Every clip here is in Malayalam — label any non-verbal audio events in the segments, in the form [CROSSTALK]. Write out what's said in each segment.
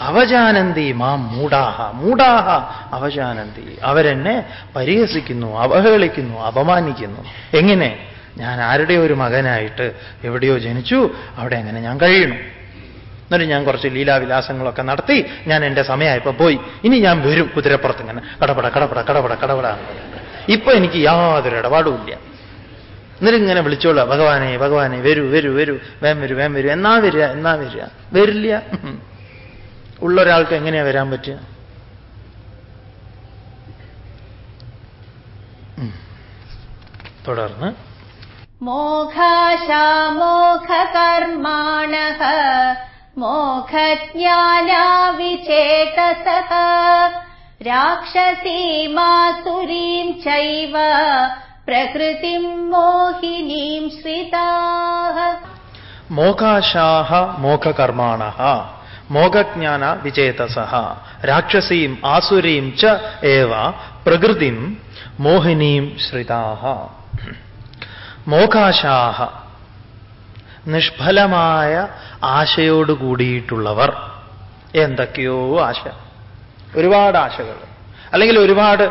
അവജാനന്തി മാം മൂടാഹ മൂടാഹ അവജാനന്തി. അവരെന്നെ പരിഹസിക്കുന്നു അവഹേളിക്കുന്നു അപമാനിക്കുന്നു. എങ്ങനെ? ഞാൻ ആരുടെ ഒരു മകനായിട്ട് എവിടെയോ ജനിച്ചു അവിടെ അങ്ങനെ ഞാൻ കഴിയണം? എന്നിട്ട് ഞാൻ കുറച്ച് ലീലാവിലാസങ്ങളൊക്കെ നടത്തി ഞാൻ എന്റെ സമയമായപ്പോൾ പോയി. ഇനി ഞാൻ വരും കുതിരപ്പുറത്ത് ഇങ്ങനെ. കടപട കടപട കടപട കടപട ഇപ്പൊ എനിക്ക് യാതൊരു ഇടപാടുമില്ല എന്നിട്ട് ഇങ്ങനെ വിളിച്ചോളൂ ഭഗവാനെ ഭഗവാനെ വരൂ വരൂ വരൂ വേം വരൂ വേം വരൂ എന്നാ വരിക എന്നാ വരിക? വരില്ല. ഉള്ള ഒരാൾക്ക് എങ്ങനെയാ വരാൻ പറ്റുക? തുടർന്ന്. മോഘാശാമോഘകർമാണ മോഘജ്ഞാനാവിചേതസഃ രാക്ഷസീമാസുരീം ചൈവ പ്രകൃതിം മോഹിനീം ശ്രിതാ മോഘാശാഹ മോഘകർമാണ മോഘജ്ഞാന വിചേതസഹ രാക്ഷസീം ആസുരീം ച ഏവ പ്രകൃതിം മോഹിനീം ശ്രിതാഹ. മോഘാശാഹ. നിഷ്ഫലമായ ആശയോട് കൂടിയിട്ടുള്ളവർ. എന്തൊക്കെയോ ആശ. ഒരുപാട് ആശകൾ. അല്ലെങ്കിൽ ഒരുപാട്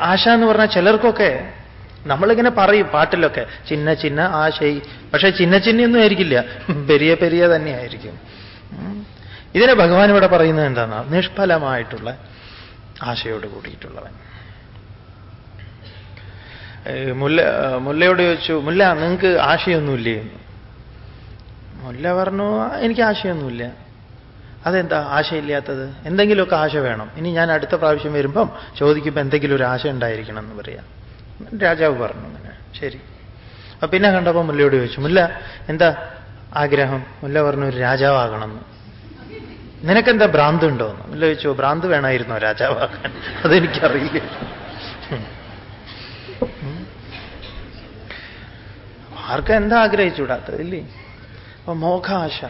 ആശ എന്ന് പറഞ്ഞാൽ ചിലർക്കൊക്കെ നമ്മളിങ്ങനെ പറയും പാട്ടിലൊക്കെ ചിന്ന ചിന്ന ആശയി. പക്ഷെ ചിന്ന ചിന്നയൊന്നും ആയിരിക്കില്ല. പെരിയ പെരിയ തന്നെയായിരിക്കും. ഇതിനെ ഭഗവാൻ ഇവിടെ പറയുന്നത് എന്താണ് നിഷ്ഫലമായിട്ടുള്ള ആശയോട് കൂടിയിട്ടുള്ളവൻ. മുല്ല മുല്ലയോട് ചോദിച്ചു മുല്ല നിങ്ങൾക്ക് ആശയൊന്നുമില്ലേ? മുല്ല പറഞ്ഞു എനിക്ക് ആശയൊന്നുമില്ല. അതെന്താ? ആശയില്ലാത്തത്? എന്തെങ്കിലുമൊക്കെ ആശ വേണം. ഇനി ഞാൻ അടുത്ത പ്രാവശ്യം വരുമ്പം ചോദിക്കുമ്പോൾ എന്തെങ്കിലും ഒരു ആശ ഉണ്ടായിരിക്കണം എന്ന് പറയാം. രാജാവ് പറഞ്ഞു അങ്ങനെ. ശരി. അപ്പൊ പിന്നെ കണ്ടപ്പോൾ മുല്ലയോട് ചോദിച്ചു മുല്ല എന്താ ആഗ്രഹം? മുല്ല പറഞ്ഞു ഒരു രാജാവാകണമെന്ന്. നിനക്കെന്താ ഭ്രാന്ത് ഉണ്ടോ എന്ന് ചോദിച്ചു ഭ്രാന്ത് വേണമായിരുന്നോ രാജാവാകാൻ? അതെനിക്കറിയില്ല. ആർക്കും എന്താ ആഗ്രഹിച്ചൂടാത്തത് ഇല്ലേ അപ്പൊ മോഘാശ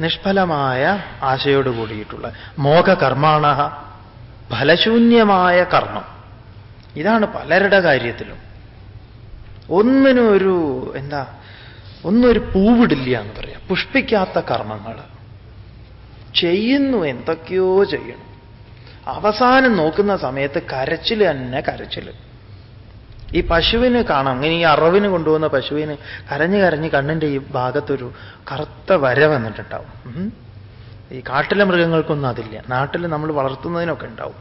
നിഷ്ഫലമായ ആശയോട് കൂടിയിട്ടുള്ള മോഘകർമാണ ഫലശൂന്യമായ കർമ്മം. ഇതാണ് പലരുടെ കാര്യത്തിലും. ഒന്നിനും ഒരു എന്താ ഒന്നൊരു പൂവിടില്ല എന്ന് പറയാം. പുഷ്പിക്കാത്ത കർമ്മങ്ങൾ. ചെയ്യുന്നു എന്തൊക്കെയോ ചെയ്യണം. അവസാനം നോക്കുന്ന സമയത്ത് കരച്ചിൽ തന്നെ കരച്ചിൽ ഈ പശുവിന് കാണാം. ഇങ്ങനെ ഈ അറവിന് കൊണ്ടുപോകുന്ന പശുവിന് കരഞ്ഞു കരഞ്ഞ് കണ്ണിന്റെ ഈ ഭാഗത്തൊരു കറുത്ത വര വന്നിട്ടുണ്ടാവും. ഈ കാട്ടിലെ മൃഗങ്ങൾക്കൊന്നും അതില്ല. നാട്ടിൽ നമ്മൾ വളർത്തുന്നതിനൊക്കെ ഉണ്ടാവും.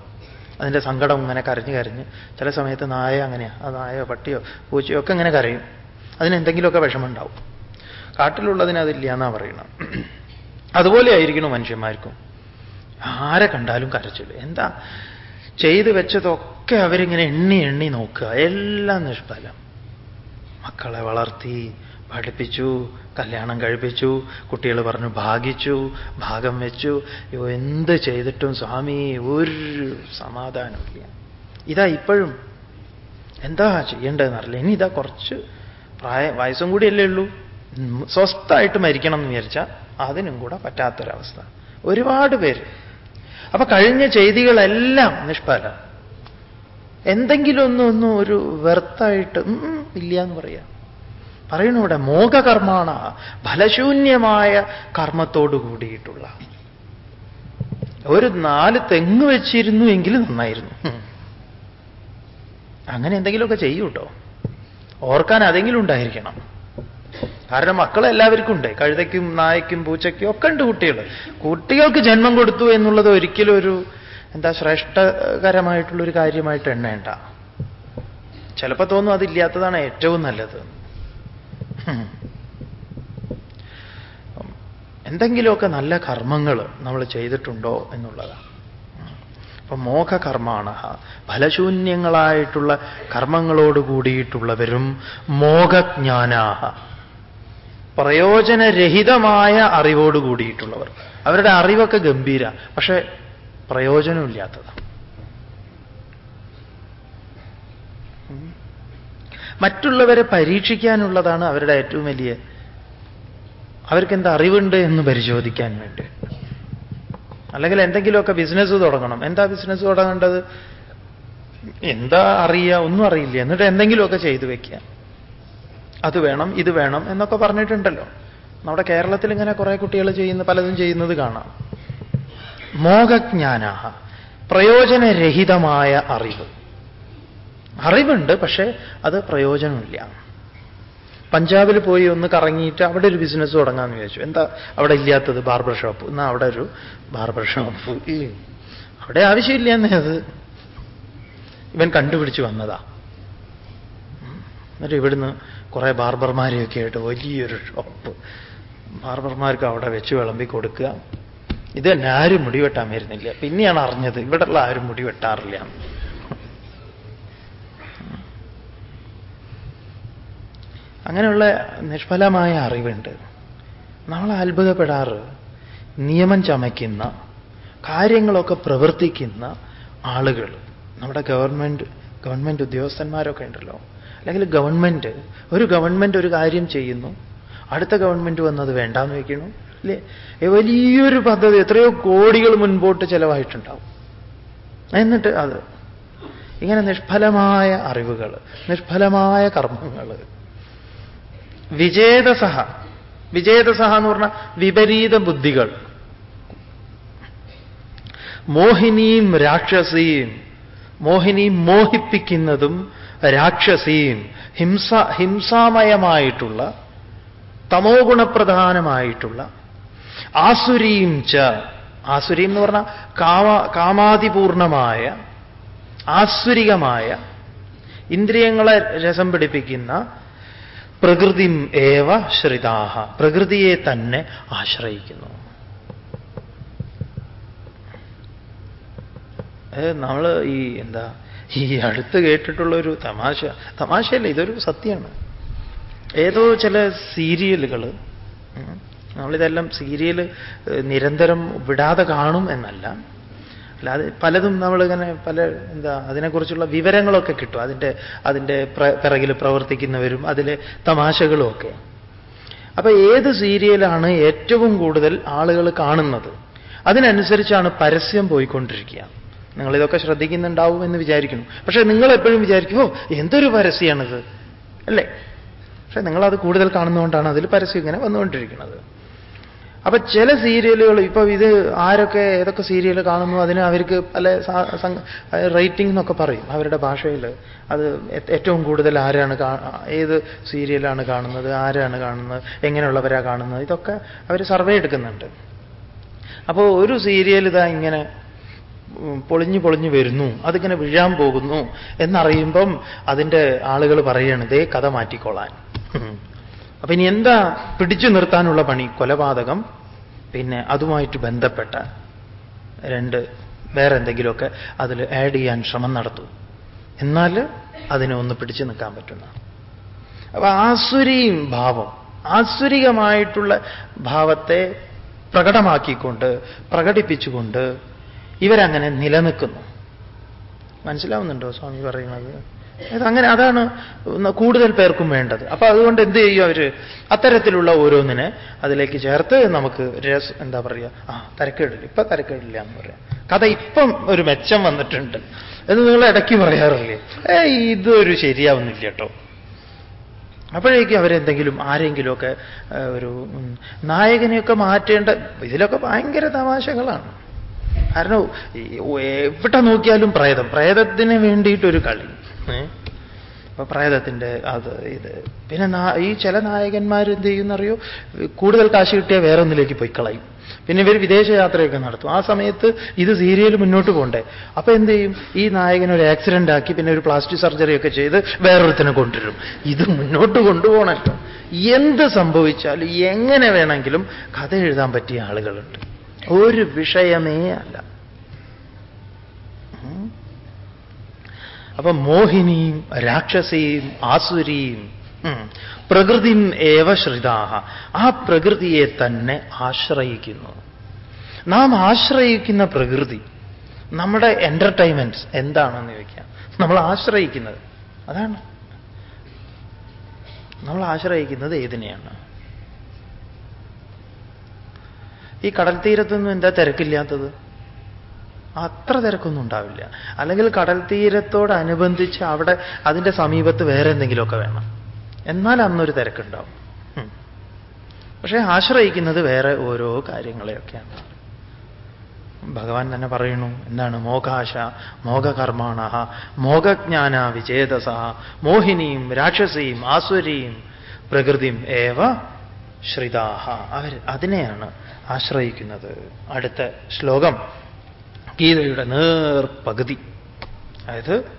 അതിന്റെ സങ്കടം ഇങ്ങനെ കരഞ്ഞു കരഞ്ഞ് ചില സമയത്ത് നായ അങ്ങനെയാണ് ആ നായോ പട്ടിയോ പൂച്ചയോ ഒക്കെ ഇങ്ങനെ കരയും. അതിനെന്തെങ്കിലുമൊക്കെ വിഷമമുണ്ടാവും കാട്ടിലുള്ളതിന് അതില്ല എന്നാണ് പറയണം. അതുപോലെ ആയിരിക്കണം മനുഷ്യന്മാർക്കും. ആരെ കണ്ടാലും കരച്ചിൽ എന്താ? ചെയ്തു വെച്ചതൊക്കെ അവരിങ്ങനെ എണ്ണി എണ്ണി നോക്കുക. എല്ലാം നിഷ്ഫലം. മക്കളെ വളർത്തി പഠിപ്പിച്ചു കല്യാണം കഴിപ്പിച്ചു കുട്ടികൾ പറഞ്ഞു ഭാഗിച്ചു ഭാഗം വെച്ചു. അയ്യോ എന്ത് ചെയ്തിട്ടും സ്വാമി ഒരു സമാധാനമില്ല ഇതാ ഇപ്പോഴും. എന്താ ചെയ്യേണ്ടതെന്നറിയില്ല. ഇനി ഇതാ കുറച്ച് പ്രായ വയസ്സും കൂടിയല്ലേ ഉള്ളൂ. സ്വസ്ഥമായിട്ട് മരിക്കണം എന്ന് വിചാരിച്ചാൽ അതിനും കൂടെ പറ്റാത്തൊരവസ്ഥ. ഒരുപാട് പേര്. അപ്പൊ കഴിഞ്ഞ ചെയ്തികളെല്ലാം നിഷ്ഫല. എന്തെങ്കിലും ഒന്നും ഒന്നും ഒരു വെർത്തായിട്ട് ഇല്ല എന്ന് പറയാം. പറയണൂടെ ഇവിടെ മോഘകർമാണ ഫലശൂന്യമായ കർമ്മത്തോടു കൂടിയിട്ടുള്ള. ഒരു നാല് തെങ്ങ് വെച്ചിരുന്നു എങ്കിൽ നന്നായിരുന്നു. അങ്ങനെ എന്തെങ്കിലുമൊക്കെ ചെയ്യൂട്ടോ. ഓർക്കാൻ അതെങ്കിലും ഉണ്ടായിരിക്കണം. കാരണം മക്കൾ എല്ലാവർക്കും ഉണ്ട്. കഴുതയ്ക്കും നായയ്ക്കും പൂച്ചയ്ക്കും ഒക്കെ ഉണ്ട് കുട്ടികൾ. കുട്ടികൾക്ക് ജന്മം കൊടുത്തു എന്നുള്ളത് ഒരിക്കലും ഒരു എന്താ ശ്രേഷ്ഠകരമായിട്ടുള്ളൊരു കാര്യമായിട്ട് എണ്ണേണ്ട ചിലപ്പോൾ തോന്നും അതില്ലാത്തതാണ് ഏറ്റവും നല്ലത്. എന്തെങ്കിലുമൊക്കെ നല്ല കർമ്മങ്ങൾ നമ്മൾ ചെയ്തിട്ടുണ്ടോ എന്നുള്ളതാണ് അപ്പൊ മോഹകർമാണ ഫലശൂന്യങ്ങളായിട്ടുള്ള കർമ്മങ്ങളോട് കൂടിയിട്ടുള്ളവരും മോഹജ്ഞാനാഹ പ്രയോജനരഹിതമായ അറിവോട് കൂടിയിട്ടുള്ളവർ. അവരുടെ അറിവൊക്കെ ഗംഭീര. പക്ഷേ പ്രയോജനമില്ലാത്തത്. മറ്റുള്ളവരെ പരീക്ഷിക്കാനുള്ളതാണ് അവരുടെ ഏറ്റവും വലിയ അവർക്ക് എന്താ അറിവുണ്ട് എന്ന് പരിശോധിക്കാൻ വേണ്ടി. അല്ലെങ്കിൽ എന്തെങ്കിലുമൊക്കെ ബിസിനസ് തുടങ്ങണം. എന്താ ബിസിനസ് തുടങ്ങേണ്ടത്? എന്താ അറിയുക ഒന്നും അറിയില്ല. എന്നിട്ട് എന്തെങ്കിലുമൊക്കെ ചെയ്തു വെക്കുക. അത് വേണം ഇത് വേണം എന്നൊക്കെ പറഞ്ഞിട്ടുണ്ടല്ലോ. നമ്മുടെ കേരളത്തിൽ ഇങ്ങനെ കുറെ കുട്ടികൾ ചെയ്യുന്ന പലതും ചെയ്യുന്നത് കാണാം. മോഹജ്ഞാന പ്രയോജനരഹിതമായ അറിവ്. അറിവുണ്ട് പക്ഷേ അത് പ്രയോജനമില്ല. പഞ്ചാബിൽ പോയി ഒന്ന് കറങ്ങിയിട്ട് അവിടെ ഒരു ബിസിനസ് തുടങ്ങാമെന്ന് വിചാരിച്ചു. എന്താ അവിടെ ഇല്ലാത്തത്? ബാർബർ ഷോപ്പ് എന്നാ അവിടെ ഒരു ബാർബർ ഷോപ്പ് അവിടെ ആവശ്യമില്ല എന്നേ അത് ഇവൻ കണ്ടുപിടിച്ച് വന്നതാ. എന്നിട്ട് ഇവിടുന്ന് കുറെ ബാർബർമാരെയൊക്കെ ആയിട്ട് വലിയൊരു ഷോപ്പ്. ബാർബർമാർക്ക് അവിടെ വെച്ച് വിളമ്പി കൊടുക്കുക. ഇത് തന്നെ ആരും മുടി വെട്ടാൻ വരുന്നില്ല. പിന്നെയാണ് അറിഞ്ഞത് ഇവിടെയുള്ള ആരും മുടി വെട്ടാറില്ല. അങ്ങനെയുള്ള നിഷ്ഫലമായ അറിവുണ്ട്. നമ്മൾ അത്ഭുതപ്പെടാറ്. നിയമം ചമയ്ക്കുന്ന കാര്യങ്ങളൊക്കെ പ്രവർത്തിക്കുന്ന ആളുകൾ. നമ്മുടെ ഗവൺമെന്റ് ഗവൺമെന്റ് ഉദ്യോഗസ്ഥന്മാരൊക്കെ ഉണ്ടല്ലോ. അല്ലെങ്കിൽ ഗവൺമെന്റ് ഒരു ഗവൺമെന്റ് ഒരു കാര്യം ചെയ്യുന്നു അടുത്ത ഗവൺമെന്റ് വന്നത് വേണ്ടാന്ന് വയ്ക്കുന്നു അല്ലേ വലിയൊരു പദ്ധതി എത്രയോ കോടികൾ മുൻപോട്ട് ചെലവായിട്ടുണ്ടാവും. എന്നിട്ട് അത് ഇങ്ങനെ നിഷ്ഫലമായ അറിവുകൾ നിഷ്ഫലമായ കർമ്മങ്ങൾ. വിജേതസഹ വിജേതസഹ എന്ന് പറഞ്ഞ വിപരീത ബുദ്ധികൾ. മോഹിനിയും രാക്ഷസിയും മോഹിനിയും മോഹിപ്പിക്കുന്നതും രാക്ഷസിയും ഹിംസ ഹിംസാമയമായിട്ടുള്ള തമോ ഗുണപ്രധാനമായിട്ടുള്ള ആസുരീം ച ആസുരീം എന്ന് പറഞ്ഞാൽ കാമ കാമാതിപൂർണമായ ആസുരികമായ ഇന്ദ്രിയങ്ങളെ രസം പിടിപ്പിക്കുന്ന പ്രകൃതി ഏവ ശ്രിതാഹ പ്രകൃതിയെ തന്നെ ആശ്രയിക്കുന്നു. നമ്മൾ ഈ എന്താ ഈ അടുത്ത് കേട്ടിട്ടുള്ള ഒരു തമാശ. തമാശയല്ല ഇതൊരു സത്യമാണ്. ഏതോ ചില സീരിയലുകൾ നമ്മളിതെല്ലാം സീരിയൽ നിരന്തരം വിടാതെ കാണും എന്നല്ല. അല്ലാതെ പലതും നമ്മളിങ്ങനെ പല എന്താ അതിനെക്കുറിച്ചുള്ള വിവരങ്ങളൊക്കെ കിട്ടും. അതിന്റെ അതിന്റെ പിറകിൽ പ്രവർത്തിക്കുന്നവരും അതിലെ തമാശകളും ഒക്കെ. അപ്പൊ ഏത് സീരിയലാണ് ഏറ്റവും കൂടുതൽ ആളുകൾ കാണുന്നത്? അതിനനുസരിച്ചാണ് പരസ്യം പോയിക്കൊണ്ടിരിക്കുക. നിങ്ങളിതൊക്കെ ശ്രദ്ധിക്കുന്നുണ്ടാവും എന്ന് വിചാരിക്കുന്നു. പക്ഷെ നിങ്ങൾ എപ്പോഴും വിചാരിക്കുമോ എന്തൊരു പരസ്യമാണിത് അല്ലേ? പക്ഷെ നിങ്ങളത് കൂടുതൽ കാണുന്നതുകൊണ്ടാണ് അതിൽ പരസ്യം ഇങ്ങനെ വന്നുകൊണ്ടിരിക്കുന്നത്. അപ്പൊ ചില സീരിയലുകൾ ഇപ്പൊ ഇത് ആരൊക്കെ ഏതൊക്കെ സീരിയൽ കാണുന്നു അതിന് അവർക്ക് പല റേറ്റിംഗ് എന്നൊക്കെ പറയും അവരുടെ ഭാഷയിൽ. അത് ഏറ്റവും കൂടുതൽ ആരാണ് ഏത് സീരിയലാണ് കാണുന്നത് ആരാണ് കാണുന്നത് എങ്ങനെയുള്ളവരാ കാണുന്നത് ഇതൊക്കെ അവർ സർവേ എടുക്കുന്നുണ്ട്. അപ്പോൾ ഒരു സീരിയൽ ഇതാ ഇങ്ങനെ പൊളിഞ്ഞു പൊളിഞ്ഞു വരുന്നു. അതിങ്ങനെ വീഴാൻ പോകുന്നു എന്നറിയുമ്പം അതിന്റെ ആളുകൾ പറയാണ് ദേ കഥ മാറ്റിക്കൊള്ളാൻ [LAUGHS] അപ്പൊ ഇനി എന്താ പിടിച്ചു നിർത്താനുള്ള പണി? കൊലപാതകം പിന്നെ അതുമായിട്ട് ബന്ധപ്പെട്ട രണ്ട് വേറെ എന്തെങ്കിലുമൊക്കെ അതിൽ ആഡ് ചെയ്യാൻ ശ്രമം നടത്തും. എന്നാൽ അതിനെ ഒന്ന് പിടിച്ചു നിൽക്കാൻ പറ്റുന്ന. അപ്പൊ ആസുരിയും ഭാവം ആസുരികമായിട്ടുള്ള ഭാവത്തെ പ്രകടമാക്കിക്കൊണ്ട് പ്രകടിപ്പിച്ചുകൊണ്ട് ഇവരങ്ങനെ നിലനിൽക്കുന്നു. മനസ്സിലാവുന്നുണ്ടോ സ്വാമി പറയുന്നത്? അതങ്ങനെ അതാണ് കൂടുതൽ പേർക്കും വേണ്ടത്. അപ്പൊ അതുകൊണ്ട് എന്ത് ചെയ്യും അവർ? അത്തരത്തിലുള്ള ഓരോന്നിനെ അതിലേക്ക് ചേർത്ത് നമുക്ക് രസ് എന്താ പറയുക ആ തരക്കേടില്ല. ഇപ്പൊ തരക്കേടില്ല എന്ന് പറയാം. കഥ ഇപ്പം ഒരു മെച്ചം വന്നിട്ടുണ്ട്. എന്ന് നിങ്ങൾ ഇടയ്ക്ക് പറയാറില്ലേ? ഏ ഇതൊരു ശരിയാവുന്നില്ല കേട്ടോ. അപ്പോഴേക്കും അവരെന്തെങ്കിലും ആരെങ്കിലുമൊക്കെ ഒരു നായകനെയൊക്കെ മാറ്റേണ്ട ഇതിലൊക്കെ ഭയങ്കര തമാശകളാണ്. കാരണം എവിടെ നോക്കിയാലും പ്രേതം. പ്രേതത്തിന് വേണ്ടിയിട്ടൊരു കളി. അപ്പൊ പ്രേതത്തിന്റെ അത് ഇത്. പിന്നെ ഈ ചില നായകന്മാർ എന്ത് ചെയ്യുന്നറിയോ? കൂടുതൽ കാശ് കിട്ടിയാൽ വേറെ ഒന്നിലേക്ക് പോയി കളയും. പിന്നെ ഇവർ വിദേശയാത്രയൊക്കെ നടത്തും. ആ സമയത്ത് ഇത് സീരിയൽ മുന്നോട്ട് പോകണ്ടേ അപ്പൊ എന്ത് ചെയ്യും? ഈ നായകൻ ഒരു ആക്സിഡന്റ് ആക്കി പിന്നെ ഒരു പ്ലാസ്റ്റിക് സർജറി ഒക്കെ ചെയ്ത് വേറൊരുത്തിനെ കൊണ്ടുവരും. ഇത് മുന്നോട്ട് കൊണ്ടുപോകണല്ലോ. എന്ത് സംഭവിച്ചാലും എങ്ങനെ വേണമെങ്കിലും കഥ എഴുതാൻ പറ്റിയ ആളുകളുണ്ട്. ഒരു വിഷയമേ അല്ല. അപ്പൊ മോഹിനിയും രാക്ഷസിയും ആസുരിയും പ്രകൃതിം ഏവ ശ്രിതാഹ. ആ പ്രകൃതിയെ തന്നെ ആശ്രയിക്കുന്നു. നാം ആശ്രയിക്കുന്ന പ്രകൃതി നമ്മുടെ എന്റർടൈൻമെന്റ്സ് എന്താണെന്ന് ചോദിക്കാം. നമ്മൾ ആശ്രയിക്കുന്നത് അതാണ്. നമ്മൾ ആശ്രയിക്കുന്നത് ഏതിനെയാണ്? ഈ കടൽ തീരത്തൊന്നും എന്താ തിരക്കില്ലാത്തത്? അത്ര തിരക്കൊന്നും ഉണ്ടാവില്ല. അല്ലെങ്കിൽ കടൽ തീരത്തോടനുബന്ധിച്ച് അവിടെ അതിന്റെ സമീപത്ത് വേറെ എന്തെങ്കിലുമൊക്കെ വേണം. എന്നാൽ അന്നൊരു തിരക്കുണ്ടാവും. പക്ഷേ ആശ്രയിക്കുന്നത് വേറെ ഓരോ കാര്യങ്ങളെയൊക്കെയാണ്. ഭഗവാൻ തന്നെ പറയുന്നു എന്താണ് മോകാശ മോഘകർമാണ മോഘജ്ഞാന വിചേതസ മോഹിനിയും രാക്ഷസിയും ആസുരിയും പ്രകൃതിയും ഏവ ശ്രിതാഹ. അവർ അതിനെയാണ് ആശ്രയിക്കുന്നത്. അടുത്ത ശ്ലോകം. ഗീതയുടെ നേർപകുതി. അതായത്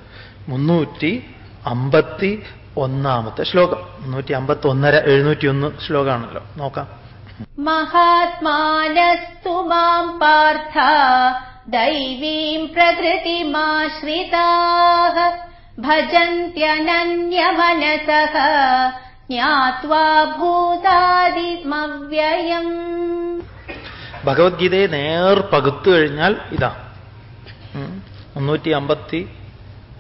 മുന്നൂറ്റി അമ്പത്തി ഒന്നാമത്തെ ശ്ലോകം. മുന്നൂറ്റി അമ്പത്തി ഒന്നര എഴുന്നൂറ്റി ഒന്ന് ശ്ലോകമാണല്ലോ നോക്കാം. മഹാത്മാനസ്തു മാം പാർത്ഥ. ദൈവീം പ്രകൃതിമാശ്രിതാ ഭജന്ത്യനന്യമനസഹ. ജ്ഞാത്വാ ഭൂതാദിത്മവ്യയം ഭഗവത്ഗീതയെ നേർ പകുത്തു കഴിഞ്ഞാൽ ഇതാ. മുന്നൂറ്റി അമ്പത്തി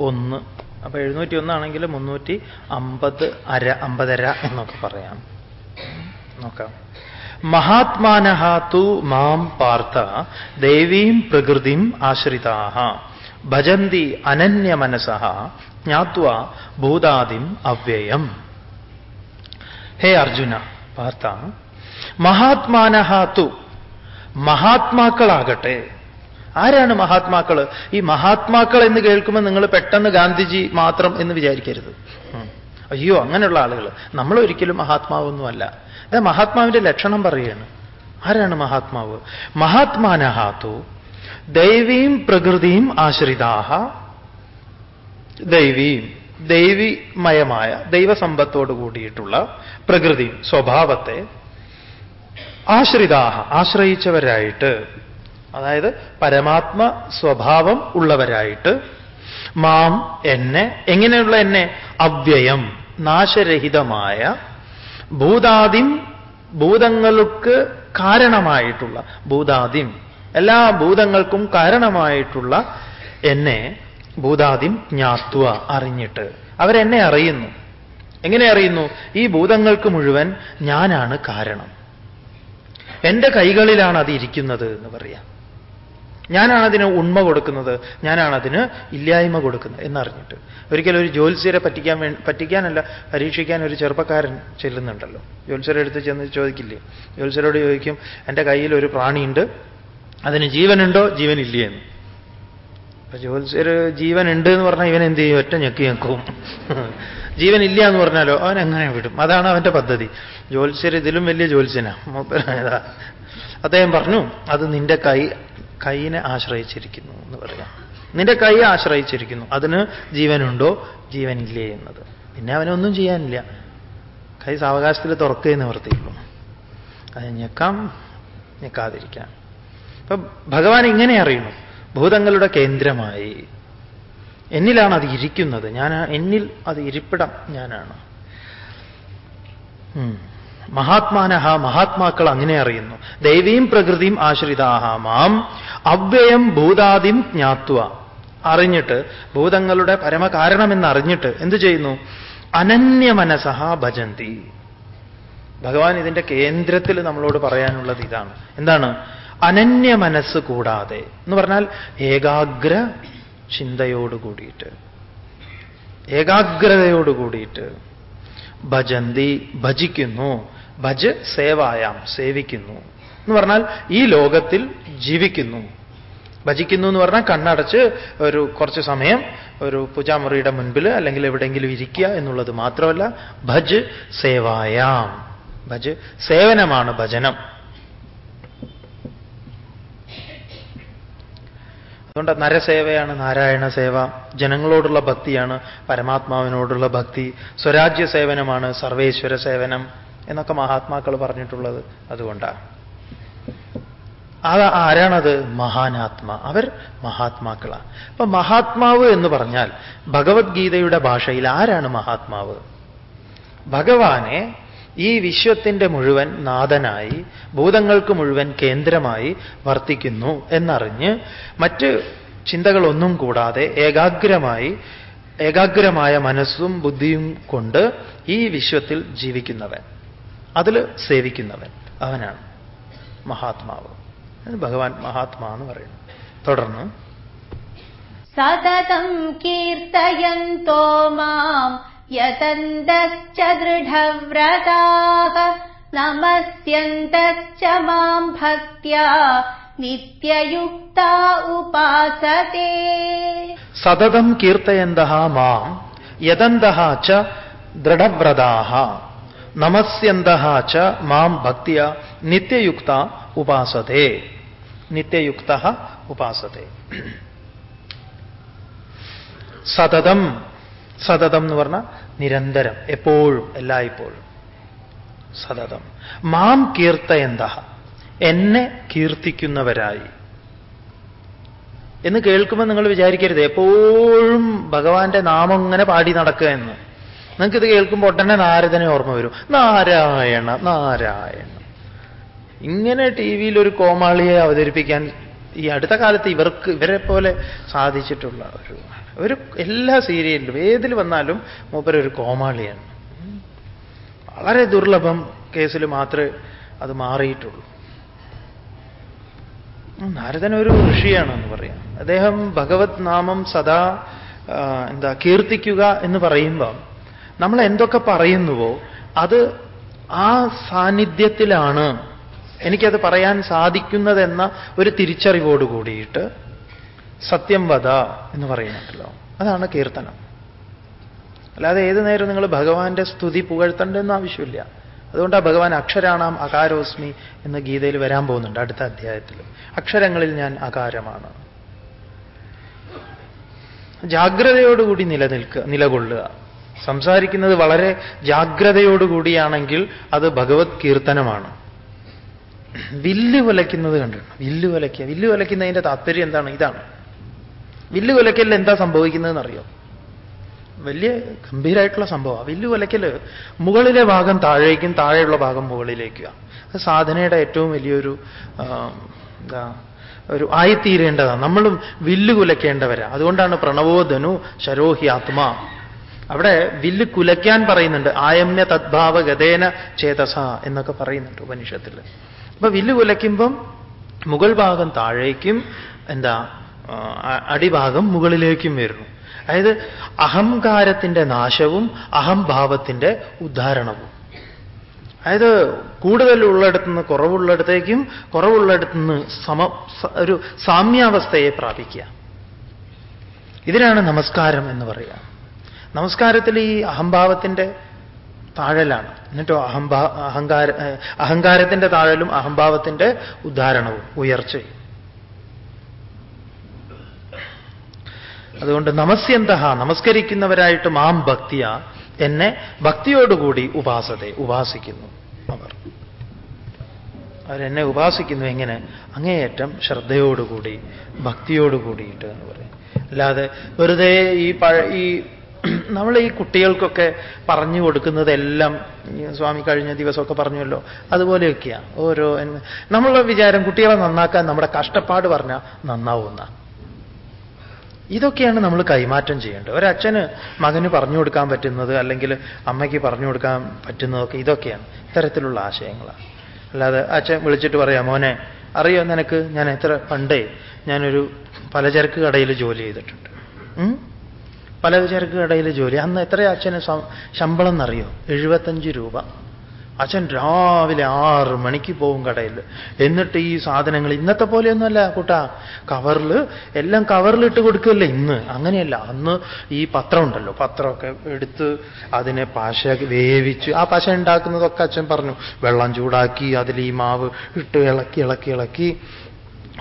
ഒന്ന് അപ്പൊ എഴുന്നൂറ്റി ഒന്നാണെങ്കിൽ മുന്നൂറ്റി അമ്പത് അര അമ്പതര എന്നൊക്കെ പറയാം. നോക്കാം. മഹാത്മാനഹാത്തു മാം പാർത്ഥ ദേവീം പ്രകൃതിം ആശ്രിതാഹ ഭജന്തി അനന്യമനസ ജ്ഞാത്വാ ഭൂതാദിം അവ്യയം. ഹേ അർജുന പാർത്ഥ മഹാത്മാനഹാത്തു മഹാത്മാക്കളാകട്ടെ. ആരാണ് മഹാത്മാക്കൾ ഈ മഹാത്മാക്കൾ എന്ന് കേൾക്കുമ്പോൾ നിങ്ങൾ പെട്ടെന്ന് ഗാന്ധിജി മാത്രം എന്ന് വിചാരിക്കരുത്. അയ്യോ അങ്ങനെയുള്ള ആളുകൾ നമ്മൾ ഒരിക്കലും മഹാത്മാവൊന്നുമല്ല. അതെ മഹാത്മാവിന്റെ ലക്ഷണം പറയുകയാണ് ആരാണ് മഹാത്മാവ്? മഹാത്മാനഹാത്തു ദൈവീം പ്രകൃതിയും ആശ്രിതാഹ ദൈവീം. ദൈവിമയമായ ദൈവസമ്പത്തോട് കൂടിയിട്ടുള്ള പ്രകൃതി സ്വഭാവത്തെ ആശ്രിതാഹ ആശ്രയിച്ചവരായിട്ട് അതായത് പരമാത്മ സ്വഭാവം ഉള്ളവരായിട്ട് മാം എന്നെ എങ്ങനെയുള്ള എന്നെ? അവ്യയം നാശരഹിതമായ ഭൂതാദിം ഭൂതങ്ങൾക്ക് കാരണമായിട്ടുള്ള ഭൂതാദിം എല്ലാ ഭൂതങ്ങൾക്കും കാരണമായിട്ടുള്ള എന്നെ ഭൂതാദിം ജ്ഞാത്വ അറിഞ്ഞിട്ട്. അവരെന്നെ അറിയുന്നു. എങ്ങനെ അറിയുന്നു? ഈ ഭൂതങ്ങൾക്ക് മുഴുവൻ ഞാനാണ് കാരണം. എന്റെ കൈകളിലാണ് അത് ഇരിക്കുന്നത് എന്ന് പറയാം. ഞാനാണതിന് ഉണ്മ കൊടുക്കുന്നത് ഞാനാണതിന് ഇല്ലായ്മ കൊടുക്കുന്നത് എന്നറിഞ്ഞിട്ട്. ഒരിക്കലും ഒരു ജ്യോത്സ്യരെ പറ്റിക്കാൻ വേ പറ്റിക്കാനല്ല പരീക്ഷിക്കാൻ ഒരു ചെറുപ്പക്കാരൻ ചെല്ലുന്നുണ്ടല്ലോ. ജ്യോത്സ്യരെ എടുത്ത് ചെന്ന് ചോദിക്കില്ലേ? ജ്യോത്സ്യരോട് ചോദിക്കും എന്റെ കയ്യിൽ ഒരു പ്രാണിയുണ്ട് അതിന് ജീവനുണ്ടോ? ജീവനില്ലേ? എന്ന്. അപ്പൊ ജീവൻ ഉണ്ട് എന്ന് പറഞ്ഞാൽ ഇവൻ എന്ത് ചെയ്യും? ഒറ്റ ഞെക്കി ഞെക്കും. ജീവൻ ഇല്ല എന്ന് പറഞ്ഞാലോ? അവൻ എങ്ങനെ വിടും? അതാണ് അവന്റെ പദ്ധതി. ജ്യോത്സ്യർ ഇതിലും വലിയ ജ്യോത്സ്യനാ അദ്ദേഹം പറഞ്ഞു അത് നിന്റെ കൈ കൈയിനെ ആശ്രയിച്ചിരിക്കുന്നു എന്ന് പറയാം നിന്റെ കൈ ആശ്രയിച്ചിരിക്കുന്നു. അതിന് ജീവനുണ്ടോ? ജീവനില്ലേ എന്നത്. പിന്നെ അവനൊന്നും ചെയ്യാനില്ല. കൈ സാവകാശത്തിൽ തുറക്കേ നിവർത്തിയുള്ളൂ. അത് ഞെക്കാം ഞെക്കാതിരിക്കാം. അപ്പൊ ഭഗവാൻ ഇങ്ങനെ അറിയുന്നു. ഭൂതങ്ങളുടെ കേന്ദ്രമായി. എന്നിലാണ് അത് ഇരിക്കുന്നത്. ഞാൻ എന്നിൽ അത് ഇരിപ്പിടം ഞാനാണ്. മഹാത്മാനഹ മഹാത്മാക്കൾ അങ്ങനെ അറിയുന്നു. ദൈവീം പ്രകൃതിയും ആശ്രിതാഹ മാം അവ്യയം ഭൂതാദിം ജ്ഞാത്വ. അറിഞ്ഞിട്ട് ഭൂതങ്ങളുടെ പരമകാരണമെന്ന് അറിഞ്ഞിട്ട് എന്തു ചെയ്യുന്നു? അനന്യമനസഹ ഭജന്തി. ഭഗവാൻ ഇതിന്റെ കേന്ദ്രത്തിൽ നമ്മളോട് പറയാനുള്ളത് ഇതാണ്. എന്താണ്? അനന്യ മനസ്സ് കൂടാതെ എന്ന് പറഞ്ഞാൽ ഏകാഗ്ര ചിന്തയോട് കൂടിയിട്ട്. കൂടിയിട്ട്. ഭജന്തി ഭജിക്കുന്നു. ഭജ് സേവായാം സേവിക്കുന്നു. എന്ന് പറഞ്ഞാൽ ഈ ലോകത്തിൽ ജീവിക്കുന്നു. ഭജിക്കുന്നു എന്ന് പറഞ്ഞാൽ കണ്ണടച്ച് ഒരു കുറച്ച് സമയം ഒരു പൂജാമുറിയുടെ മുൻപിൽ അല്ലെങ്കിൽ എവിടെയെങ്കിലും ഇരിക്കുക എന്നുള്ളത് മാത്രമല്ല ഭജ് സേവായാം. ഭജ് സേവനമാണ് ഭജനം. അതുകൊണ്ട് നരസേവയാണ് നാരായണ സേവ ജനങ്ങളോടുള്ള ഭക്തിയാണ് പരമാത്മാവിനോടുള്ള ഭക്തി സ്വരാജ്യ സേവനമാണ് സർവേശ്വര സേവനം എന്നൊക്കെ മഹാത്മാക്കൾ പറഞ്ഞിട്ടുള്ളത് അതുകൊണ്ടാണ് അത് ആരാണത്? മഹാനാത്മ. അവർ മഹാത്മാക്കളാണ് അപ്പൊ മഹാത്മാവ് എന്ന് പറഞ്ഞാൽ ഭഗവത്ഗീതയുടെ ഭാഷയിൽ ആരാണ് മഹാത്മാവ്? ഭഗവാനെ ഈ വിശ്വത്തിന്റെ മുഴുവൻ നാഥനായി ഭൂതങ്ങൾക്ക് മുഴുവൻ കേന്ദ്രമായി വർത്തിക്കുന്നു എന്നറിഞ്ഞ് മറ്റ് ചിന്തകളൊന്നും കൂടാതെ ഏകാഗ്രമായി ഏകാഗ്രമായ മനസ്സും ബുദ്ധിയും കൊണ്ട് ഈ വിശ്വത്തിൽ ജീവിക്കുന്നവൻ. അതിൽ സേവിക്കുന്നവൻ അവനാണ് മഹാത്മാവ്. ഭഗവാൻ മഹാത്മാ എന്ന് പറയുന്നു. തുടർന്ന് സതതം കീർത്തയന്തോ മാം യതന്തശ്ച ദൃഢവ്രതാः നമസ്യന്തശ്ച മാം ഭക്ത്യാ नित्ययुक्ता उपासते സതതം കീർത്തയന്ത മാം യദന്ത ച ദൃഢവ്രതാ നമസ്യന്ത ച മാം ഭക്തിയ നിത്യയുക്ത ഉപാസത്തെ നിത്യയുക്ത ഉപാസത്തെ സതതം സതതം എന്ന് പറഞ്ഞാൽ നിരന്തരം എപ്പോഴും എല്ലായ്പ്പോഴും. സതതം. മാം കീർത്ത എന്താ എന്നെ കീർത്തിക്കുന്നവരായി. എന്ന് കേൾക്കുമ്പോൾ നിങ്ങൾ വിചാരിക്കരുത്. എപ്പോഴും ഭഗവാന്റെ നാമം ഇങ്ങനെ പാടി നടക്കുക എന്ന്. നിങ്ങൾക്കിത് കേൾക്കുമ്പോൾ ഉടനെ നാരദനെ ഓർമ്മ വരും. നാരായണ നാരായണ. ഇങ്ങനെ ടി വിയിൽ ഒരു കോമാളിയെ അവതരിപ്പിക്കാൻ ഈ അടുത്ത കാലത്ത് ഇവർക്ക് ഇവരെ പോലെ സാധിച്ചിട്ടുള്ള ഒരു ഒരു എല്ലാ സീരിയലിലും ഏതിൽ വന്നാലും മൂപ്പരൊരു കോമാളിയാണ്. വളരെ ദുർലഭം കേസിൽ മാത്രമേ അത് മാറിയിട്ടുള്ളൂ. നാരദൻ ഒരു ഋഷിയാണെന്ന് പറയാം. അദ്ദേഹം ഭഗവത് നാമം സദാ എന്താ കീർത്തിക്കുക എന്ന് പറയുമ്പോൾ നമ്മൾ എന്തൊക്കെ പറയുന്നുവോ അത് ആ സാന്നിധ്യത്തിലാണ് എനിക്കത് പറയാൻ സാധിക്കുന്നതെന്ന ഒരു തിരിച്ചറിവോട് കൂടിയിട്ട് സത്യം വധ എന്ന് പറയുന്നുണ്ടല്ലോ. അതാണ് കീർത്തനം. അല്ലാതെ ഏത് നേരം നിങ്ങൾ ഭഗവാന്റെ സ്തുതി പുകഴ്ത്തേണ്ടെന്ന് ആവശ്യമില്ല. അതുകൊണ്ടാണ് ഭഗവാൻ അക്ഷരാണാം അകാരോസ്മി എന്ന് ഗീതയിൽ വരാൻ പോകുന്നുണ്ട് അടുത്ത അധ്യായത്തിൽ. അക്ഷരങ്ങളിൽ ഞാൻ അകാരമാണ്. ജാഗ്രതയോടുകൂടി നിലനിൽക്കുക നിലകൊള്ളുക. സംസാരിക്കുന്നത് വളരെ ജാഗ്രതയോടുകൂടിയാണെങ്കിൽ അത് ഭഗവത് കീർത്തനമാണ്. വില്ല് വലയ്ക്കുന്നത് കണ്ടിട്ടുണ്ട്. വില്ല് വലയ്ക്കുക. വില്ല് വലയ്ക്കുന്നതിന്റെ താല്പര്യം എന്താണ്? ഇതാണ്. വില്ല് വലയ്ക്കലിൽ എന്താ സംഭവിക്കുന്നതെന്ന് അറിയോ വലിയ ഗംഭീരമായിട്ടുള്ള സംഭവമാണ് വില്ല് വലയ്ക്കൽ മുകളിലെ ഭാഗം താഴേക്കും താഴെയുള്ള ഭാഗം മുകളിലേക്കുമാണ് അത് സാധനയുടെ ഏറ്റവും വലിയൊരു എന്താ ഒരു ആയിത്തീരേണ്ടതാണ് നമ്മളും വില്ല് കുലയ്ക്കേണ്ടവരാ അതുകൊണ്ടാണ് പ്രണവോധനു ശരോഹി ആത്മാ. അവിടെ വില്ല് കുലയ്ക്കാൻ പറയുന്നുണ്ട്. ആയമ്യ തദ്ഭാവ ഗതേന ചേതസ എന്നൊക്കെ പറയുന്നുണ്ട് ഉപനിഷത്തിൽ അപ്പൊ വില്ല് കുലയ്ക്കുമ്പം മുകൾ ഭാഗം താഴേക്കും എന്താ അടിഭാഗം മുകളിലേക്കും വരുന്നു. അതായത് അഹങ്കാരത്തിന്റെ നാശവും അഹംഭാവത്തിന്റെ ഉദ്ധാരണവും. അതായത് കൂടുതൽ ഉള്ളിടത്തു നിന്ന് കുറവുള്ളിടത്തേക്കും കുറവുള്ളിടത്തു നിന്ന് സമ ഒരു സാമ്യാവസ്ഥയെ പ്രാപിക്കുക. ഇതിനാണ് നമസ്കാരം എന്ന് പറയുക. നമസ്കാരത്തിൽ ഈ അഹംഭാവത്തിന്റെ താഴലാണ്. എന്നിട്ടോ അഹംഭാ അഹങ്കാര അഹങ്കാരത്തിന്റെ താഴലും അഹംഭാവത്തിന്റെ ഉദ്ധാരണവും ഉയർച്ചയും. അതുകൊണ്ട് നമസ്യന്ത നമസ്കരിക്കുന്നവരായിട്ട് മാം ഭക്തിയ എന്നെ ഭക്തിയോടുകൂടി ഉപാസത്തെ ഉപാസിക്കുന്നു അവർ. അവരെന്നെ ഉപാസിക്കുന്നു എങ്ങനെ? അങ്ങേയറ്റം ശ്രദ്ധയോടുകൂടി ഭക്തിയോടുകൂടിയിട്ട് എന്ന് പറയും. അല്ലാതെ വെറുതെ ഈ പഴ ഈ നമ്മൾ ഈ കുട്ടികൾക്കൊക്കെ പറഞ്ഞു കൊടുക്കുന്നതെല്ലാം സ്വാമി കഴിഞ്ഞ ദിവസമൊക്കെ പറഞ്ഞല്ലോ അതുപോലെയൊക്കെയാണ് ഓരോ നമ്മളുടെ വിചാരം കുട്ടികളെ നന്നാക്കാൻ നമ്മുടെ കഷ്ടപ്പാട് പറഞ്ഞാൽ നന്നാവുന്ന. ഇതൊക്കെയാണ് നമ്മൾ കൈമാറ്റം ചെയ്യേണ്ടത്. ഒരച്ഛന് മകന് പറഞ്ഞു കൊടുക്കാൻ പറ്റുന്നത് അല്ലെങ്കിൽ അമ്മയ്ക്ക് പറഞ്ഞു കൊടുക്കാൻ പറ്റുന്നതൊക്കെ ഇതൊക്കെയാണ്. ഇത്തരത്തിലുള്ള ആശയങ്ങളാണ്. അല്ലാതെ അച്ഛൻ വിളിച്ചിട്ട് പറയാം മോനെ അറിയോ നിനക്ക്? ഞാൻ എത്ര പണ്ടേ ഞാനൊരു പലചരക്ക് കടയിൽ ജോലി ചെയ്തിട്ടുണ്ട്. പലചരക്ക് കടയിൽ ജോലി. അന്ന് എത്ര അച്ഛന് ശമ്പളം എന്നറിയോ? എഴുപത്തഞ്ച് രൂപ. അച്ഛൻ രാവിലെ ആറ് മണിക്ക് പോവും കടയിൽ എന്നിട്ട് ഈ സാധനങ്ങൾ ഇന്നത്തെ പോലെയൊന്നുമല്ല കൂട്ടാ. കവറിൽ എല്ലാം കവറിൽ ഇട്ട് കൊടുക്കുകയല്ലേ ഇന്ന്? അങ്ങനെയല്ല. അന്ന് ഈ പത്രം ഉണ്ടല്ലോ പത്രമൊക്കെ എടുത്ത് അതിനെ പശ വേവിച്ച് ആ പശ ഉണ്ടാക്കുന്നതൊക്കെ അച്ഛൻ പറഞ്ഞു. വെള്ളം ചൂടാക്കി അതിൽ ഈ മാവ് ഇട്ട് ഇളക്കി ഇളക്കി ഇളക്കി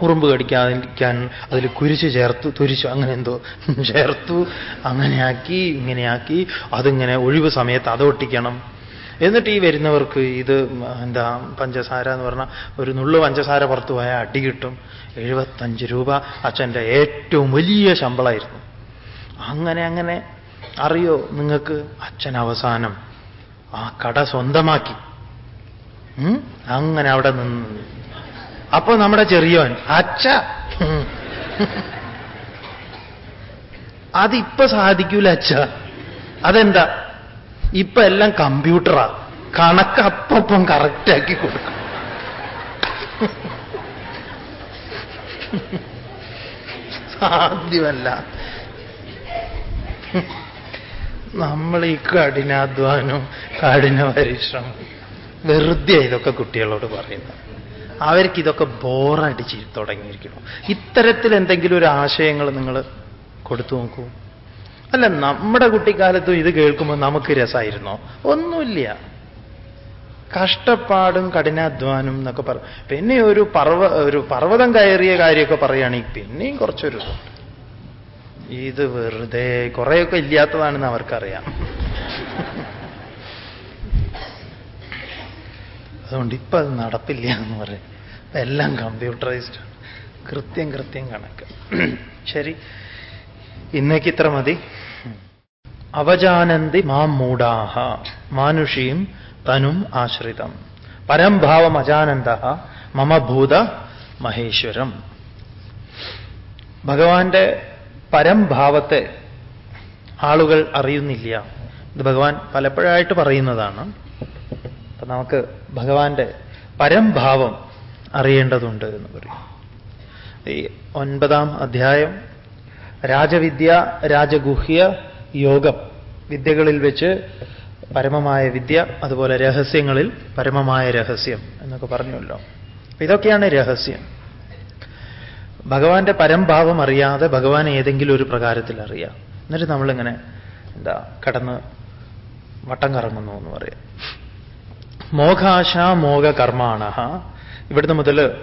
ഉറുമ്പ് കടിക്കാതിരിക്കാൻ അതിൽ കുരിശ് ചേർത്തു തുരിശു അങ്ങനെ എന്തോ ചേർത്തു അങ്ങനെയാക്കി ഇങ്ങനെയാക്കി അതിങ്ങനെ ഒഴിവ് സമയത്ത് അതൊട്ടിക്കണം എന്നിട്ട് ഈ വരുന്നവർക്ക് ഇത് എന്താ പഞ്ചസാര എന്ന് പറഞ്ഞാൽ ഒരു നുള്ളു പഞ്ചസാര പുറത്തു പോയാൽ അടി കിട്ടും. എഴുപത്തഞ്ച് രൂപ അച്ഛന്റെ ഏറ്റവും വലിയ ശമ്പളമായിരുന്നു അങ്ങനെ അങ്ങനെ. അറിയോ നിങ്ങൾക്ക്? അച്ഛൻ അവസാനം ആ കട സ്വന്തമാക്കി. അങ്ങനെ അവിടെ നിന്ന്. അപ്പൊ നമ്മുടെ ചെറിയവൻ അച്ഛ! അതിപ്പോ സാധിക്കൂല അച്ഛ. അതെന്താ? ഇപ്പൊ എല്ലാം കമ്പ്യൂട്ടറാ. കണക്ക് അപ്പം കറക്റ്റാക്കി കൊടുക്കും. സാധ്യമല്ല. നമ്മൾ ഈ കഠിനാധ്വാനം കഠിന പരിശ്രമം വെറുതെ ഇതൊക്കെ കുട്ടികളോട് പറയുന്നത് അവർക്ക് ഇതൊക്കെ ബോറടിച്ച് തുടങ്ങിയിരിക്കണം ഇത്തരത്തിൽ എന്തെങ്കിലും ഒരു ആശയങ്ങൾ നിങ്ങൾ കൊടുത്തു നോക്കൂ. അല്ല നമ്മുടെ കുട്ടിക്കാലത്തും ഇത് കേൾക്കുമ്പോൾ നമുക്ക് രസമായിരുന്നോ? ഒന്നുമില്ല. കഷ്ടപ്പാടും കഠിനാധ്വാനം എന്നൊക്കെ പറ പിന്നെ ഒരു പർവ ഒരു പർവതം കയറിയ കാര്യമൊക്കെ പറയുകയാണെങ്കിൽ പിന്നെയും കുറച്ചൊരു ഇത് വെറുതെ കുറേയൊക്കെ ഇല്ലാത്തതാണെന്ന് അവർക്കറിയാം. അതുകൊണ്ട് ഇപ്പൊ അത് നടപ്പില്ല എന്ന് പറയും. എല്ലാം കമ്പ്യൂട്ടറൈസ്ഡ് കൃത്യം കൃത്യം കണക്ക്. ശരി. ഇന്നേക്ക് ഇത്ര മതി. അവജാനന്തി മാം മൂടാഹ മാനുഷീം തനും ആശ്രിതം. പരംഭാവം അജാനന്ദ മമ ഭൂത മഹേശ്വരം. ഭഗവാന്റെ പരംഭാവത്തെ ആളുകൾ അറിയുന്നില്ല. ഇത് ഭഗവാൻ പലപ്പോഴായിട്ട് പറയുന്നതാണ്. അപ്പൊ നമുക്ക് ഭഗവാന്റെ പരംഭാവം അറിയേണ്ടതുണ്ട് എന്ന് പറയും. ഈ ഒൻപതാം അധ്യായം രാജവിദ്യ രാജഗുഹ്യ യോഗം. വിദ്യകളിൽ വെച്ച് പരമമായ വിദ്യ അതുപോലെ രഹസ്യങ്ങളിൽ പരമമായ രഹസ്യം എന്നൊക്കെ പറഞ്ഞല്ലോ ഇതൊക്കെയാണ് രഹസ്യം. ഭഗവാന്റെ പരംഭാവം അറിയാതെ ഭഗവാൻ ഏതെങ്കിലും ഒരു പ്രകാരത്തിൽ അറിയാം. എന്നിട്ട് നമ്മളിങ്ങനെ എന്താ കടന്ന് വട്ടം കറങ്ങുന്നു എന്ന് പറയാം. മോഘാശ മോഘ കർമാണ ഇവിടുന്ന് മുതൽ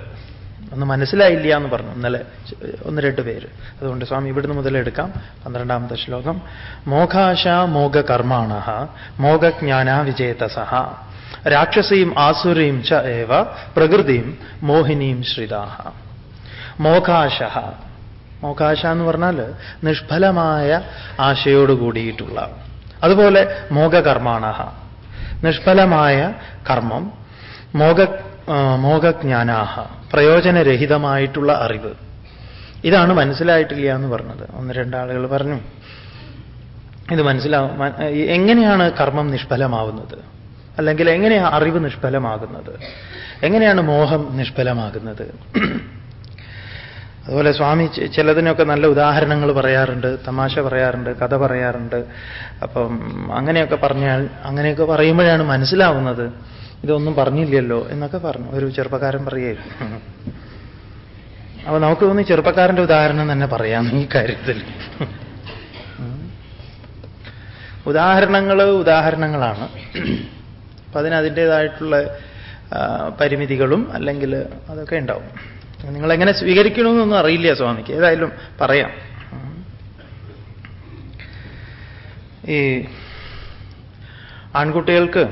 ഒന്ന് മനസ്സിലായില്ല എന്ന് പറഞ്ഞു. ഇന്നലെ ഒന്ന് രണ്ട് പേര്. അതുകൊണ്ട് സ്വാമി ഇവിടുന്ന് മുതൽ എടുക്കാം. പന്ത്രണ്ടാമത്തെ ശ്ലോകം. മോഘാശ മോഘ കർമാണ മോഘജ്ഞാന വിജേതസഹ രാക്ഷസീം ആസുരീം ച ഏവ പ്രകൃതിയും മോഹിനിയും ശ്രിതാഹ. മോഘാശ. മോഘാശ എന്ന് പറഞ്ഞാൽ നിഷ്ഫലമായ ആശയോട് കൂടിയിട്ടുള്ള. അതുപോലെ മോഘകർമാണ. നിഷ്ഫലമായ കർമ്മം. മോഘ മോഘജ്ഞാനാഹ പ്രയോജനരഹിതമായിട്ടുള്ള അറിവ്. ഇതാണ് മനസ്സിലായിട്ടില്ല എന്ന് പറഞ്ഞത്. ഒന്ന് രണ്ടാളുകൾ പറഞ്ഞു. ഇത് മനസ്സിലാവും എങ്ങനെയാണ് കർമ്മം നിഷ്ഫലമാവുന്നത്? അല്ലെങ്കിൽ എങ്ങനെയാണ് അറിവ് നിഷ്ഫലമാകുന്നത്? എങ്ങനെയാണ് മോഹം നിഷ്ഫലമാകുന്നത്? അതുപോലെ സ്വാമി ചിലതിനൊക്കെ നല്ല ഉദാഹരണങ്ങൾ പറയാറുണ്ട് തമാശ പറയാറുണ്ട് കഥ പറയാറുണ്ട്. അപ്പം അങ്ങനെയൊക്കെ പറഞ്ഞാൽ അങ്ങനെയൊക്കെ പറയുമ്പോഴാണ് മനസ്സിലാവുന്നത്. ഇതൊന്നും പറഞ്ഞില്ലല്ലോ എന്നൊക്കെ പറഞ്ഞു. ഒരു ചെറുപ്പക്കാരൻ പറയേ അപ്പൊ നമുക്ക് തോന്നി ചെറുപ്പക്കാരന്റെ ഉദാഹരണം തന്നെ പറയാം ഈ കാര്യത്തിൽ. ഉദാഹരണങ്ങൾ ഉദാഹരണങ്ങളാണ്. അപ്പൊ അതിന് അതിന്റെതായിട്ടുള്ള പരിമിതികളും അല്ലെങ്കിൽ അതൊക്കെ ഉണ്ടാവും. നിങ്ങൾ എങ്ങനെ സ്വീകരിക്കണമെന്നൊന്നും അറിയില്ല സ്വാമിക്ക്. ഏതായാലും പറയാം. ഈ ആൺകുട്ടികൾക്ക്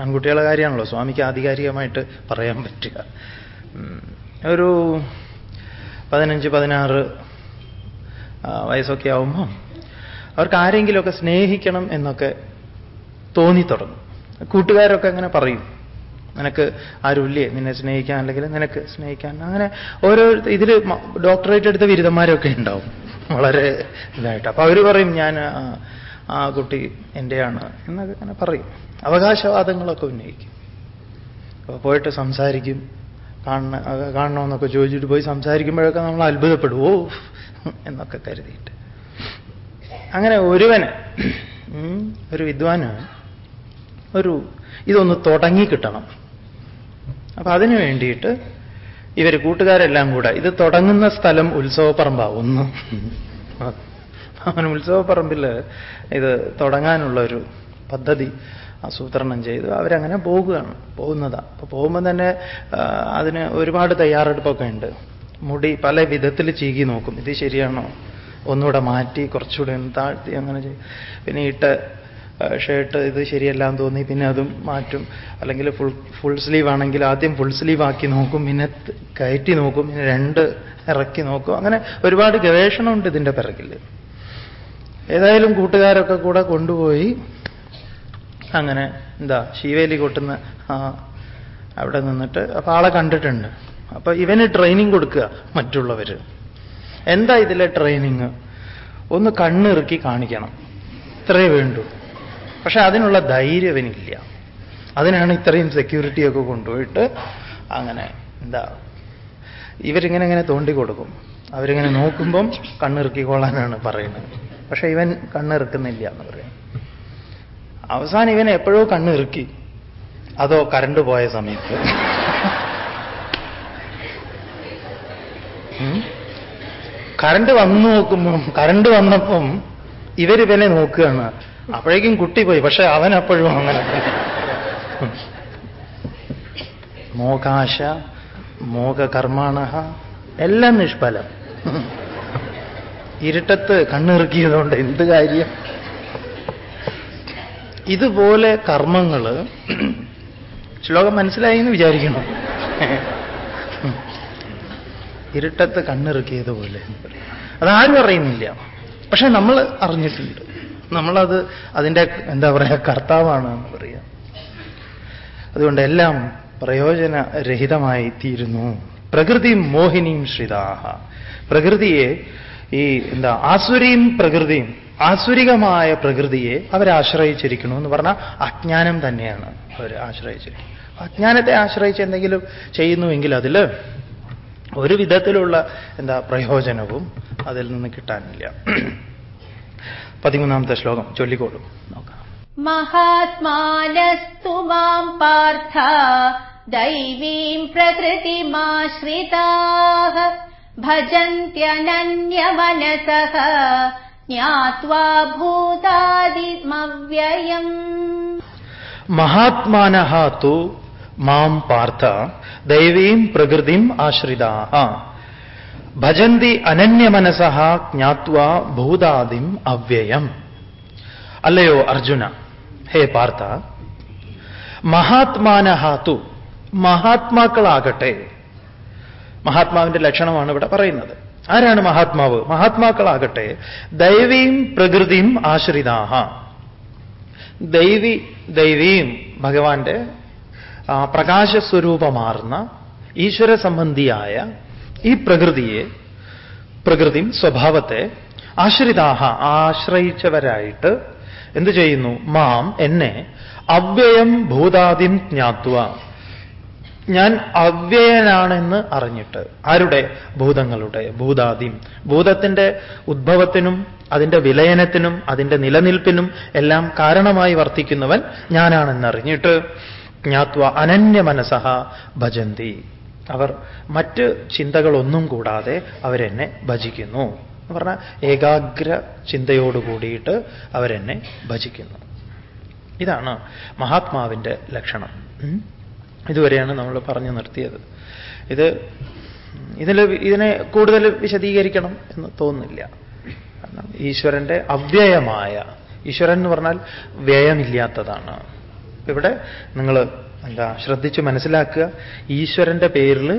ആൺകുട്ടികളുടെ കാര്യമാണല്ലോ. സ്വാമിക്ക് ആധികാരികമായിട്ട് പറയാൻ പറ്റുക. ഒരു പതിനഞ്ച് പതിനാറ് വയസ്സൊക്കെ ആവുമ്പം അവർക്ക് ആരെങ്കിലുമൊക്കെ സ്നേഹിക്കണം എന്നൊക്കെ തോന്നിത്തുടങ്ങും കൂട്ടുകാരൊക്കെ അങ്ങനെ പറയും. നിനക്ക് ആരുമില്ലേ? നിന്നെ സ്നേഹിക്കാൻ അല്ലെങ്കിൽ നിനക്ക് സ്നേഹിക്കാൻ. അങ്ങനെ ഓരോ ഇതിൽ ഡോക്ടറേറ്റ് എടുത്ത ബിരുദന്മാരൊക്കെ ഉണ്ടാവും. വളരെ ഇതായിട്ട്. അപ്പൊ അവർ പറയും ഞാൻ ആ കുട്ടി എന്റെയാണ് എന്നൊക്കെ അങ്ങനെ പറയും. അവകാശവാദങ്ങളൊക്കെ ഉന്നയിക്കും. അപ്പോൾ പോയിട്ട് സംസാരിക്കും. കാണണ കാണണമെന്നൊക്കെ ചോദിച്ചിട്ട് പോയി സംസാരിക്കുമ്പോഴൊക്കെ നമ്മൾ അത്ഭുതപ്പെടുവോ എന്നൊക്കെ കരുതിയിട്ട്. അങ്ങനെ ഒരുവന് ഒരു വിദ്വാന് ഒരു ഇതൊന്ന് തുടങ്ങി കിട്ടണം. അപ്പൊ അതിനു വേണ്ടിയിട്ട് ഇവർ കൂട്ടുകാരെല്ലാം കൂടെ ഇത് തുടങ്ങുന്ന സ്ഥലം ഉത്സവപ്പറമ്പാ ഒന്ന് അവൻ ഉത്സവപ്പറമ്പിൽ ഇത് തുടങ്ങാനുള്ള ഒരു പദ്ധതി ആസൂത്രണം ചെയ്തു. അവരങ്ങനെ പോകുകയാണ് പോകുന്നതാ. അപ്പൊ പോകുമ്പോൾ തന്നെ അതിന് ഒരുപാട് തയ്യാറെടുപ്പൊക്കെ ഉണ്ട് മുടി പല വിധത്തിൽ ചീകി നോക്കും. ഇത് ശരിയാണോ? ഒന്നുകൂടെ മാറ്റി കുറച്ചുകൂടെ ഒന്ന് താഴ്ത്തി അങ്ങനെ ചെയ്യും. പിന്നെ ഇട്ട ഷർട്ട് ഇത് ശരിയല്ല എന്ന് തോന്നി പിന്നെ അതും മാറ്റും. അല്ലെങ്കിൽ ഫുൾ ഫുൾ സ്ലീവ് ആണെങ്കിൽ ആദ്യം ഫുൾ സ്ലീവ് ആക്കി നോക്കും പിന്നെ കയറ്റി നോക്കും പിന്നെ രണ്ട് ഇറക്കി നോക്കും. അങ്ങനെ ഒരുപാട് ഗവേഷണമുണ്ട് ഇതിന്റെ പിറകിൽ ഏതായാലും കൂട്ടുകാരൊക്കെ കൂടെ കൊണ്ടുപോയി. അങ്ങനെ എന്താ ശിവേലി കൊട്ടുന്ന ആ അവിടെ നിന്നിട്ട് അപ്പൊ ആളെ കണ്ടിട്ടുണ്ട്. അപ്പൊ ഇവന് ട്രെയിനിങ് കൊടുക്കുക മറ്റുള്ളവർ എന്താ ഇതിലെ ട്രെയിനിങ് ഒന്ന് കണ്ണിറുക്കി കാണിക്കണം. ഇത്രേ വേണ്ടു. പക്ഷെ അതിനുള്ള ധൈര്യം ഇവനില്ല. അതിനാണ് ഇത്രയും സെക്യൂരിറ്റിയൊക്കെ കൊണ്ടുപോയിട്ട് അങ്ങനെ എന്താ ഇവരിങ്ങനെ ഇങ്ങനെ തോണ്ടി കൊടുക്കും. അവരിങ്ങനെ നോക്കുമ്പം കണ്ണിറുക്കിക്കൊള്ളാനാണ് പറയുന്നത്. പക്ഷെ ഇവൻ കണ്ണിറുക്കുന്നില്ല എന്ന് പറയും. അവസാനം ഇവനെ എപ്പോഴോ കണ്ണിറുക്കി. അതോ കരണ്ട് പോയ സമയത്ത്. കരണ്ട് വന്നു നോക്കുമ്പം കറണ്ട് വന്നപ്പം ഇവരിവനെ നോക്കുകയാണ്. അപ്പോഴേക്കും കുട്ടി പോയി. പക്ഷെ അവൻ അപ്പോഴും അങ്ങനെ മോകാശ മോകകർമാണ എല്ലാം നിഷ്ഫലം. ഇരുട്ടത്ത് കണ്ണിറുക്കിയതുകൊണ്ട് എന്ത് കാര്യം? ഇതുപോലെ കർമ്മങ്ങൾ ശ്ലോകം മനസ്സിലായി എന്ന് വിചാരിക്കണം ഇരുട്ടത്ത് കണ്ണിറുക്കിയതുപോലെ. അതാരും അറിയുന്നില്ല. പക്ഷെ നമ്മൾ അറിഞ്ഞിട്ടുണ്ട്. നമ്മളത് അതിന്റെ എന്താ പറയുക കർത്താവാണ് എന്ന് പറയാം. അതുകൊണ്ട് എല്ലാം പ്രയോജനരഹിതമായി തീരുന്നു പ്രകൃതി മോഹിനിയും ശ്രിതാഹ. പ്രകൃതിയെ ഈ എന്താ ആസുരിയും പ്രകൃതിയും ആസുരികമായ പ്രകൃതിയെ അവരാശ്രയിച്ചിരിക്കണു എന്ന് പറഞ്ഞാൽ അജ്ഞാനം തന്നെയാണ് അവർ ആശ്രയിച്ചിരിക്കുന്നത്. അജ്ഞാനത്തെ ആശ്രയിച്ച് എന്തെങ്കിലും ചെയ്യുന്നുവെങ്കിൽ അതിൽ ഒരു വിധത്തിലുള്ള എന്താ പ്രയോജനവും അതിൽ നിന്ന് കിട്ടാനില്ല. പതിമൂന്നാമത്തെ ശ്ലോകം ചൊല്ലിക്കോളൂ. നോക്കാം. മഹാത്മാനസ്തു മാം പാർത്ഥ ദൈവീം പ്രകൃതിമാശ്രിതാ ഭജന്ത്യനന്യമനസ ജ്ഞാത്വാ ഭൂതാദിമവ്യയം മഹാത്മാനഹ മാം പാർത്ഥ ദൈവീം പ്രകൃതിം ആശ്രിത ഭജന്തി അനന്യമനസ ജ്ഞാത്വ ഭൂതാദിം അവ്യയം। അല്ലയോ അർജുന ഹേ പാർത്ഥ മഹാത്മാനഹ മഹാത്മാക്കളാകട്ടെ। മഹാത്മാവിന്റെ ലക്ഷണമാണ് ഇവിടെ പറയുന്നത്। ആരാണ് മഹാത്മാവ്? മഹാത്മാക്കളാകട്ടെ. ദൈവീം പ്രകൃതിയും ആശ്രിതാഹ. ദൈവി ദൈവീം ഭഗവാന്റെ പ്രകാശസ്വരൂപമാർന്ന ഈശ്വര സംബന്ധിയായ ഈ പ്രകൃതിയെ പ്രകൃതി സ്വഭാവത്തെ ആശ്രിതാഹ ആശ്രയിച്ചവരായിട്ട് എന്തു ചെയ്യുന്നു? മാം എന്നെ അവ്യയം ഭൂതാദിം ജ്ഞാത്വ. ഞാൻ അവ്യയനാണെന്ന് അറിഞ്ഞിട്ട് ആരുടെ? ഭൂതങ്ങളുടെ ഭൂതാദിം. ഭൂതത്തിന്റെ ഉദ്ഭവത്തിനും അതിന്റെ വിലയനത്തിനും അതിന്റെ നിലനിൽപ്പിനും എല്ലാം കാരണമായി വർത്തിക്കുന്നവൻ ഞാനാണെന്നറിഞ്ഞിട്ട് ജ്ഞാത്വ അനന്യ മനസഹ ഭജന്തി. അവർ മറ്റ് ചിന്തകളൊന്നും കൂടാതെ അവരെന്നെ ഭജിക്കുന്നു. എന്ന് പറഞ്ഞാൽ ഏകാഗ്ര ചിന്തയോട് കൂടിയിട്ട് അവരെന്നെ ഭജിക്കുന്നു. ഇതാണ് മഹാത്മാവിന്റെ ലക്ഷണം. ഇതുവരെയാണ് നമ്മൾ പറഞ്ഞു നിർത്തിയത്. ഇത് ഇതിൽ ഇതിനെ കൂടുതൽ വിശദീകരിക്കണം എന്ന് തോന്നുന്നില്ല. കാരണം ഈശ്വരന്റെ അവ്യയമായ ഈശ്വരൻ എന്ന് പറഞ്ഞാൽ വ്യയമില്ലാത്തതാണ്. ഇവിടെ നിങ്ങൾ എന്താ ശ്രദ്ധിച്ച് മനസ്സിലാക്കുക ഈശ്വരന്റെ പേരിൽ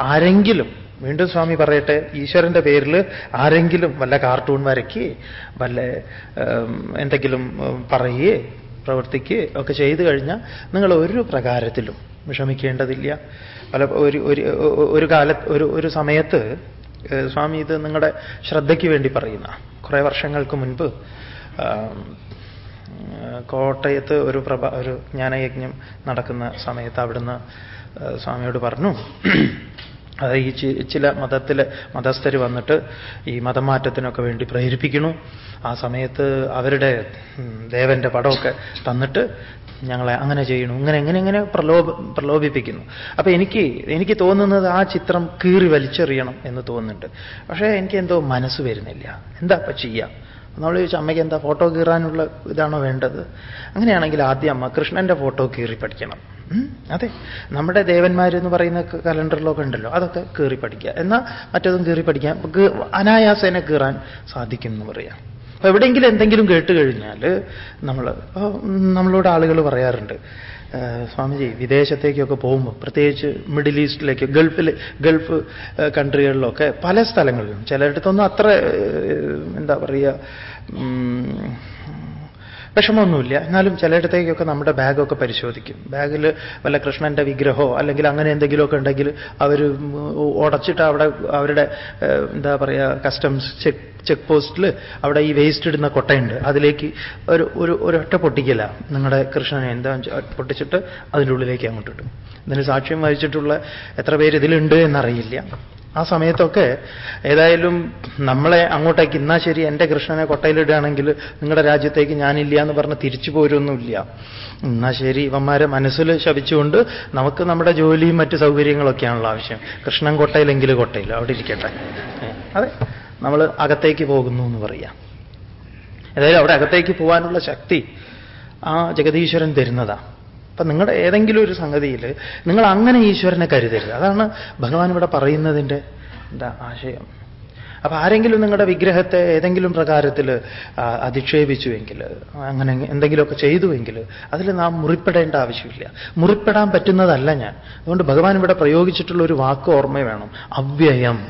ആരെങ്കിലും വീണ്ടും സ്വാമി പറയട്ടെ ഈശ്വരന്റെ പേരിൽ ആരെങ്കിലും വല്ല കാർട്ടൂൺ വരയ്ക്ക് വല്ല എന്തെങ്കിലും പറയുകയെ പ്രവർത്തിക്കുകയെ ഒക്കെ ചെയ്തു കഴിഞ്ഞാൽ നിങ്ങൾ ഒരു പ്രകാരത്തിലും വിഷമിക്കേണ്ടതില്ല. പല ഒരു ഒരു കാല ഒരു ഒരു സമയത്ത് സ്വാമി ഇത് നിങ്ങളുടെ ശ്രദ്ധയ്ക്ക് വേണ്ടി പറയുന്ന കുറേ വർഷങ്ങൾക്ക് മുൻപ് കോട്ടയത്ത് ഒരു പ്രഭ ഒരു ജ്ഞാനയജ്ഞം നടക്കുന്ന സമയത്ത് അവിടുന്ന് സ്വാമിയോട് പറഞ്ഞു. അത് ഈ ചില മതത്തിലെ മതസ്ഥർ വന്നിട്ട് ഈ മതമാറ്റത്തിനൊക്കെ വേണ്ടി പ്രേരിപ്പിക്കുന്നു. ആ സമയത്ത് അവരുടെ ദേവന്റെ പടമൊക്കെ തന്നിട്ട് ഞങ്ങളെ അങ്ങനെ ചെയ്യണു ഇങ്ങനെ എങ്ങനെ എങ്ങനെ പ്രലോഭ പ്രലോഭിപ്പിക്കുന്നു. അപ്പൊ എനിക്ക് എനിക്ക് തോന്നുന്നത് ആ ചിത്രം കീറി വലിച്ചെറിയണം എന്ന് തോന്നുന്നുണ്ട്. പക്ഷേ എനിക്ക് എന്തോ മനസ്സ് വരുന്നില്ല. എന്താ ഇപ്പൊ ചെയ്യാം? നമ്മൾ ചോദിച്ചു അമ്മയ്ക്ക് എന്താ ഫോട്ടോ കീറാനുള്ള ഇതാണോ വേണ്ടത്? അങ്ങനെയാണെങ്കിൽ ആദ്യം അമ്മ കൃഷ്ണന്റെ ഫോട്ടോ കീറി പഠിക്കണം. അതെ. നമ്മുടെ ദേവന്മാരെന്ന് പറയുന്ന കലണ്ടറിലൊക്കെ ഉണ്ടല്ലോ അതൊക്കെ കീറി പഠിക്കുക. എന്നാൽ മറ്റതും കീറി പഠിക്കാൻ അനായാസേനെ കീറാൻ സാധിക്കും എന്ന് പറയാം. അപ്പൊ എവിടെയെങ്കിലും എന്തെങ്കിലും കേട്ട് കഴിഞ്ഞാൽ നമ്മൾ നമ്മളോട് ആളുകൾ പറയാറുണ്ട് "ആ, സ്വാമിജി വിദേശത്തേക്കൊക്കെ പോകുമ്പോൾ പ്രത്യേകിച്ച് മിഡിൽ ഈസ്റ്റിലേക്ക് ഗൾഫിൽ ഗൾഫ് കൺട്രികളിലൊക്കെ പല സ്ഥലങ്ങളിലും ചിലയിടത്തൊന്നും അത്ര എന്താ പറയുക വിഷമമൊന്നുമില്ല. എന്നാലും ചിലയിടത്തേക്കൊക്കെ നമ്മുടെ ബാഗൊക്കെ പരിശോധിക്കും. ബാഗിൽ വല്ല കൃഷ്ണന്റെ വിഗ്രഹമോ അല്ലെങ്കിൽ അങ്ങനെ എന്തെങ്കിലുമൊക്കെ ഉണ്ടെങ്കിൽ അവർ ഉടച്ചിട്ട് അവിടെ അവരുടെ എന്താ പറയുക കസ്റ്റംസ് ചെക്ക് ചെക്ക് പോസ്റ്റിൽ അവിടെ ഈ വേസ്റ്റ് ഇടുന്ന കൊട്ടയുണ്ട്. അതിലേക്ക് ഒരു ഒരു ഒരൊറ്റ പൊട്ടിക്കല. നിങ്ങളുടെ കൃഷ്ണനെ എന്താ പൊട്ടിച്ചിട്ട് അതിന്റെ ഉള്ളിലേക്ക് അങ്ങോട്ട് ഇടും. ഇതിന് സാക്ഷ്യം വഹിച്ചിട്ടുള്ള എത്ര പേര് ഇതിലുണ്ട് എന്നറിയില്ല. ആ സമയത്തൊക്കെ ഏതായാലും നമ്മളെ അങ്ങോട്ടേക്ക് ഇന്നാ ശരി എന്റെ കൃഷ്ണനെ കൊട്ടയിലിടുകയാണെങ്കിൽ നിങ്ങളുടെ രാജ്യത്തേക്ക് ഞാനില്ല എന്ന് പറഞ്ഞ് തിരിച്ചു പോരൊന്നുമില്ല എന്നാ ശരി ഇവന്മാരെ മനസ്സിൽ ശപിച്ചുകൊണ്ട് നമുക്ക് നമ്മുടെ ജോലിയും മറ്റ് സൗകര്യങ്ങളൊക്കെയാണല്ലോ ആവശ്യം. കൃഷ്ണൻ കൊട്ടയിലെങ്കിൽ കൊട്ടയിൽ അവിടെ ഇരിക്കട്ടെ. അതെ നമ്മൾ അകത്തേക്ക് പോകുന്നു എന്ന് പറയാം. ഏതായാലും അവിടെ അകത്തേക്ക് പോകാനുള്ള ശക്തി ആ ജഗതീശ്വരൻ തരുന്നതാണ് അപ്പൊ നിങ്ങളുടെ ഏതെങ്കിലും ഒരു സംഗതിയിൽ നിങ്ങൾ അങ്ങനെ ഈശ്വരനെ കരുതരുത്. അതാണ് ഭഗവാൻ ഇവിടെ പറയുന്നതിന്റെ എന്താ ആശയം. അപ്പൊ ആരെങ്കിലും നിങ്ങളുടെ വിഗ്രഹത്തെ ഏതെങ്കിലും പ്രകാരത്തിൽ അധിക്ഷേപിച്ചുവെങ്കിൽ അങ്ങനെ എന്തെങ്കിലുമൊക്കെ ചെയ്തുവെങ്കിൽ അതിൽ നാം മുറിപ്പെടേണ്ട ആവശ്യമില്ല. മുറിപ്പെടാൻ പറ്റുന്നതല്ല ഞാൻ. അതുകൊണ്ട് ഭഗവാൻ ഇവിടെ പ്രയോഗിച്ചിട്ടുള്ള ഒരു വാക്ക് ഓർമ്മ വേണം. അവ്യയം.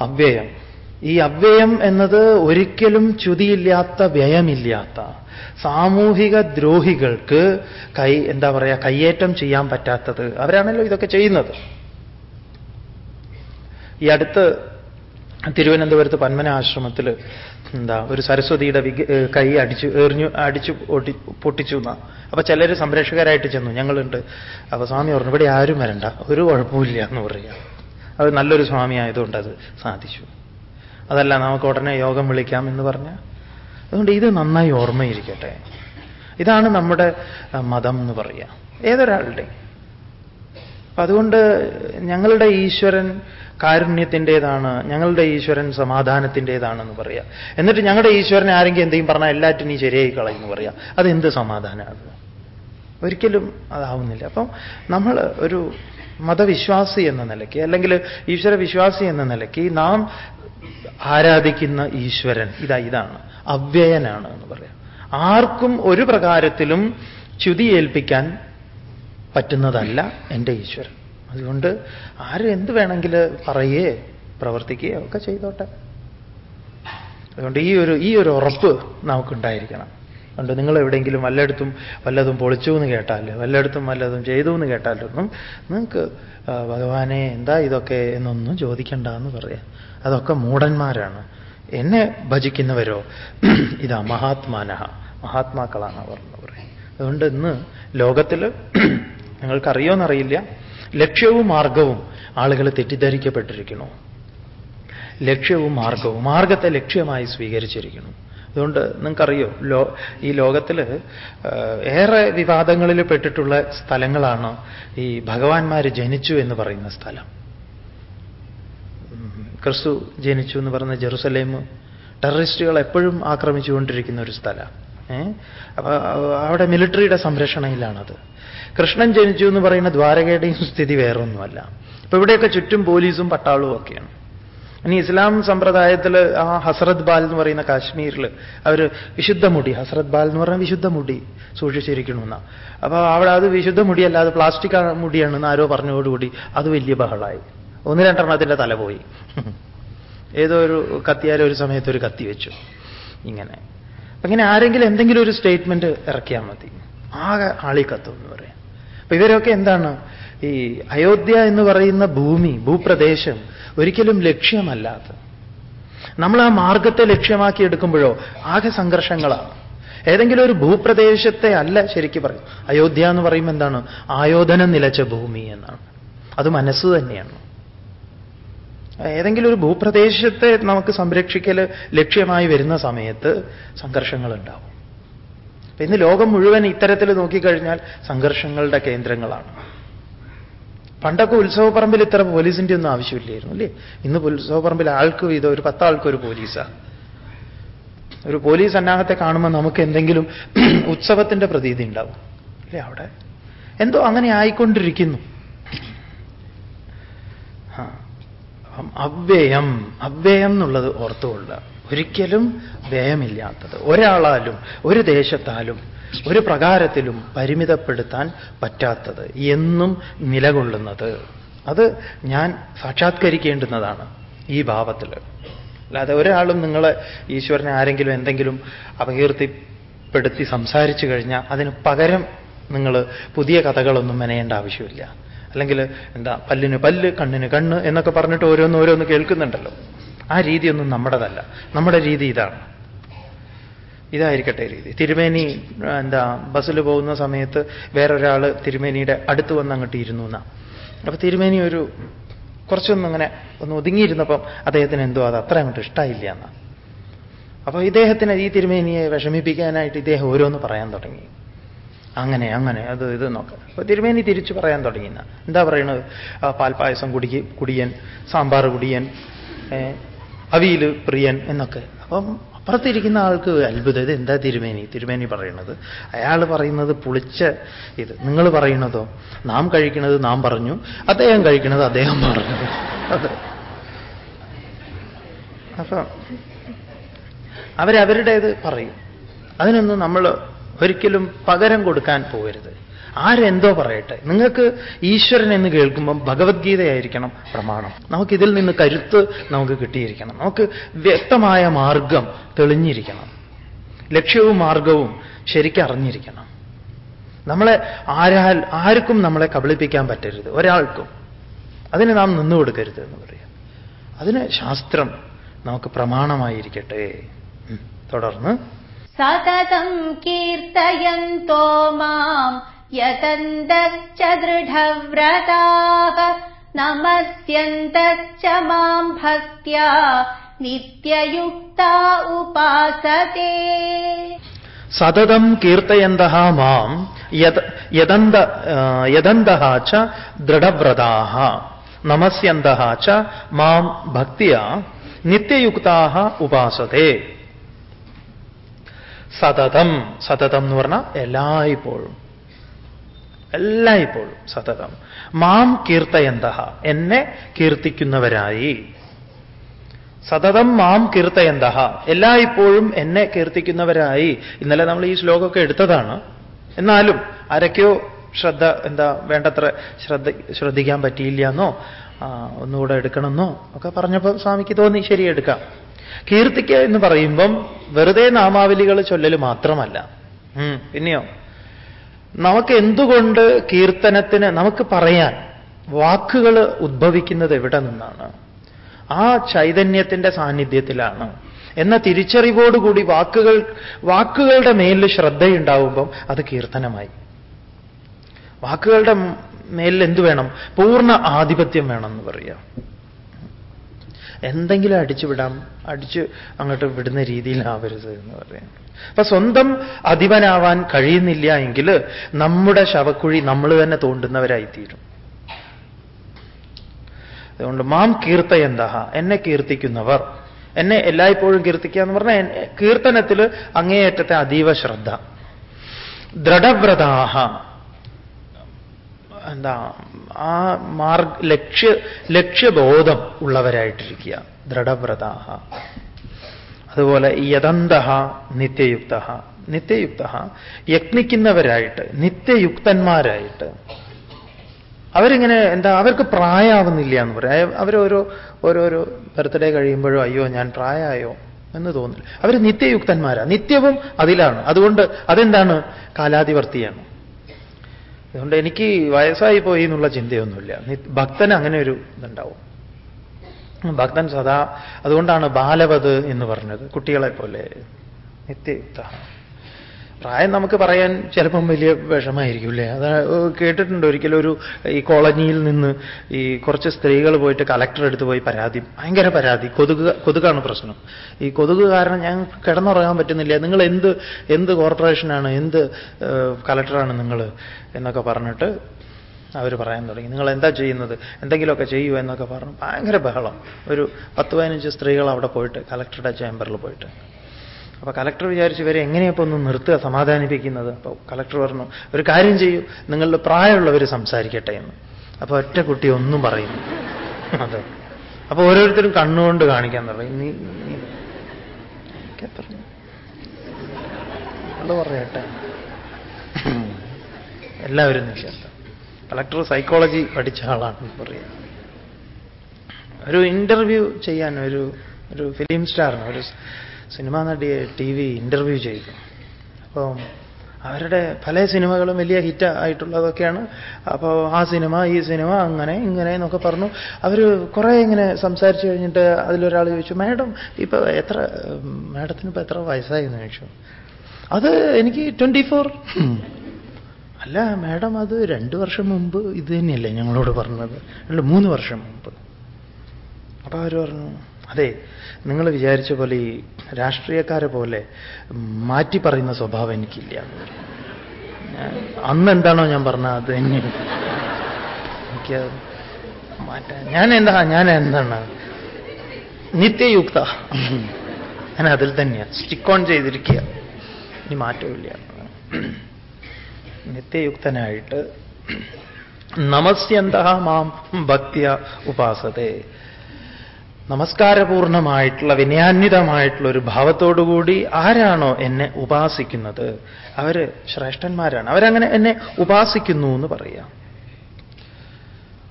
അവ്യയം. ഈ അവ്യയം എന്നത് ഒരിക്കലും ചുതിയില്ലാത്ത വ്യയമില്ലാത്ത സാമൂഹിക ദ്രോഹികൾക്ക് കൈ എന്താ പറയുക കയ്യേറ്റം ചെയ്യാൻ പറ്റാത്തത്. അവരാണല്ലോ ഇതൊക്കെ ചെയ്യുന്നത്. ഈ അടുത്ത് തിരുവനന്തപുരത്ത് പന്മന ആശ്രമത്തിൽ എന്താ ഒരു സരസ്വതിയുടെ വിഗ് കൈ അടിച്ചു എറിഞ്ഞു അടിച്ചു പൊട്ടി പൊട്ടിച്ചു എന്നാ. അപ്പൊ ചിലർ സംരക്ഷകരായിട്ട് ചെന്നു. ഞങ്ങളുണ്ട്. അപ്പൊ സ്വാമി പറഞ്ഞു ഇവിടെ ആരും വരണ്ട. ഒരു കുഴപ്പമില്ല എന്ന് പറയുക അത് നല്ലൊരു സ്വാമി ആയതുകൊണ്ട് അത് സാധിച്ചു. അതല്ല നമുക്ക് ഉടനെ യോഗം വിളിക്കാം എന്ന് പറഞ്ഞാൽ അതുകൊണ്ട് ഇത് നന്നായി ഓർമ്മയിരിക്കട്ടെ. ഇതാണ് നമ്മുടെ മതം എന്ന് പറയുക. ഏതൊരാളുടെ? അതുകൊണ്ട് ഞങ്ങളുടെ ഈശ്വരൻ കാരുണ്യത്തിന്റെതാണ് ഞങ്ങളുടെ ഈശ്വരൻ സമാധാനത്തിന്റെതാണെന്ന് പറയാം എന്നിട്ട് ഞങ്ങളുടെ ഈശ്വരനെ ആരെങ്കിലും എന്തെങ്കിലും പറഞ്ഞാൽ എല്ലാറ്റിനും ശരിയായി കളയെന്ന് പറയാം അതെന്ത് സമാധാനമാണ് ഒരിക്കലും അതാവുന്നില്ല. അപ്പം നമ്മൾ ഒരു മതവിശ്വാസി എന്ന നിലയ്ക്ക് അല്ലെങ്കിൽ ഈശ്വര വിശ്വാസി എന്ന നിലയ്ക്ക് നാം ആരാധിക്കുന്ന ഈശ്വരൻ ഇതാ ഇതാണ്. അവ്യയനാണ് എന്ന് പറയാം. ആർക്കും ഒരു പ്രകാരത്തിലും ച്യുതി ഏൽപ്പിക്കാൻ പറ്റുന്നതല്ല എന്റെ ഈശ്വരൻ. അതുകൊണ്ട് ആരും എന്ത് വേണമെങ്കിൽ പറയേ പ്രവർത്തിക്കുകയോ ഒക്കെ ചെയ്തോട്ടെ. അതുകൊണ്ട് ഈ ഒരു ഈ ഒരു ഉറപ്പ് നമുക്കുണ്ടായിരിക്കണം. അതുകൊണ്ട് നിങ്ങൾ എവിടെയെങ്കിലും വല്ലയിടത്തും വല്ലതും പൊളിച്ചു എന്ന് കേട്ടാൽ വല്ലയിടത്തും വല്ലതും ചെയ്തു എന്ന് കേട്ടാലൊന്നും നിങ്ങൾക്ക് ഭഗവാനെ എന്താ ഇതൊക്കെ എന്നൊന്നും ചോദിക്കണ്ട എന്ന് പറയാം. അതൊക്കെ മൂടന്മാരാണ് എന്നെ ഭജിക്കുന്നവരോ? [CLEARS THROAT] ഇതാ മഹാത്മാനഹ. മഹാത്മാക്കളാണ് അവർ എന്ന് പറയും. അതുകൊണ്ട് ഇന്ന് ലോകത്തിൽ നിങ്ങൾക്കറിയോന്നറിയില്ല [CLEARS THROAT] ലക്ഷ്യവും മാർഗവും ആളുകൾ തെറ്റിദ്ധരിക്കപ്പെട്ടിരിക്കുന്നു. ലക്ഷ്യവും മാർഗവും മാർഗത്തെ ലക്ഷ്യമായി സ്വീകരിച്ചിരിക്കുന്നു. അതുകൊണ്ട് നിങ്ങൾക്കറിയോ ലോ ഈ ലോകത്തിൽ ഏറെ വിവാദങ്ങളിൽ പെട്ടിട്ടുള്ള സ്ഥലങ്ങളാണ് ഈ ഭഗവാന്മാർ ജനിച്ചു എന്ന് പറയുന്ന സ്ഥലം. ക്രിസ്തു ജനിച്ചു എന്ന് പറയുന്ന ജെറുസലേം ടെററിസ്റ്റുകൾ എപ്പോഴും ആക്രമിച്ചുകൊണ്ടിരിക്കുന്ന ഒരു സ്ഥലം. അപ്പൊ അവിടെ മിലിറ്ററിയുടെ സംരക്ഷണയിലാണത്. കൃഷ്ണൻ ജനിച്ചു എന്ന് പറയുന്ന ദ്വാരകയുടെയും സ്ഥിതി വേറൊന്നുമല്ല. അപ്പൊ ഇവിടെയൊക്കെ ചുറ്റും പോലീസും പട്ടാളവും ഒക്കെയാണ്. ഇനി ഇസ്ലാം സമ്പ്രദായത്തിൽ ആ ഹസ്രത് ബാൽ എന്ന് പറയുന്ന കാശ്മീരിൽ അവർ വിശുദ്ധ മുടി ഹസ്രത് ബാൽ എന്ന് പറഞ്ഞാൽ വിശുദ്ധ മുടി സൂക്ഷിച്ചിരിക്കണമെന്ന അപ്പൊ അവിടെ അത് വിശുദ്ധ മുടിയല്ല അത് പ്ലാസ്റ്റിക് മുടിയാണെന്ന് ആരോ പറഞ്ഞതോടുകൂടി അത് വലിയ ബഹളായി. ഒന്ന് രണ്ടെണ്ണത്തിന്റെ തല പോയി. ഏതോ ഒരു കത്തിയാലും ഒരു സമയത്ത് ഒരു കത്തി വെച്ചു. ഇങ്ങനെ. അങ്ങനെ ആരെങ്കിലും എന്തെങ്കിലും ഒരു സ്റ്റേറ്റ്മെന്റ് ഇറക്കിയാൽ മതി. ആകെ ആളി കത്തും എന്ന് പറയാം. അപ്പൊ ഇവരൊക്കെ എന്താണ്? ഈ അയോധ്യ എന്ന് പറയുന്ന ഭൂമി ഭൂപ്രദേശം ഒരിക്കലും ലക്ഷ്യമല്ലാത്ത. നമ്മൾ ആ മാർഗത്തെ ലക്ഷ്യമാക്കി എടുക്കുമ്പോഴോ ആകെ സംഘർഷങ്ങളാണ്. ഏതെങ്കിലും ഒരു ഭൂപ്രദേശത്തെ അല്ല ശരിക്കും പറയും അയോധ്യ എന്ന് പറയുമ്പോൾ എന്താണ്? ആയോധനം നിലച്ച ഭൂമി എന്നാണ്. അത് മനസ്സ് തന്നെയാണ്. ഏതെങ്കിലും ഒരു ഭൂപ്രദേശത്തെ നമുക്ക് സംരക്ഷിക്കൽ ലക്ഷ്യമായി വരുന്ന സമയത്ത് സംഘർഷങ്ങൾ ഉണ്ടാവും ഇന്ന് ലോകം മുഴുവൻ ഇത്തരത്തിൽ നോക്കിക്കഴിഞ്ഞാൽ സംഘർഷങ്ങളുടെ കേന്ദ്രങ്ങളാണ്. പണ്ടൊക്കെ ഉത്സവപ്പറമ്പിൽ ഇത്ര പോലീസിന്റെ ഒന്നും ആവശ്യമില്ലായിരുന്നു അല്ലേ? ഇന്ന് ഉത്സവപ്പറമ്പിൽ ആൾക്ക് വീതം ഒരു പത്താൾക്കൊരു പോലീസാണ് ഒരു പോലീസ് സന്നാഹത്തെ കാണുമ്പോൾ നമുക്ക് എന്തെങ്കിലും ഉത്സവത്തിന്റെ പ്രതീതി ഉണ്ടാവും അല്ലേ? അവിടെ എന്തോ അങ്ങനെ ആയിക്കൊണ്ടിരിക്കുന്നു. അവ്യയം അവ്യയം എന്നുള്ളത് ഓർത്തുകൊള്ളുക. ഒരിക്കലും വ്യയമില്ലാത്തത്. ഒരാളാലും ഒരു ദേശത്താലും ഒരു പ്രകാരത്തിലും പരിമിതപ്പെടുത്താൻ പറ്റാത്തത്. എന്നും നിലകൊള്ളുന്നത്. അത് ഞാൻ സാക്ഷാത്കരിക്കേണ്ടുന്നതാണ് ഈ ഭാവത്തിൽ. അല്ലാതെ ഒരാളും നിങ്ങളെ ഈശ്വരനെ ആരെങ്കിലും എന്തെങ്കിലും അപകീർത്തിപ്പെടുത്തി സംസാരിച്ചു കഴിഞ്ഞാൽ അതിന് പകരം നിങ്ങൾ പുതിയ കഥകളൊന്നും മെനയേണ്ട ആവശ്യമില്ല. അല്ലെങ്കിൽ എന്താ പല്ലിന് പല്ല് കണ്ണിന് കണ്ണ് എന്നൊക്കെ പറഞ്ഞിട്ട് ഓരോന്ന് ഓരോന്ന് കേൾക്കുന്നുണ്ടല്ലോ. ആ രീതിയൊന്നും നമ്മുടേതല്ല. നമ്മുടെ രീതി ഇതാണ്. ഇതായിരിക്കട്ടെ രീതി. തിരുമേനി എന്താ ബസ്സിൽ പോകുന്ന സമയത്ത് വേറൊരാൾ തിരുമേനിയുടെ അടുത്ത് വന്ന് അങ്ങോട്ട് ഇരുന്നു എന്നാ. അപ്പൊ തിരുമേനി ഒരു കുറച്ചൊന്നും അങ്ങനെ ഒന്ന് ഒതുങ്ങിയിരുന്നപ്പം അദ്ദേഹത്തിന് എന്തോ അത് അത്ര അങ്ങോട്ട് ഇഷ്ടമായില്ല എന്നാ. അപ്പൊ ഇദ്ദേഹത്തിന് ഈ തിരുമേനിയെ വിഷമിപ്പിക്കാനായിട്ട് ഇദ്ദേഹം ഓരോന്ന് പറയാൻ തുടങ്ങി. അങ്ങനെ അങ്ങനെ. അത് ഇത് നോക്കാം. അപ്പൊ തിരുമേനി തിരിച്ചു പറയാൻ തുടങ്ങി എന്താ പറയണത്? പാൽപ്പായസം കുടിക്ക് കുടിയൻ സാമ്പാർ കുടിയൻ അവിയിൽ പ്രിയൻ എന്നൊക്കെ. അപ്പം അപ്പുറത്തിരിക്കുന്ന ആൾക്ക് അത്ഭുതം. ഇത് എന്താ തിരുമേനി? തിരുമേനി പറയണത് അയാൾ പറയുന്നത് പുളിച്ച ഇത്. നിങ്ങൾ പറയുന്നതോ നാം കഴിക്കണത് നാം പറഞ്ഞു. അദ്ദേഹം കഴിക്കണത് അദ്ദേഹം പറഞ്ഞു. അതെ. അപ്പൊ അവരവരുടേത് പറയും. അതിനൊന്നും നമ്മൾ ഒരിക്കലും പകരം കൊടുക്കാൻ പോകരുത്. ആരെന്തോ പറയട്ടെ. നിങ്ങൾക്ക് ഈശ്വരൻ എന്ന് കേൾക്കുമ്പം ഭഗവത്ഗീതയായിരിക്കണം പ്രമാണം. നമുക്കിതിൽ നിന്ന് കരുത്ത് നമുക്ക് കിട്ടിയിരിക്കണം. നമുക്ക് വ്യക്തമായ മാർഗം തെളിഞ്ഞിരിക്കണം. ലക്ഷ്യവും മാർഗവും ശരിക്കറിഞ്ഞിരിക്കണം നമ്മളെ ആരാൽ ആർക്കും നമ്മളെ കബളിപ്പിക്കാൻ പറ്റരുത്. ഒരാൾക്കും. അതിന് നാം നിന്നു കൊടുക്കരുത് എന്ന് പറയാം. അതിന് ശാസ്ത്രം നമുക്ക് പ്രമാണമായിരിക്കട്ടെ. തുടർന്ന് सततं कीर्तयन्तो माम् यतन्तश्च दृढव्रताः नमस्यन्तश्च माम् भक्त्या नित्ययुक्ता उपासते സതതം കീർത്തയന്ത മാം യത് യദന്ത ആ, യദന്തഃ ച ദൃഢവ്രതാः നമസ്യന്തഃ ച മാം ഭക്തിയ നിത്യയുക്താः ഉപാസത്തെ സതതം. സതതം എന്ന് പറഞ്ഞാൽ എല്ലായ്പ്പോഴും. എല്ലായ്പ്പോഴും സതതം. മാം കീർത്തയന്ത എന്നെ കീർത്തിക്കുന്നവരായി. സതതം മാം കീർത്തയന്ത എല്ലായ്പ്പോഴും എന്നെ കീർത്തിക്കുന്നവരായി. ഇന്നലെ നമ്മൾ ഈ ശ്ലോകമൊക്കെ എടുത്തതാണ്. എന്നാലും ആരൊക്കെയോ ശ്രദ്ധ എന്താ വേണ്ടത്ര ശ്രദ്ധ ശ്രദ്ധിക്കാൻ പറ്റിയില്ല എന്നോ ഒന്നുകൂടെ എടുക്കണമെന്നോ ഒക്കെ പറഞ്ഞപ്പോൾ സ്വാമിക്ക് തോന്നി ശരി എടുക്കാം. കീർത്തിക്കുക എന്ന് പറയുമ്പം വെറുതെ നാമാവലികൾ ചൊല്ലൽ മാത്രമല്ല. പിന്നെയോ? നമുക്ക് എന്തുകൊണ്ട് കീർത്തനത്തിന് നമുക്ക് പറയാൻ വാക്കുകൾ ഉദ്ഭവിക്കുന്നത് എവിടെ നിന്നാണ്? ആ ചൈതന്യത്തിന്റെ സാന്നിധ്യത്തിലാണ്. എന്ന തിരിച്ചറിവോടുകൂടി വാക്കുകൾ വാക്കുകളുടെ മേലിൽ ശ്രദ്ധയുണ്ടാവുമ്പം അത് കീർത്തനമായി. വാക്കുകളുടെ മേലിൽ എന്തു വേണം? പൂർണ ആധിപത്യം വേണമെന്ന് പറയാം. എന്തെങ്കിലും അടിച്ചു വിടാം അടിച്ച് അങ്ങോട്ട് വിടുന്ന രീതിയിലാവരുത് എന്ന് പറയാം. അപ്പൊ സ്വന്തം അധിപനാവാൻ കഴിയുന്നില്ല എങ്കിൽ നമ്മുടെ ശവക്കുഴി നമ്മൾ തന്നെ തോണ്ടുന്നവരായിത്തീരും. അതുകൊണ്ട് മാം കീർത്തയന്തഹ എന്നെ കീർത്തിക്കുന്നവർ. എന്നെ എല്ലായ്പ്പോഴും കീർത്തിക്കുക എന്ന് പറഞ്ഞാൽ കീർത്തനത്തിൽ അങ്ങേയറ്റത്തെ അതീവ ശ്രദ്ധ. ദൃഢവ്രതാഹ. എന്താ ആ മാർഗ ലക്ഷ്യ ലക്ഷ്യബോധം ഉള്ളവരായിട്ടിരിക്കുക. ദൃഢവ്രതാഹ. അതുപോലെ യതന്ത നിത്യയുക്ത നിത്യയുക്ത യത്നിക്കുന്നവരായിട്ട് നിത്യയുക്തന്മാരായിട്ട്. അവരിങ്ങനെ എന്താ അവർക്ക് പ്രായമാവുന്നില്ല എന്ന് പറയാം. അവരോരോ ഓരോരോ ബർത്ത്ഡേ കഴിയുമ്പോഴോ അയ്യോ ഞാൻ പ്രായമായോ എന്ന് തോന്നില്ല. അവർ നിത്യയുക്തന്മാരാണ് നിത്യവും അതിലാണ്. അതുകൊണ്ട് അതെന്താണ്? കാലാതിവർത്തിയാണ്. അതുകൊണ്ട് എനിക്ക് വയസ്സായി പോയി എന്നുള്ള ചിന്തയൊന്നുമില്ല. ഭക്തന് അങ്ങനെ ഒരു ഇതുണ്ടാവും. ഭക്തൻ സദാ അതുകൊണ്ടാണ് ബാലവത് എന്ന് പറഞ്ഞത് കുട്ടികളെ പോലെ. നിത്യയുക്ത പ്രായം നമുക്ക് പറയാൻ ചിലപ്പം വലിയ വിഷമായിരിക്കും അല്ലേ അത് കേട്ടിട്ടുണ്ട് ഒരിക്കലും ഒരു ഈ കോളനിയിൽ നിന്ന് ഈ കുറച്ച് സ്ത്രീകൾ പോയിട്ട് കലക്ടർ എടുത്ത് പോയി പരാതി ഭയങ്കര പരാതി കൊതുക് കൊതുകാണ് പ്രശ്നം. ഈ കൊതുക് കാരണം ഞാൻ കിടന്നുറങ്ങാൻ പറ്റുന്നില്ല. നിങ്ങൾ എന്ത് എന്ത് കോർപ്പറേഷനാണ് എന്ത് കലക്ടറാണ് നിങ്ങൾ എന്നൊക്കെ പറഞ്ഞിട്ട് അവർ പറയാൻ തുടങ്ങി. നിങ്ങൾ എന്താ ചെയ്യുന്നത്? എന്തെങ്കിലുമൊക്കെ ചെയ്യൂ എന്നൊക്കെ പറഞ്ഞു. ഭയങ്കര ബഹളം. ഒരു പത്ത് പതിനഞ്ച് സ്ത്രീകൾ അവിടെ പോയിട്ട് കലക്ടറുടെ ചേംബറിൽ പോയിട്ട്. അപ്പൊ കലക്ടർ വിചാരിച്ചു ഇവരെ എങ്ങനെയപ്പോ ഒന്ന് നിർത്തുക സമാധാനിപ്പിക്കുന്നത്? അപ്പൊ കലക്ടർ പറഞ്ഞു ഒരു കാര്യം ചെയ്യൂ നിങ്ങളുടെ പ്രായമുള്ളവർ സംസാരിക്കട്ടെ എന്ന്. അപ്പൊ ഒറ്റ കുട്ടി ഒന്നും പറയുന്നു. അതെ. അപ്പൊ ഓരോരുത്തരും കണ്ണുകൊണ്ട് കാണിക്കാൻ തുടങ്ങി. നീ ഉള്ളത് പറയട്ടെ. എല്ലാവരും നിശബ്ദം. കളക്ടർ സൈക്കോളജി പഠിച്ച ആളാണ് പറയുക ഒരു ഇന്റർവ്യൂ ചെയ്യാൻ ഒരു ഒരു ഫിലിം സ്റ്റാറിന് ഒരു സിനിമാ നടിയെ ടി വി ഇന്റർവ്യൂ ചെയ്തു. അപ്പോൾ അവരുടെ പല സിനിമകളും വലിയ ഹിറ്റ് ആയിട്ടുള്ളതൊക്കെയാണ്. അപ്പോൾ ആ സിനിമ ഈ സിനിമ അങ്ങനെ ഇങ്ങനെ എന്നൊക്കെ പറഞ്ഞു. അവർ കുറേ ഇങ്ങനെ സംസാരിച്ചു കഴിഞ്ഞിട്ട് അതിലൊരാൾ ചോദിച്ചു മാഡം ഇപ്പൊ എത്ര മാഡത്തിന് ഇപ്പൊ എത്ര വയസ്സായി എന്ന് ചോദിച്ചു? അത് എനിക്ക് ട്വന്റി ഫോർ. അല്ല മാഡം അത് രണ്ട് വർഷം മുമ്പ് ഇത് തന്നെയല്ലേ ഞങ്ങളോട് പറഞ്ഞത്? അല്ല മൂന്ന് വർഷം മുമ്പ്. അപ്പൊ അവർ പറഞ്ഞു അതെ നിങ്ങൾ വിചാരിച്ച പോലെ ഈ രാഷ്ട്രീയക്കാരെ പോലെ മാറ്റി പറയുന്ന സ്വഭാവം എനിക്കില്ല. അന്ന് എന്താണോ ഞാൻ പറഞ്ഞത് അത് തന്നെ. എനിക്ക് മാറ്റാൻ ഞാൻ എന്താ ഞാൻ എന്താണ്? നിത്യയുക്ത. ഞാൻ അതിൽ തന്നെയാണ് സ്റ്റിക്ക് ഓൺ ചെയ്തിരിക്കുക. ഇനി മാറ്റമില്ല നിത്യയുക്തനായിട്ട് നമസ്യന്ത മാം ഭക്തിയ ഉപാസത്തെ. നമസ്കാരപൂർണമായിട്ടുള്ള വിനയാന്വിതമായിട്ടുള്ള ഒരു ഭാവത്തോടുകൂടി ആരാണോ എന്നെ ഉപാസിക്കുന്നത്? അവർ ശ്രേഷ്ഠന്മാരാണ്. അവരങ്ങനെ എന്നെ ഉപാസിക്കുന്നു എന്ന് പറയാം.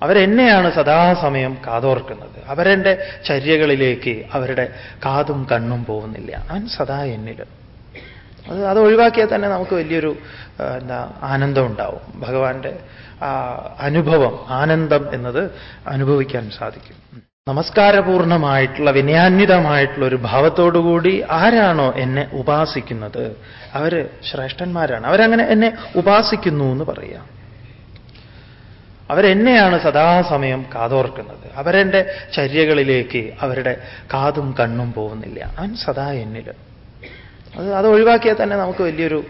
അവരെന്നെയാണ് സദാസമയം കാതോർക്കുന്നത്. അവരെന്റെ ചര്യകളിലേക്ക് അവരുടെ കാതും കണ്ണും പോകുന്നില്ല. അവൻ സദാ എന്നിൽ അത് അത് ഒഴിവാക്കിയാൽ തന്നെ നമുക്ക് വലിയൊരു എന്താ ആനന്ദം ഉണ്ടാവും. ഭഗവാന്റെ അനുഭവം ആനന്ദം എന്നത് അനുഭവിക്കാൻ സാധിക്കും. നമസ്കാരപൂർണമായിട്ടുള്ള വിനയാന്വിതമായിട്ടുള്ള ഒരു ഭാവത്തോടുകൂടി ആരാണോ എന്നെ ഉപാസിക്കുന്നത്? അവർ ശ്രേഷ്ഠന്മാരാണ്. അവരങ്ങനെ എന്നെ ഉപാസിക്കുന്നു എന്ന് പറയാം. അവരെന്നെയാണ് സദാസമയം കാതോർക്കുന്നത്. അവരെന്റെ ചര്യകളിലേക്ക് അവരുടെ കാതും കണ്ണും പോകുന്നില്ല. അവൻ സദാ എന്നിൽ അത് അത് ഒഴിവാക്കിയാൽ തന്നെ നമുക്ക് വലിയൊരു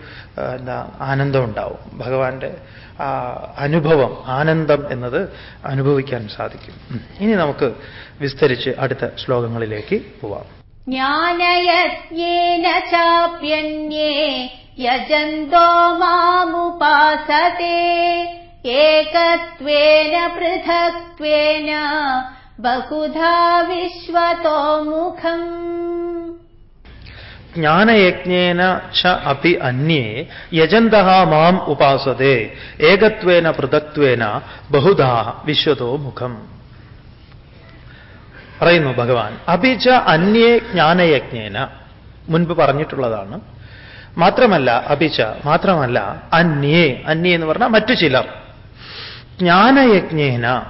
എന്താ ആനന്ദം ഉണ്ടാവും. ഭഗവാന്റെ അനുഭവം ആനന്ദം എന്നത് അനുഭവിക്കാൻ സാധിക്കും. ഇനി നമുക്ക് വിസ്തരിച്ച് അടുത്ത ശ്ലോകങ്ങളിലേക്ക് പോവാം. ജ്ഞാനയജ്ഞേന ചാപ്യന്യേ യജന്തോ മാമുപാസത്തെ ഏകത്വേന പൃഥക്വേന ബഹുധാ വിശ്വതോ മുഖം ജ്ഞാനയജ്ഞേന ച അപി അന്യേ യജന്ത മാം ഉപാസതേ ഏകത്വേന പൃഥക്വേന ബഹുധാ വിശ്വതോ മുഖം. പറയുന്നു ഭഗവാൻ അഭിച അന്യേ ജ്ഞാനയജ്ഞേന. മുൻപ് പറഞ്ഞിട്ടുള്ളതാണ്. മാത്രമല്ല അഭിച മാത്രമല്ല അന്യേ അന്യേ എന്ന് പറഞ്ഞാൽ മറ്റു ചിലർ. ജ്ഞാനയജ്ഞേന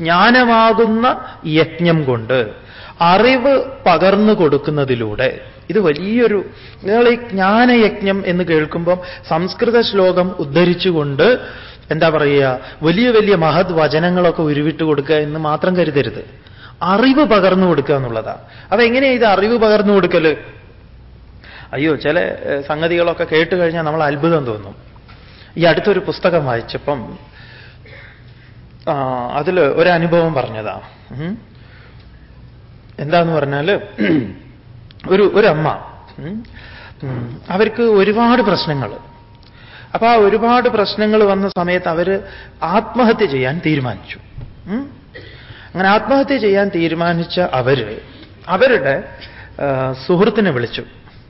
ജ്ഞാനമാകുന്ന യജ്ഞം കൊണ്ട് അറിവ് പകർന്നു കൊടുക്കുന്നതിലൂടെ. ഇത് വലിയൊരു നിങ്ങൾ ഈ ജ്ഞാനയജ്ഞം എന്ന് കേൾക്കുമ്പം സംസ്കൃത ശ്ലോകം ഉദ്ധരിച്ചുകൊണ്ട് എന്താ പറയുക വലിയ വലിയ മഹത് വചനങ്ങളൊക്കെ ഉരുവിട്ട് കൊടുക്കുക എന്ന് മാത്രം കരുതരുത്. അറിവ് പകർന്നു കൊടുക്കുക എന്നുള്ളതാണ് അപ്പൊ എങ്ങനെയാ ഇത് അറിവ് പകർന്നു കൊടുക്കൽ? അയ്യോ ചില സംഗതികളൊക്കെ കേട്ട് കഴിഞ്ഞാൽ നമ്മൾ അത്ഭുതം തോന്നും. ഈ അടുത്തൊരു പുസ്തകം വായിച്ചപ്പം അതിൽ ഒരനുഭവം പറഞ്ഞതാ. എന്താന്ന് പറഞ്ഞാൽ ഒരു ഒരു അമ്മ അവർക്ക് ഒരുപാട് പ്രശ്നങ്ങൾ അപ്പൊ ആ ഒരുപാട് പ്രശ്നങ്ങൾ വന്ന സമയത്ത് അവർ ആത്മഹത്യ ചെയ്യാൻ തീരുമാനിച്ചു. അങ്ങനെ ആത്മഹത്യ ചെയ്യാൻ തീരുമാനിച്ച അവർ അവരുടെ സുഹൃത്തിനെ വിളിച്ചു.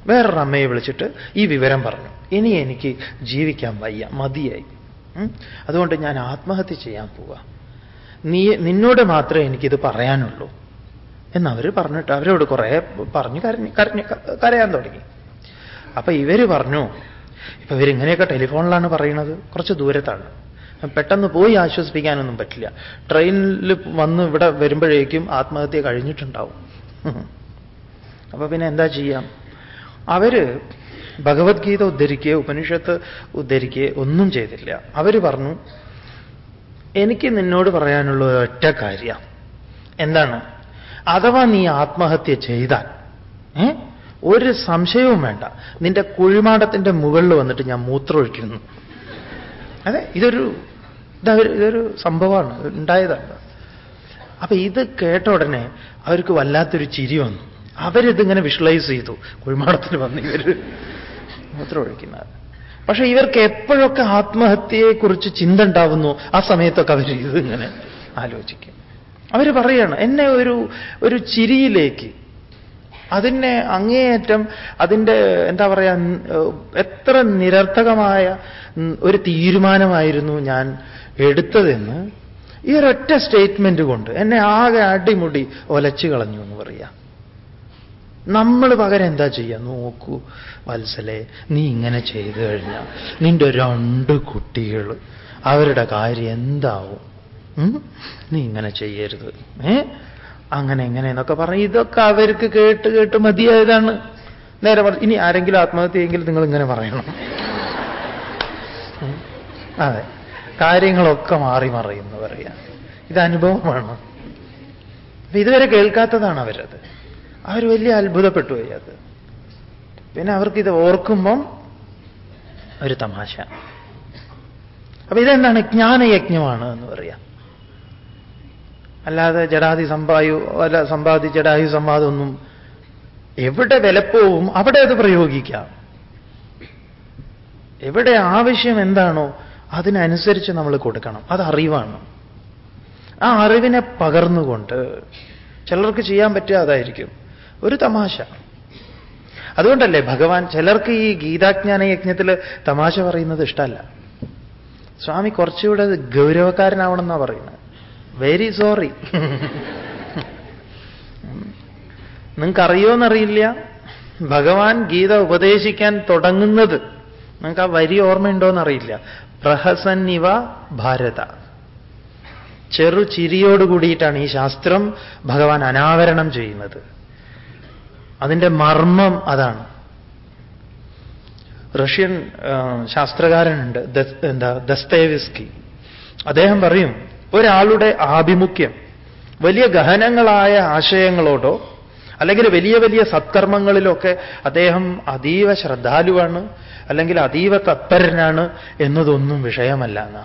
വേറൊരു അമ്മയെ വിളിച്ചിട്ട് ഈ വിവരം പറഞ്ഞു. ഇനി എനിക്ക് ജീവിക്കാൻ വയ്യ. മതിയായി. അതുകൊണ്ട് ഞാൻ ആത്മഹത്യ ചെയ്യാൻ പോവാ. നീ നിന്നോട് മാത്രമേ എനിക്കിത് പറയാനുള്ളൂ. എന്നവർ പറഞ്ഞിട്ട് അവരോട് കുറേ പറഞ്ഞു കരഞ്ഞ് കരഞ്ഞ് കരയാൻ തുടങ്ങി. അപ്പൊ ഇവർ പറഞ്ഞു ഇപ്പൊ ഇവരിങ്ങനെയൊക്കെ ടെലിഫോണിലാണ് പറയുന്നത്. കുറച്ച് ദൂരത്താണ്. പെട്ടെന്ന് പോയി ആശ്വസിപ്പിക്കാനൊന്നും പറ്റില്ല. ട്രെയിനിൽ വന്ന് ഇവിടെ വരുമ്പോഴേക്കും ആത്മഹത്യ കഴിഞ്ഞിട്ടുണ്ടാവും. [LAUGHS] അപ്പൊ പിന്നെ എന്താ ചെയ്യാം? അവർ ഭഗവത്ഗീത ഉദ്ധരിക്കുകയോ ഉപനിഷത്ത് ഉദ്ധരിക്കുകയോ ഒന്നും ചെയ്തില്ല. അവർ പറഞ്ഞു എനിക്ക് നിന്നോട് പറയാനുള്ള ഒറ്റ കാര്യം. എന്താണ്? അഥവാ നീ ആത്മഹത്യ ചെയ്താൽ ഒരു സംശയവും വേണ്ട. നിന്റെ കുഴിമാടത്തിന്റെ മുകളിൽ വന്നിട്ട് ഞാൻ മൂത്രമൊഴിക്കുന്നു. അതെ ഇതൊരു ഇതൊരു സംഭവമാണ്. ഉണ്ടായതാണ്. അപ്പൊ ഇത് കേട്ട ഉടനെ അവർക്ക് വല്ലാത്തൊരു ചിരി വന്നു. അവരിതിങ്ങനെ വിഷ്വലൈസ് ചെയ്തു. കുഴിമാടത്തിൽ വന്ന് ഇവർ മൂത്രമൊഴിക്കുന്നത് പക്ഷെ ഇവർക്ക് എപ്പോഴൊക്കെ ആത്മഹത്യയെക്കുറിച്ച് ചിന്ത ഉണ്ടാവുന്നു ആ സമയത്തൊക്കെ അവർ ഇതിങ്ങനെ ആലോചിക്കും. അവർ പറയാണ് എന്നെ ഒരു ഒരു ചിരിയിലേക്ക് അതിനെ അങ്ങേയറ്റം അതിന്റെ എന്താ പറയാ എത്ര നിരർത്ഥകമായ ഒരു തീരുമാനമായിരുന്നു ഞാൻ എടുത്തതെന്ന് ഈ ഒരൊറ്റ സ്റ്റേറ്റ്മെന്റ് കൊണ്ട് എന്നെ ആകെ അടിമുടി ഒലച്ചു കളഞ്ഞു എന്ന് പറയാം. നമ്മൾ പകരം എന്താ ചെയ്യുക നോക്കൂ വത്സലെ നീ ഇങ്ങനെ ചെയ്തു കഴിഞ്ഞാൽ നിന്റെ രണ്ട് കുട്ടികൾ അവരുടെ കാര്യം എന്താവും? നീ ഇങ്ങനെ ചെയ്യരുത്. ഏ? അങ്ങനെ എങ്ങനെ എന്നൊക്കെ പറഞ്ഞ് ഇതൊക്കെ അവർക്ക് കേട്ട് കേട്ട് മതിയായതാണ്. നേരെ പറഞ്ഞു ഇനി ആരെങ്കിലും ആത്മഹത്യയെങ്കിൽ നിങ്ങൾ ഇങ്ങനെ പറയണം. അതെ. കാര്യങ്ങളൊക്കെ മാറി മറിയുന്നു പറയാം. ഇത് അനുഭവമാണ്. അപ്പൊ ഇതുവരെ കേൾക്കാത്തതാണ് അവരത്. അവർ വലിയ അത്ഭുതപ്പെട്ടു പോയി അത്. പിന്നെ അവർക്കിത് ഓർക്കുമ്പം ഒരു തമാശ. അപ്പൊ ഇതെന്താണ്? ജ്ഞാനയജ്ഞമാണ് എന്ന് പറയാം. അല്ലാതെ ജഡാതി സമ്പായു അല്ല സമ്പാദി ജഡായു സംവാദമൊന്നും എവിടെ വിലപ്പോവും അവിടെ അത് പ്രയോഗിക്കാം. എവിടെ ആവശ്യം എന്താണോ അതിനനുസരിച്ച് നമ്മൾ കൊടുക്കണം. അത് അറിവാണ്. ആ അറിവിനെ പകർന്നുകൊണ്ട് ചിലർക്ക് ചെയ്യാൻ പറ്റാതായിരിക്കും ഒരു തമാശ. അതുകൊണ്ടല്ലേ ഭഗവാൻ ചിലർക്ക് ഈ ഗീതാജ്ഞാന യജ്ഞത്തിൽ തമാശ പറയുന്നത് ഇഷ്ടമല്ല. സ്വാമി കുറച്ചുകൂടെ ഗൗരവക്കാരനാവണം എന്നാണ് പറയുന്നത്. വെരി സോറി നിങ്ങൾക്കറിയോന്നറിയില്ല. ഭഗവാൻ ഗീത ഉപദേശിക്കാൻ തുടങ്ങുന്നത്. നിങ്ങൾക്ക് ആ വരി ഓർമ്മയുണ്ടോയെന്നറിയില്ല പ്രഹസന്നിവ ഭാരത. ചെറു ചിരിയോട് കൂടിയിട്ടാണ് ഈ ശാസ്ത്രം ഭഗവാൻ അനാവരണം ചെയ്യുന്നത്. അതിന്റെ മർമ്മം അതാണ്. റഷ്യൻ ശാസ്ത്രകാരനുണ്ട് എന്താ ദസ്തേവിസ്കി. അദ്ദേഹം പറയും ഒരാളുടെ ആഭിമുഖ്യം. വലിയ ഗഹനങ്ങളായ ആശയങ്ങളോടോ അല്ലെങ്കിൽ വലിയ വലിയ സത്കർമ്മങ്ങളിലൊക്കെ അദ്ദേഹം അതീവ ശ്രദ്ധാലുവാണ് അല്ലെങ്കിൽ അതീവ തത്പരനാണ് എന്നതൊന്നും വിഷയമല്ല എന്നാ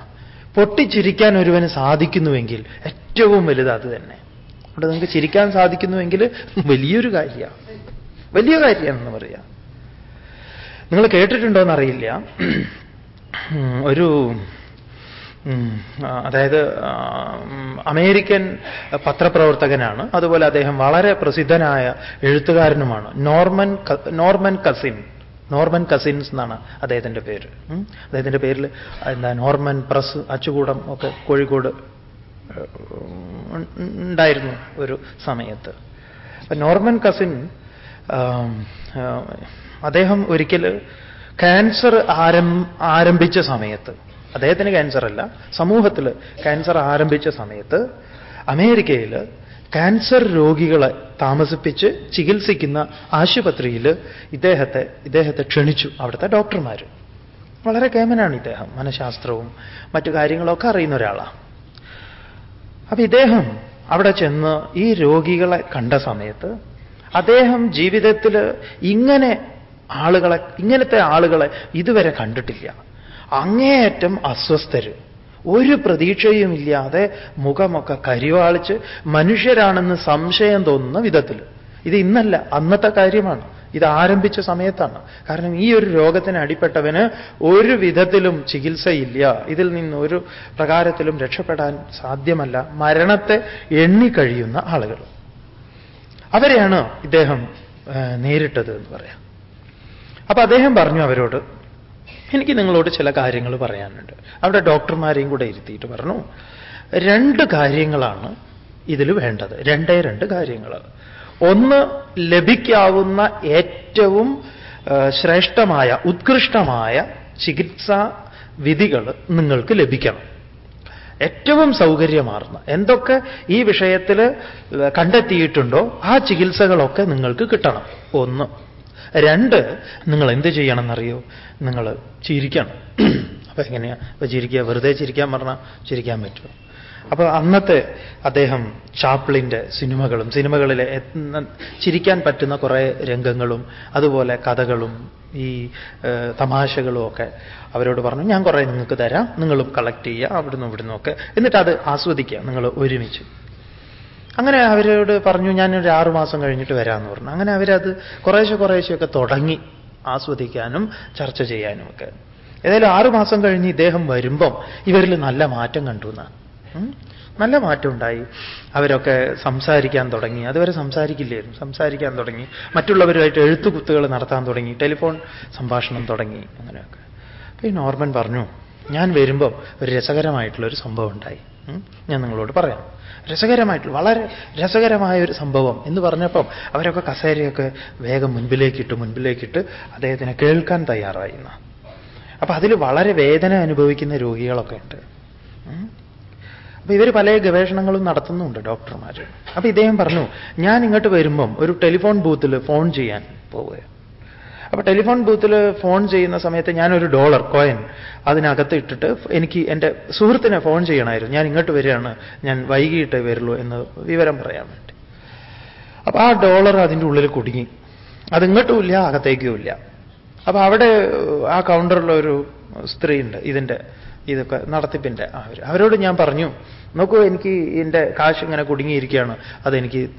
പൊട്ടിച്ചിരിക്കാൻ ഒരുവന് സാധിക്കുന്നുവെങ്കിൽ ഏറ്റവും വലുത് അത് തന്നെ. അവിടെ നിങ്ങൾക്ക് ചിരിക്കാൻ സാധിക്കുന്നുവെങ്കിൽ വലിയൊരു കാര്യമാണ് വലിയ കാര്യമാണെന്ന് പറയാം. നിങ്ങൾ കേട്ടിട്ടുണ്ടോ എന്നറിയില്ല ഒരു അതായത് അമേരിക്കൻ പത്രപ്രവർത്തകനാണ്. അതുപോലെ അദ്ദേഹം വളരെ പ്രസിദ്ധനായ എഴുത്തുകാരനുമാണ്. Norman Norman Cousin. Norman Cousins എന്നാണ് അദ്ദേഹത്തിന്റെ പേര്. അദ്ദേഹത്തിന്റെ പേരിൽ എന്താ നോർമൻ പ്രസ് അച്ചുകൂടം ഒക്കെ കോഴിക്കോട് ഉണ്ടായിരുന്നു ഒരു സമയത്ത്. നോർമൻ കസിൻ അദ്ദേഹം ഒരിക്കൽ ക്യാൻസർ ആരം ആരംഭിച്ച സമയത്ത് അദ്ദേഹത്തിന് ക്യാൻസർ അല്ല സമൂഹത്തിൽ ക്യാൻസർ ആരംഭിച്ച സമയത്ത് അമേരിക്കയിൽ ക്യാൻസർ രോഗികളെ താമസിപ്പിച്ച് ചികിത്സിക്കുന്ന ആശുപത്രിയിൽ ഇദ്ദേഹത്തെ ഇദ്ദേഹത്തെ ക്ഷണിച്ചു അവിടുത്തെ ഡോക്ടർമാർ വളരെ കേമനാണ് ഇദ്ദേഹം മനഃശാസ്ത്രവും മറ്റു കാര്യങ്ങളൊക്കെ അറിയുന്ന ഒരാളാണ് അപ്പൊ ഇദ്ദേഹം അവിടെ ചെന്ന് ഈ രോഗികളെ കണ്ട സമയത്ത് അദ്ദേഹം ജീവിതത്തിൽ ഇങ്ങനെ ആളുകളെ ഇങ്ങനത്തെ ആളുകളെ ഇതുവരെ കണ്ടിട്ടില്ല. അങ്ങേയറ്റം അസ്വസ്ഥര്. ഒരു പ്രതീക്ഷയുമില്ലാതെ മുഖമൊക്കെ കരിവാളിച്ച് മനുഷ്യരാണെന്ന് സംശയം തോന്നുന്ന വിധത്തിൽ ഇത് ഇന്നല്ല അന്നത്തെ കാര്യമാണ്. ഇത് ആരംഭിച്ച സമയത്താണ്. കാരണം ഈ ഒരു രോഗത്തിന് അടിപ്പെട്ടവന് ഒരു വിധത്തിലും ചികിത്സയില്ല. ഇതിൽ നിന്ന് ഒരു പ്രകാരത്തിലും രക്ഷപ്പെടാൻ സാധ്യമല്ല. മരണത്തെ എണ്ണിക്കഴിയുന്ന ആളുകൾ. അവരെയാണ് ഇദ്ദേഹം നേരിട്ടത് എന്ന് പറയാം. അപ്പൊ അദ്ദേഹം പറഞ്ഞു അവരോട് എനിക്ക് നിങ്ങളോട് ചില കാര്യങ്ങൾ പറയാനുണ്ട്. അവിടെ ഡോക്ടർമാരെയും കൂടെ ഇരുത്തിയിട്ട് പറഞ്ഞു രണ്ട് കാര്യങ്ങളാണ് ഇതിൽ വേണ്ടത്. രണ്ടേ രണ്ട് കാര്യങ്ങൾ. ഒന്ന് ലഭിക്കാവുന്ന ഏറ്റവും ശ്രേഷ്ഠമായ ഉത്കൃഷ്ടമായ ചികിത്സാ വിധികൾ നിങ്ങൾക്ക് ലഭിക്കണം. ഏറ്റവും സൗകര്യമാർന്ന എന്തൊക്കെ ഈ വിഷയത്തിൽ കണ്ടെത്തിയിട്ടുണ്ടോ ആ ചികിത്സകളൊക്കെ നിങ്ങൾക്ക് കിട്ടണം. ഒന്ന് രണ്ട് നിങ്ങൾ എന്ത് ചെയ്യണമെന്നറിയോ? നിങ്ങൾ ചിരിക്കണം. [CLEARS THROAT] അപ്പൊ എങ്ങനെയാ? അപ്പൊ ചിരിക്കുക വെറുതെ ചിരിക്കാൻ പറഞ്ഞാൽ ചിരിക്കാൻ പറ്റുമോ? അപ്പൊ അന്നത്തെ അദ്ദേഹം ചാപ്ലിന്റെ സിനിമകളും സിനിമകളിലെ ചിരിക്കാൻ പറ്റുന്ന കുറേ രംഗങ്ങളും അതുപോലെ കഥകളും ഈ തമാശകളും ഒക്കെ അവരോട് പറഞ്ഞു ഞാൻ കുറേ നിങ്ങൾക്ക് തരാം നിങ്ങളും കളക്ട് ചെയ്യുക അവിടുന്ന് ഇവിടുന്നൊക്കെ എന്നിട്ട് അത് ആസ്വദിക്കുക നിങ്ങൾ ഒരുമിച്ച്. അങ്ങനെ അവരോട് പറഞ്ഞു ഞാൻ ഒരു ആറു മാസം കഴിഞ്ഞിട്ട് വരാമെന്ന് പറഞ്ഞു. അങ്ങനെ അവരത് കുറേശ്ശെ കുറേശ്ശെയൊക്കെ തുടങ്ങി ആസ്വദിക്കാനും ചർച്ച ചെയ്യാനും ഒക്കെ. ഏതായാലും ആറു മാസം കഴിഞ്ഞ് ഇദ്ദേഹം വരുമ്പം ഇവരിൽ നല്ല മാറ്റം കണ്ടു എന്നാണ്. നല്ല മാറ്റം ഉണ്ടായി. അവരൊക്കെ സംസാരിക്കാൻ തുടങ്ങി. അതുവരെ സംസാരിക്കില്ലായിരുന്നു. സംസാരിക്കാൻ തുടങ്ങി. മറ്റുള്ളവരുമായിട്ട് എഴുത്തുകുത്തുകൾ നടത്താൻ തുടങ്ങി. ടെലിഫോൺ സംഭാഷണം തുടങ്ങി. അങ്ങനെയൊക്കെ. അപ്പൊ ഈ നോർമൻ പറഞ്ഞു ഞാൻ വരുമ്പം ഒരു രസകരമായിട്ടുള്ളൊരു സംഭവം ഉണ്ടായി. ഞാൻ നിങ്ങളോട് പറയാം. രസകരമായിട്ടുള്ള വളരെ രസകരമായ ഒരു സംഭവം എന്ന് പറഞ്ഞപ്പം അവരൊക്കെ കസേരയൊക്കെ വേഗം മുൻപിലേക്കിട്ട് മുൻപിലേക്കിട്ട് അദ്ദേഹത്തിനെ കേൾക്കാൻ തയ്യാറായി അപ്പൊ അതിൽ വളരെ വേദന അനുഭവിക്കുന്ന രോഗികളൊക്കെ ഉണ്ട്. അപ്പൊ ഇവർ പല ഗവേഷണങ്ങളും നടത്തുന്നുണ്ട് ഡോക്ടർമാർ അപ്പൊ ഇദ്ദേഹം പറഞ്ഞു ഞാൻ ഇങ്ങോട്ട് വരുമ്പം ഒരു ടെലിഫോൺ ബൂത്തിൽ ഫോൺ ചെയ്യാൻ പോവുകയാണ്. അപ്പൊ ടെലിഫോൺ ബൂത്തിൽ ഫോൺ ചെയ്യുന്ന സമയത്ത് ഞാനൊരു ഡോളർ കോയിൻ അതിനകത്ത് ഇട്ടിട്ട് എനിക്ക് എന്റെ സുഹൃത്തിനെ ഫോൺ ചെയ്യണമായിരുന്നു. ഞാൻ ഇങ്ങോട്ട് വരികയാണ്. ഞാൻ വൈകിട്ടേ വരുള്ളൂ എന്ന് വിവരം പറയാൻ വേണ്ടി. അപ്പൊ ആ ഡോളർ അതിന്റെ ഉള്ളിൽ കുടുങ്ങി. അത് ഇങ്ങോട്ടുമില്ല അകത്തേക്കുമില്ല. അപ്പൊ അവിടെ ആ കൗണ്ടറിൽ ഒരു സ്ത്രീ ഉണ്ട് ഇതിന്റെ ഇതൊക്കെ നടത്തിപ്പിന്റെ അവർ അവരോട് ഞാൻ പറഞ്ഞു നോക്കൂ എനിക്ക് എന്റെ കാശ് ഇങ്ങനെ കുടുങ്ങിയിരിക്കുകയാണ്. അതെനിക്ക്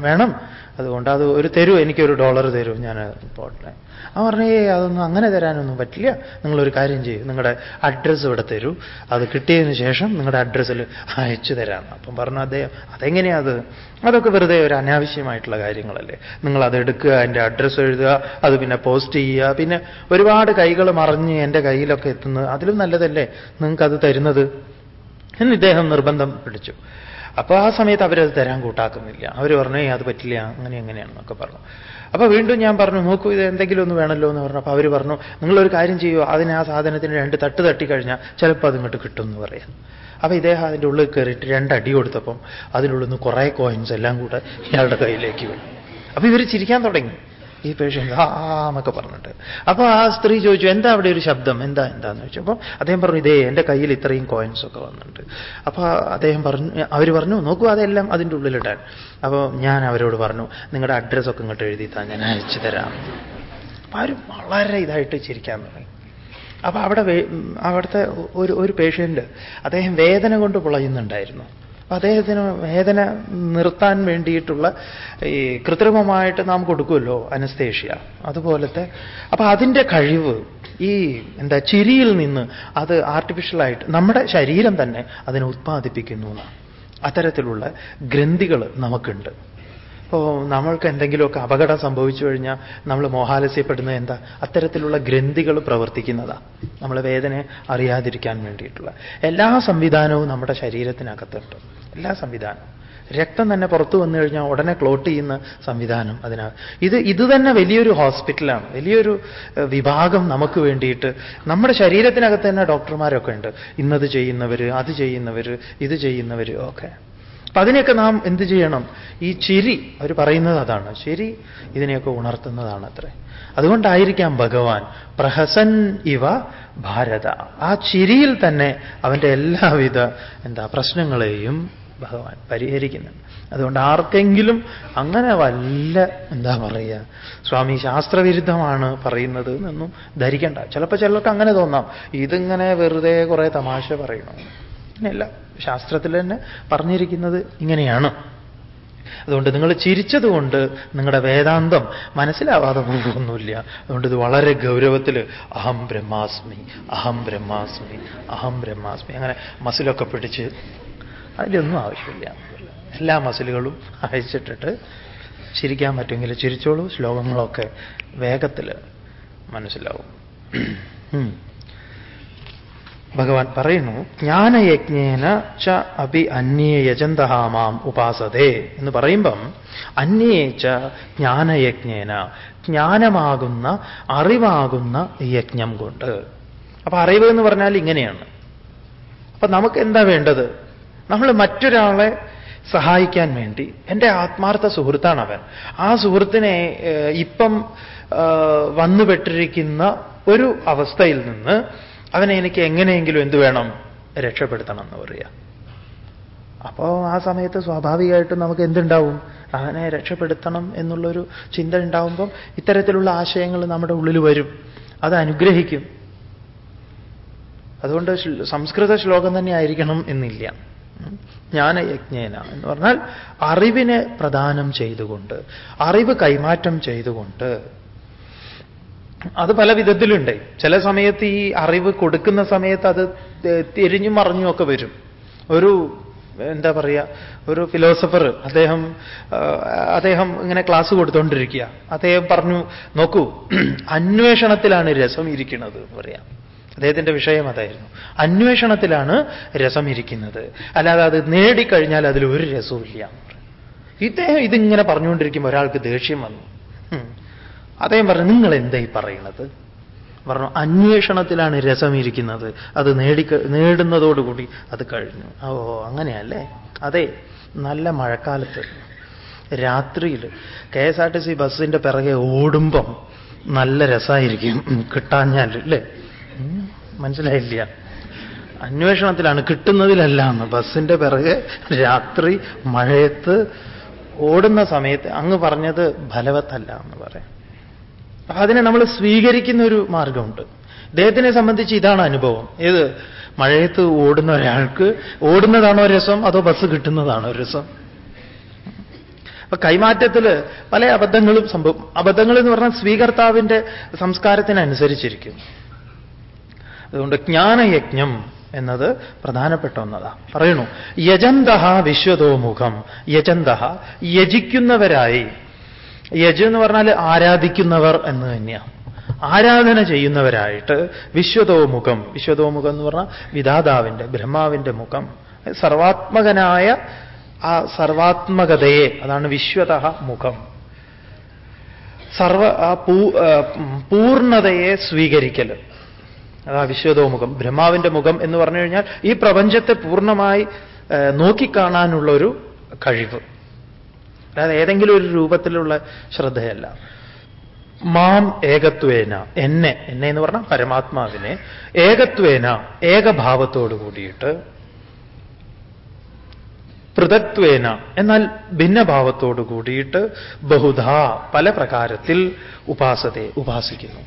വേണം. അതുകൊണ്ട് അത് ഒരു തരൂ എനിക്കൊരു ഡോളർ തരൂ ഞാൻ പോട്ടെ. ആ പറഞ്ഞേ അതൊന്നും അങ്ങനെ തരാനൊന്നും പറ്റില്ല. നിങ്ങളൊരു കാര്യം ചെയ്യൂ. നിങ്ങളുടെ അഡ്രസ്സ് ഇവിടെ തരൂ. അത് കിട്ടിയതിന് ശേഷം നിങ്ങളുടെ അഡ്രസ്സിൽ അയച്ചു തരാം. അപ്പം പറഞ്ഞു അദ്ദേഹം അതെങ്ങനെയാത് അതൊക്കെ വെറുതെ ഒരു അനാവശ്യമായിട്ടുള്ള കാര്യങ്ങളല്ലേ. നിങ്ങൾ അത് എടുക്കുക എന്റെ അഡ്രസ്സ് എഴുതുക അത് പിന്നെ പോസ്റ്റ് ചെയ്യുക. പിന്നെ ഒരുപാട് കൈകൾ മറിഞ്ഞ് എന്റെ കയ്യിലൊക്കെ എത്തുന്നത്. അതിലും നല്ലതല്ലേ? നിങ്ങൾക്കത് തരുന്നത്? എന്ന് ഇദ്ദേഹം നിർബന്ധം പിടിച്ചു. അപ്പോൾ ആ സമയത്ത് അവരത് തരാൻ കൂട്ടാക്കുന്നില്ല. അവർ പറഞ്ഞു അത് പറ്റില്ല. അങ്ങനെ എങ്ങനെയാണെന്നൊക്കെ പറഞ്ഞു. അപ്പോൾ വീണ്ടും ഞാൻ പറഞ്ഞു നോക്കൂ ഇത് എന്തെങ്കിലും ഒന്ന് വേണമല്ലോ എന്ന് പറഞ്ഞു. അപ്പോൾ അവർ പറഞ്ഞു നിങ്ങളൊരു കാര്യം ചെയ്യുമോ അതിന് ആ സാധനത്തിന് രണ്ട് തട്ട് തട്ടി കഴിഞ്ഞാൽ ചിലപ്പോൾ അതിങ്ങോട്ട് കിട്ടും എന്ന് പറയാം. അപ്പോൾ ഇദ്ദേഹം അതിന്റെ ഉള്ളിൽ കയറിയിട്ട് രണ്ടടി കൊടുത്തപ്പം അതിനുള്ളിൽ നിന്ന് കുറേ കോയിൻസ് എല്ലാം കൂടെ ഇയാളുടെ കയ്യിലേക്ക് വീണു അപ്പോൾ ഇവർ ചിരിക്കാൻ തുടങ്ങി. ഈ പേഷ്യന്റ് ആ എന്നൊക്കെ പറഞ്ഞിട്ട്. അപ്പോൾ ആ സ്ത്രീ ചോദിച്ചു എന്താ അവിടെ ഒരു ശബ്ദം? എന്താ എന്താന്ന്? ചോദിച്ചു ചോദിച്ചപ്പോൾ അദ്ദേഹം പറഞ്ഞു ഇതേ എന്റെ കയ്യിൽ ഇത്രയും കോയിൻസ് ഒക്കെ വന്നിട്ടുണ്ട്. അപ്പോൾ അദ്ദേഹം പറഞ്ഞു അവർ പറഞ്ഞു നോക്കൂ അതെല്ലാം അതിന്റെ ഉള്ളിലിടാൻ അപ്പോൾ ഞാൻ അവരോട് പറഞ്ഞു നിങ്ങളുടെ അഡ്രസ്സൊക്കെ ഇങ്ങോട്ട് എഴുതി താ ഞാൻ അയച്ചു തരാം. അപ്പോൾ അവർ വളരെ ഇതായിട്ട് ചിരിക്കാൻ തുടങ്ങി. അപ്പോൾ അവിടെ അവിടുത്തെ ഒരു ഒരു പേഷ്യന്റ് അദ്ദേഹം വേദന കൊണ്ട് പുളയുന്നുണ്ടായിരുന്നു. അദ്ദേഹത്തിന് വേദന നിർത്താൻ വേണ്ടിയിട്ടുള്ള ഈ കൃത്രിമമായിട്ട് നാം കൊടുക്കുമല്ലോ അനസ്തേഷ്യ. അതുപോലത്തെ അപ്പൊ അതിന്റെ കഴിവ് ഈ എന്താ ചിരിയിൽ നിന്ന് അത് ആർട്ടിഫിഷ്യലായിട്ട് നമ്മുടെ ശരീരം തന്നെ അതിനെ ഉത്പാദിപ്പിക്കുന്നു അത്തരത്തിലുള്ള ഗ്രന്ഥികൾ നമുക്കുണ്ട്. ഇപ്പോൾ നമ്മൾക്ക് എന്തെങ്കിലുമൊക്കെ അപകടം സംഭവിച്ചു കഴിഞ്ഞാൽ നമ്മൾ മോഹാലസ്യപ്പെടുന്നത് എന്താ? അത്തരത്തിലുള്ള ഗ്രന്ഥികൾ പ്രവർത്തിക്കുന്നതാ. നമ്മൾ വേദന അറിയാതിരിക്കാൻ വേണ്ടിയിട്ടുള്ള. എല്ലാ സംവിധാനവും നമ്മുടെ ശരീരത്തിനകത്തുണ്ട്. എല്ലാ സംവിധാനവും. രക്തം തന്നെ പുറത്തു വന്നു കഴിഞ്ഞാൽ ഉടനെ ക്ലോട്ട് ചെയ്യുന്ന സംവിധാനം അതിനകത്ത് ഇത് ഇത് തന്നെ വലിയൊരു ഹോസ്പിറ്റലാണ്. വലിയൊരു വിഭാഗം നമുക്ക് വേണ്ടിയിട്ട് നമ്മുടെ ശരീരത്തിനകത്ത് തന്നെ ഡോക്ടർമാരൊക്കെ ഉണ്ട്. ഇന്നത് ചെയ്യുന്നവർ അത് ചെയ്യുന്നവർ ഇത് ചെയ്യുന്നവർ ഒക്കെ. അപ്പൊ അതിനെയൊക്കെ നാം എന്ത് ചെയ്യണം? ഈ ചിരി അവർ പറയുന്നത് അതാണ്. ചിരി ഇതിനെയൊക്കെ ഉണർത്തുന്നതാണ് അത്രേ. അതുകൊണ്ടായിരിക്കാം ഭഗവാൻ പ്രഹസൻ ഇവ ഭാരത. ആ ചിരിയിൽ തന്നെ അവന്റെ എല്ലാവിധ എന്താ പ്രശ്നങ്ങളെയും ഭഗവാൻ പരിഹരിക്കുന്നുണ്ട്. അതുകൊണ്ട് ആർക്കെങ്കിലും അങ്ങനെ വല്ല എന്താ പറയുക സ്വാമി ശാസ്ത്രവിരുദ്ധമാണ് പറയുന്നത് എന്നൊന്നും ധരിക്കണ്ട. ചിലപ്പോൾ ചിലർക്ക് അങ്ങനെ തോന്നാം. ഇതിങ്ങനെ വെറുതെ കുറേ തമാശ പറയണം? അങ്ങനെയല്ല ശാസ്ത്രത്തിൽ തന്നെ പറഞ്ഞിരിക്കുന്നത് ഇങ്ങനെയാണ്. അതുകൊണ്ട് നിങ്ങൾ ചിരിച്ചതുകൊണ്ട് നിങ്ങളുടെ വേദാന്തം മനസ്സിലാവാതെ പോകുന്നില്ല അതുകൊണ്ട് ഇത് വളരെ ഗൗരവത്തിൽ അഹം ബ്രഹ്മാസ്മി അഹം ബ്രഹ്മാസ്മി അഹം ബ്രഹ്മാസ്മി അങ്ങനെ മസിലൊക്കെ പിടിച്ച് അതിലൊന്നും ആവശ്യമില്ല. എല്ലാ മസിലുകളും അയച്ചിട്ടിട്ട് ചിരിക്കാൻ പറ്റുമെങ്കിൽ ചിരിച്ചോളൂ. ശ്ലോകങ്ങളൊക്കെ വേഗത്തിൽ മനസ്സിലാവും. ഭഗവാൻ പറയുന്നു ജ്ഞാനയജ്ഞേന ച അഭി അന്യേ യജന്തഹ മാം ഉപാസതേ എന്ന് പറയുമ്പം അന്യേ ച ജ്ഞാനയജ്ഞേന ജ്ഞാനമാകുന്ന അറിവാകുന്ന യജ്ഞം കൊണ്ട്. അപ്പൊ അറിവ് എന്ന് പറഞ്ഞാൽ ഇങ്ങനെയാണ്. അപ്പൊ നമുക്ക് എന്താ വേണ്ടത്? നമ്മൾ മറ്റൊരാളെ സഹായിക്കാൻ വേണ്ടി എന്റെ ആത്മാർത്ഥ സുഹൃത്താണ് അവൻ. ആ സുഹൃത്തിനെ ഇപ്പം വന്നുപെട്ടിരിക്കുന്ന ഒരു അവസ്ഥയിൽ നിന്ന് അവനെ എനിക്ക് എങ്ങനെയെങ്കിലും എന്ത് വേണം രക്ഷപ്പെടുത്തണം എന്ന് പറയുക അപ്പോ ആ സമയത്ത് സ്വാഭാവികമായിട്ടും നമുക്ക് എന്തുണ്ടാവും? അവനെ രക്ഷപ്പെടുത്തണം എന്നുള്ളൊരു ചിന്ത ഉണ്ടാവുമ്പം ഇത്തരത്തിലുള്ള ആശയങ്ങൾ നമ്മുടെ ഉള്ളിൽ വരും. അത് അനുഗ്രഹിക്കും. അതുകൊണ്ട് സംസ്കൃത ശ്ലോകം തന്നെ ആയിരിക്കണം എന്നില്ല. ജ്ഞാന യജ്ഞേന എന്ന് പറഞ്ഞാൽ അറിവിനെ പ്രദാനം ചെയ്തുകൊണ്ട് അറിവ് കൈമാറ്റം ചെയ്തുകൊണ്ട് അത് പല വിധത്തിലുണ്ട്. ചില സമയത്ത് ഈ അറിവ് കൊടുക്കുന്ന സമയത്ത് അത് തിരിഞ്ഞും മറിഞ്ഞുമൊക്കെ വരും. ഒരു എന്താ പറയുക ഒരു ഫിലോസഫർ അദ്ദേഹം അദ്ദേഹം ഇങ്ങനെ ക്ലാസ് കൊടുത്തുകൊണ്ടിരിക്കുക അദ്ദേഹം പറഞ്ഞു നോക്കൂ [CLEARS THROAT] അന്വേഷണത്തിലാണ് രസം ഇരിക്കുന്നത് എന്ന് പറയാം. അദ്ദേഹത്തിന്റെ വിഷയം അതായിരുന്നു. അന്വേഷണത്തിലാണ് രസം ഇരിക്കുന്നത്. അല്ലാതെ അത് നേടിക്കഴിഞ്ഞാൽ അതിൽ ഒരു ഇല്ല ഇദ്ദേഹം ഇതിങ്ങനെ പറഞ്ഞുകൊണ്ടിരിക്കുമ്പോൾ ഒരാൾക്ക് ദേഷ്യം വന്നു. അദ്ദേഹം പറഞ്ഞു നിങ്ങൾ എന്തായി പറയണത്? പറഞ്ഞു അന്വേഷണത്തിലാണ് രസം ഇരിക്കുന്നത് അത് നേടി നേടുന്നതോടുകൂടി അത് കഴിഞ്ഞു. ഓ അങ്ങനെയല്ലേ? അതെ നല്ല മഴക്കാലത്ത് രാത്രിയിൽ K S R T C ബസ്സിന്റെ പിറകെ ഓടുമ്പം നല്ല രസമായിരിക്കും കിട്ടാഞ്ഞാൽ അല്ലേ മനസ്സിലായില്ല. അന്വേഷണത്തിലാണ് കിട്ടുന്നതിലല്ല എന്ന് ബസ്സിന്റെ പിറകെ രാത്രി മഴയത്ത് ഓടുന്ന സമയത്ത് അങ്ങ് പറഞ്ഞത് ഫലവത്തല്ല എന്ന് പറയാം. അപ്പൊ അതിനെ നമ്മൾ സ്വീകരിക്കുന്ന ഒരു മാർഗമുണ്ട്. ദേഹത്തിനെ സംബന്ധിച്ച് ഇതാണ് അനുഭവം. ഏത്? മഴയത്ത് ഓടുന്ന ഒരാൾക്ക് ഓടുന്നതാണോ രസം അതോ ബസ് കിട്ടുന്നതാണോ രസം? അപ്പൊ കൈമാറ്റത്തിൽ പല അബദ്ധങ്ങളും സംഭവം. അബദ്ധങ്ങൾ എന്ന് പറഞ്ഞാൽ സ്വീകർത്താവിന്റെ സംസ്കാരത്തിനനുസരിച്ചിരിക്കും. അതുകൊണ്ട് ജ്ഞാനയജ്ഞം എന്നത് പ്രധാനപ്പെട്ട ഒന്നതാ. പറയണു യജന്ത വിശ്വതോമുഖം യജന്ത യജിക്കുന്നവരായി യജ് എന്ന് പറഞ്ഞാൽ ആരാധിക്കുന്നവർ എന്ന് തന്നെയാണ് ആരാധന ചെയ്യുന്നവരായിട്ട് വിശ്വതോമുഖം വിശ്വതോമുഖം എന്ന് പറഞ്ഞാൽ വിധാതാവിന്റെ ബ്രഹ്മാവിന്റെ മുഖം. സർവാത്മകനായ ആ സർവാത്മകതയെ അതാണ് വിശ്വത മുഖം. സർവ പൂർണതയെ സ്വീകരിക്കൽ അതാ വിശ്വതോമുഖം. ബ്രഹ്മാവിന്റെ മുഖം എന്ന് പറഞ്ഞു കഴിഞ്ഞാൽ ഈ പ്രപഞ്ചത്തെ പൂർണമായി നോക്കിക്കാണാനുള്ളൊരു കഴിവ്. അതായത് ഏതെങ്കിലും ഒരു രൂപത്തിലുള്ള ശ്രദ്ധയല്ല. മാം ഏകത്വേന എന്നെ എന്നെ എന്ന് പറഞ്ഞാൽ പരമാത്മാവിനെ ഏകത്വേന ഏകഭാവത്തോടു കൂടിയിട്ട് പൃഥക്വേന എന്നാൽ ഭിന്നഭാവത്തോടു കൂടിയിട്ട് ബഹുധ പല പ്രകാരത്തിൽ ഉപാസത്തെ ഉപാസിക്കുന്നു.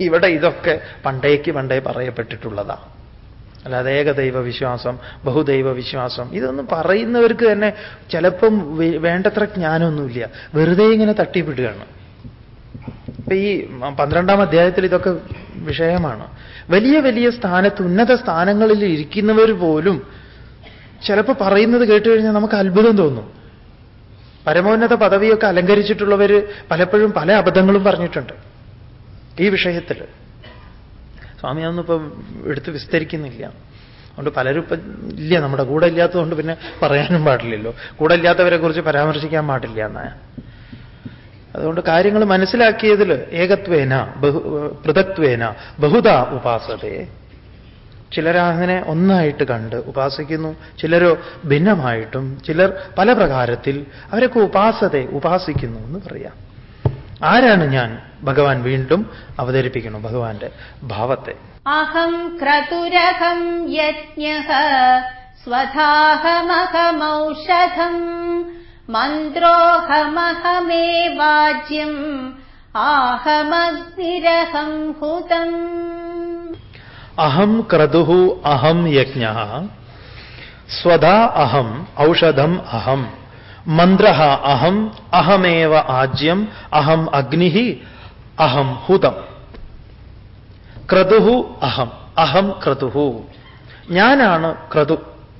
ഇവിടെ ഇതൊക്കെ പണ്ടേക്ക് പണ്ടേ പറയപ്പെട്ടിട്ടുള്ളതാ. അല്ലാതെ ഏകദൈവ വിശ്വാസം ബഹുദൈവ വിശ്വാസം ഇതൊന്നും പറയുന്നവർക്ക് തന്നെ ചിലപ്പം വേണ്ടത്ര ജ്ഞാനമൊന്നുമില്ല. വെറുതെ ഇങ്ങനെ തട്ടിപ്പിടുകയാണ്. ഇപ്പൊ ഈ പന്ത്രണ്ടാം അധ്യായത്തിൽ ഇതൊക്കെ വിഷയമാണ്. വലിയ വലിയ സ്ഥാനത്ത് ഉന്നത സ്ഥാനങ്ങളിൽ ഇരിക്കുന്നവർ പോലും ചിലപ്പോൾ പറയുന്നത് കേട്ട് കഴിഞ്ഞാൽ നമുക്ക് അത്ഭുതം തോന്നും. പരമോന്നത പദവിയൊക്കെ അലങ്കരിച്ചിട്ടുള്ളവർ പലപ്പോഴും പല അബദ്ധങ്ങളും പറഞ്ഞിട്ടുണ്ട് ഈ വിഷയത്തിൽ സ്വാമി അതൊന്നും ഇപ്പം എടുത്ത് വിസ്തരിക്കുന്നില്ല. അതുകൊണ്ട് പലരും ഇപ്പം ഇല്ല നമ്മുടെ കൂടെ ഇല്ലാത്തതുകൊണ്ട് പിന്നെ പറയാനും പാടില്ലല്ലോ. കൂടെ ഇല്ലാത്തവരെ കുറിച്ച് പരാമർശിക്കാൻ പാടില്ല എന്നാ. അതുകൊണ്ട് കാര്യങ്ങൾ മനസ്സിലാക്കിയതിൽ ഏകത്വേന ബഹു പൃഥക്വേന ബഹുത ഉപാസതയെ ചിലരങ്ങനെ ഒന്നായിട്ട് കണ്ട് ഉപാസിക്കുന്നു ചിലരോ ഭിന്നമായിട്ടും ചിലർ പല പ്രകാരത്തിൽ അവരൊക്കെ ഉപാസതെ ഉപാസിക്കുന്നു എന്ന് പറയാം. ആരാണ് ഞാൻ? ഭഗവാൻ വീണ്ടും അവതരിപ്പിക്കുന്നു ഭഗവാന്റെ ഭാവത്തെ. അഹം ക്രതുരഹം യജ്ഞ സ്വധാഹമഹമൗഷധം മന്ത്രോഹമഹമേ വാജ്യം ആഹമഗ്നിരഹം ഹുതം. അഹം ക്രതു അഹം യജ്ഞ സ്വധാ അഹം ഔഷധം അഹം മന്ത്ര അഹം അഹമേവ ആജ്യം അഹം അഗ്നി അഹം ഹുതം ക്രതുഹു അഹം. അഹം ക്രതുഹു. ഞാനാണ് ക്രതു.